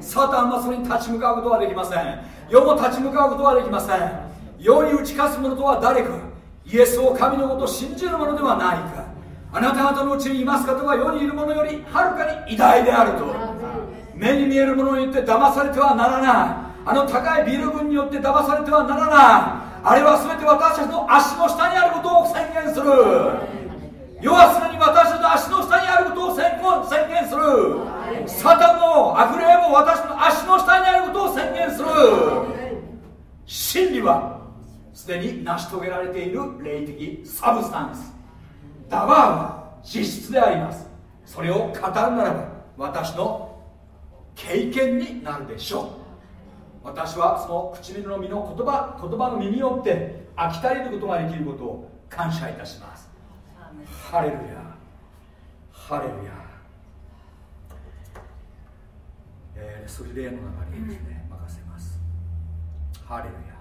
サタンはそれに立ち向かうことはできません。世も立ち向かうことはできません。世に打ち勝つ者とは誰か。イエスを神のことを信じる者ではないか。あなた方のうちにいます方は世にいる者よりはるかに偉大であると。目に見えるものによって騙されてはならない。あの高いビル群によって騙されてはならない。あれは全て私たちの足の下にあることを宣言する世は常に私の足の下にあることを宣言する。サタンの悪霊も私の足の下にあることを宣言する。真理はすでに成し遂げられている霊的サブスタンス。ダバーは実質であります。それを語るならば私の経験になるでしょう。私はその唇の実の言葉言葉の実によって飽き足りることができることを感謝いたします。ハレルヤハレルヤ、えー、それ例の中にですね任せます。ハレルヤ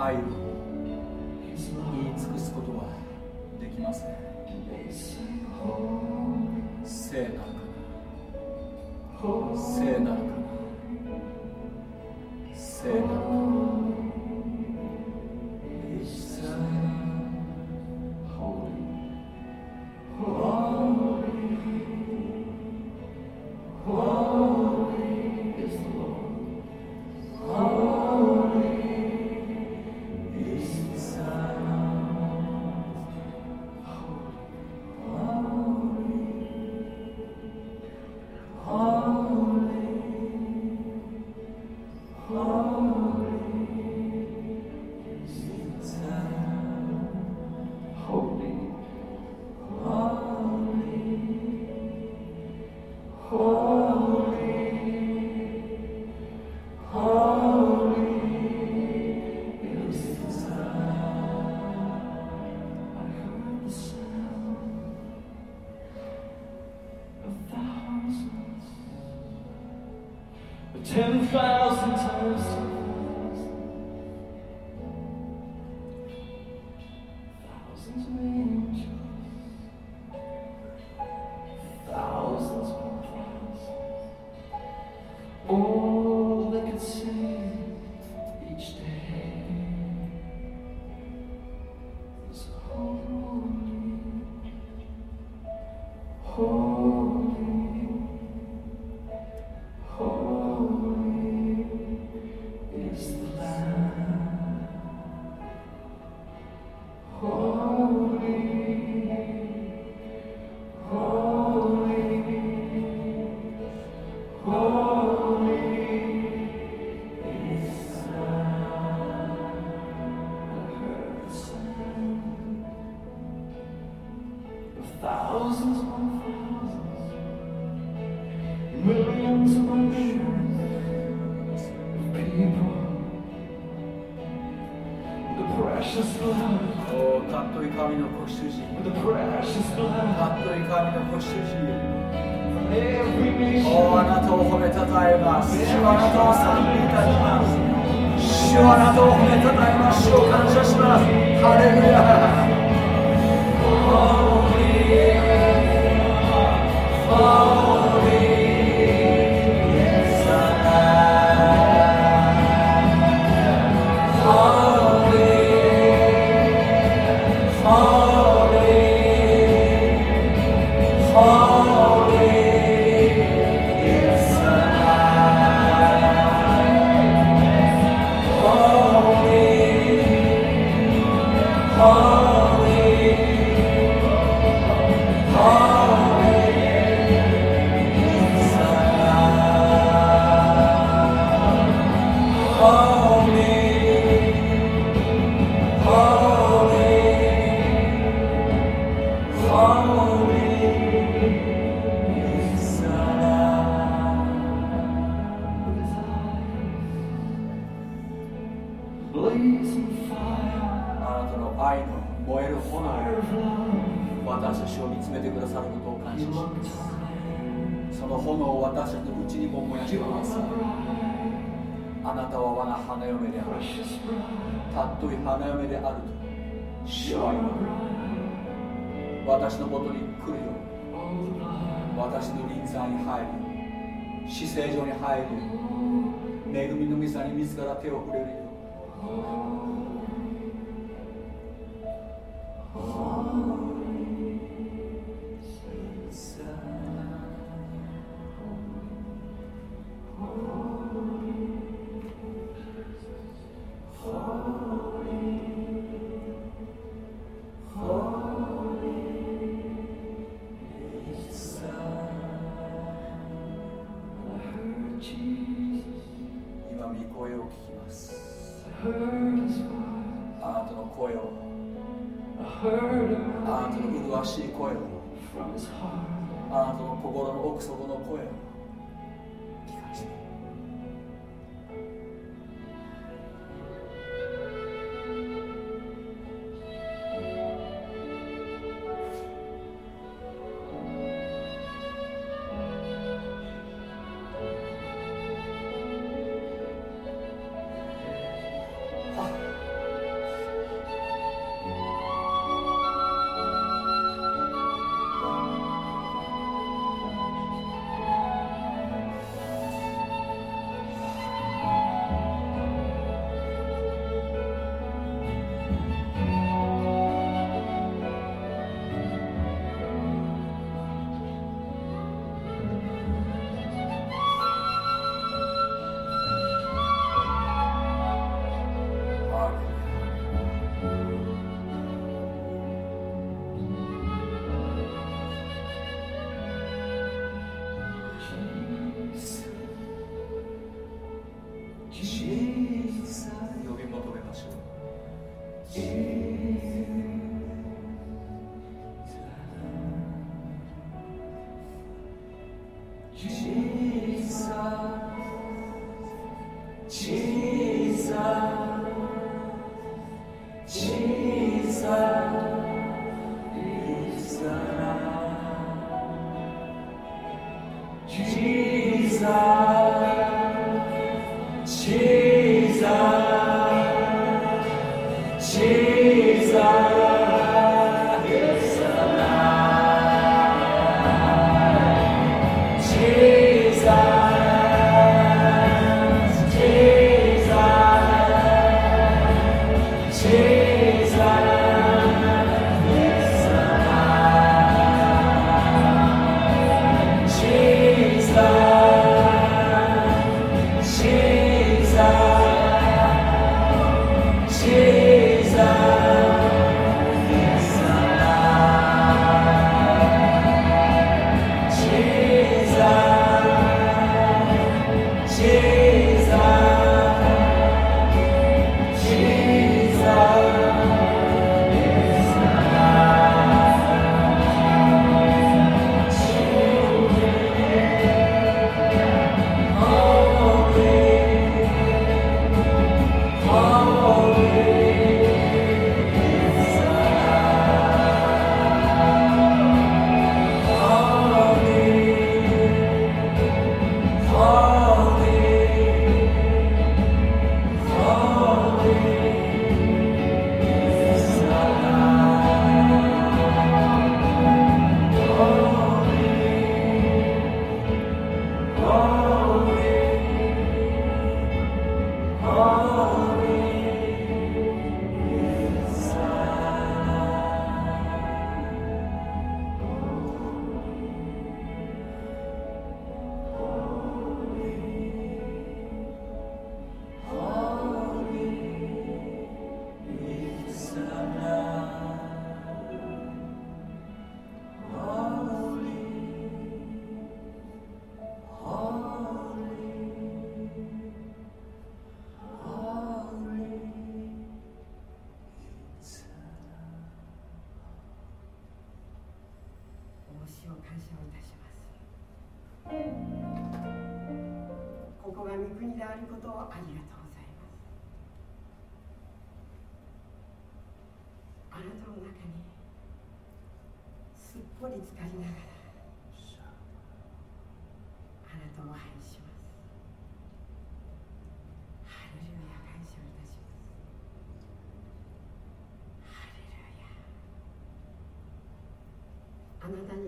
I. 花嫁であると主は言わ私のもとに来る。よ。私の臨在に入り死聖所に入り恵みの御座に自ら手を触れる。よ。う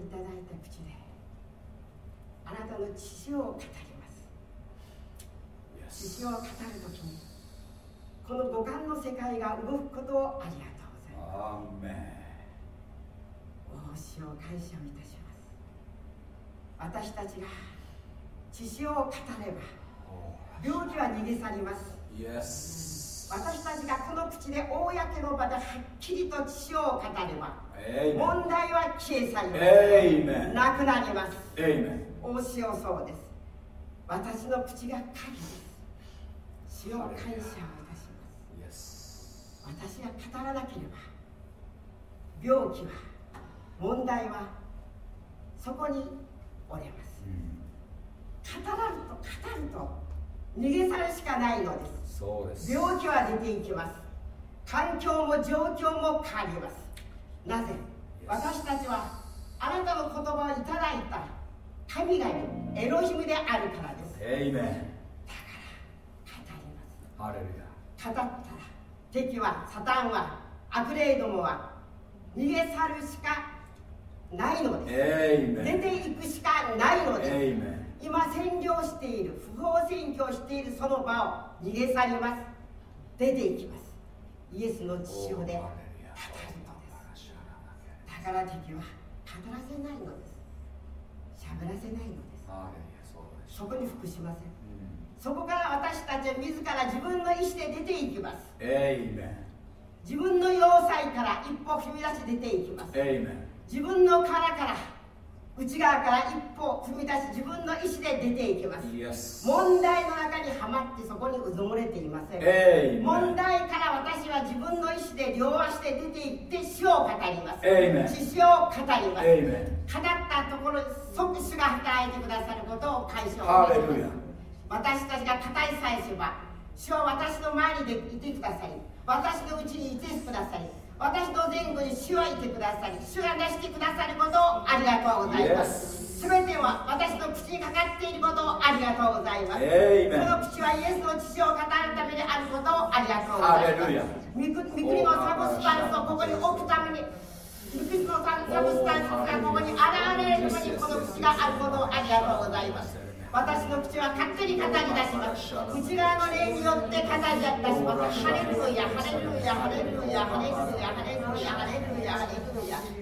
いただいた口であなたの父を語ります。父を語るときにこの五感の世界が動くことをありがとうございます。を感謝をいたします。私たちが父を語れば病気は逃げ去ります。私たちがこの口で公の場ではっきりと父を語れば問題は消え去りますなくなります。主をそうです。私の口が鍵です。主を感謝をいたします。私が語らなければ病気は問題はそこに折れます。語らると語ると逃げ去るしかないのです。病気は出ていきます。環境も状況も変わりますなぜ私たちはあなたの言葉をいただいた神々エロヒムであるからです Amen 語りますハレルヤ語ったら敵はサタンは悪霊どもは逃げ去るしかないのです出 Amen ていくしかないのです Amen 今占領している不法占拠しているその場を逃げ去ります。出ていきます。イエスの血潮で語るのです。だから敵は語らせないのです。喋らせないのです。そこに服しません。うん。そこから私たちは自ら自分の意思で出ていきます。自分の要塞から一歩踏み出し出ていきます。自分の殻から内側から一歩踏み出し自分の意思で出ていきます。Yes 問題の中にはまってそこにうずもれていません。Amen 問題から私は自分の意思で両足で出ていって死を語ります。Amen 死を語ります。Amen 語ったところ即主が働いてくださることを解消ハレルヤ私たちが語りさえせば主は私の周りでいてくださり私のうちにいてくださり私の前後に主はいてくださり主がなしてくださることをありがとうございます。Yes 全ては私の口にかかっていることをありがとうございます。この口はイエスの父を語るためであることをありがとうございます。ハレルヤ御国のサブスタンスをここに置く。ために御国のサブスタンスがここに現れるためにこの口があることをありがとうございます。私の口は勝手に語り出します。内側の霊によって語り出します。ハレルヤハレルヤハレルヤハレルヤハレルヤハレルヤハレルヤハレルヤ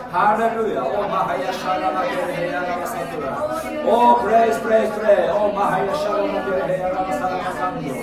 マケレヘラマサリマサンハレルヤオーラサヘラケレシェレサラマサンオーババラヤシャケレサラマサトラハレルヤオーマハヤシャラマケレヘラマサトラオープレイスプレイスプレイオーマハヤシャラマケレヘラマサラマサンド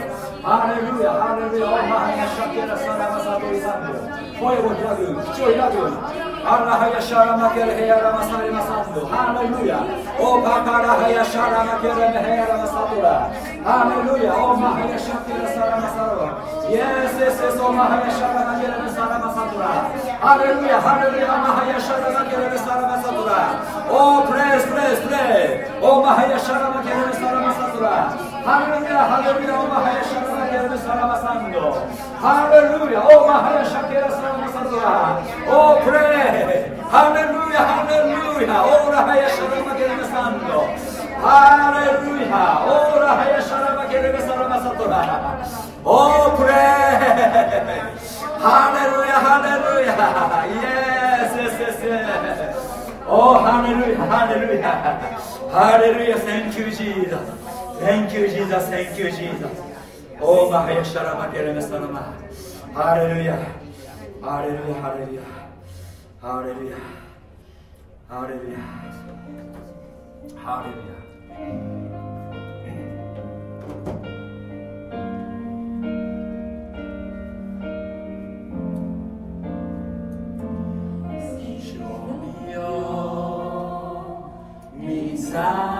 ハレルヤハレルヤオーマハヤシャケレサラマサトリサンド声を開く口を開くようにアラハヤシャラマケレヘヤラマサリマサンドハレルヤオパカラハヤシャラマケレメヘヤラマサトラハレルヤオマハヤシャケレサラマサトライエスエスエスオマハヤシャラマケレメサラマサトラハレルヤハレルヤオマハヤシャラマケレメサラマサトラオプレイスプレイスプレイオマハヤシャラマケレメサラマサトラハレルヤハレルヤオマハヤシャラマケレメサラマサンド。ハレルヤ。オマハヤシャケレサラマサトラオプレイ。ハレルヤハレルヤ。オラハヤシャラマケレメサンド。ハレルヤ。オラハヤシャラマケレメサラマサトラオプレイ。ハレルヤハレルヤ。イエスエスエスエスおハレルヤハレルヤ。ハレルヤ。Thank you Jesus. Thank you Jesus. Thank you Jesus. Oh mahya şarama kereme sanama. Haleluya. Haleluya, haleluya. Haleluya. Haleluya. Haleluya. Show.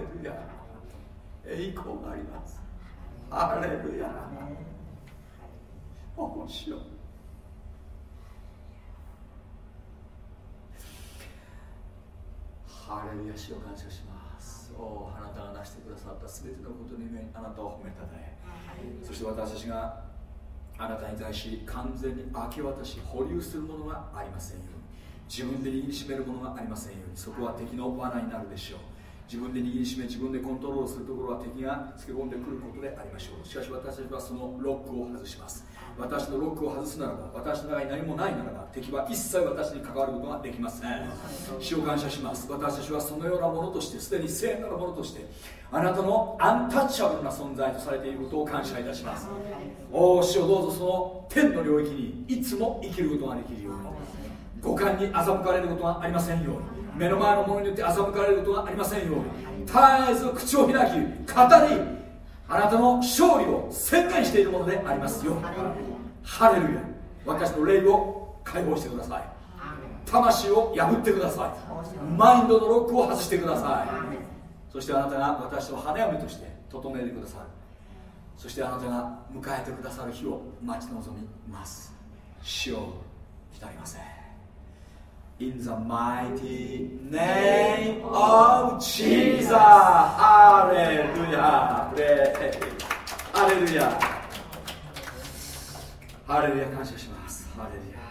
レルヤ栄光があります。ハレルヤ面白い。ハレルヤ主を感謝します。おあなたが成してくださった全てのことにあなたを褒めたたえ。そして私たちがあなたに対し完全に明け渡し保留するものがありませんように。自分で握りしめるものがありませんように。そこは敵の罠になるでしょう自分で握りしめ自分でコントロールするところは敵がつけ込んでくることでありましょう。しかし私たちはそのロックを外します。私のロックを外すならば私の中に何もないならば敵は一切私に関わることができません。主を感謝します。私たちはそのようなものとしてすでに聖なるものとしてあなたのアンタッチャブルな存在とされていることを感謝いたします。おお主をどうぞその天の領域にいつも生きることができるように。五感に欺かれることがありませんように目の前のものによって欺かれることがありませんように。絶えず口を開き語りあなたの勝利を宣言しているものでありますよハレルヤ。私の霊を解放してください。魂を破ってください。マインドのロックを外してください。そしてあなたが私を花嫁として整えてくださるそしてあなたが迎えてくださる日を待ち望みます。死を浸りません。In the mighty name of Jesus! ハレルヤハレルヤハレルヤ感謝します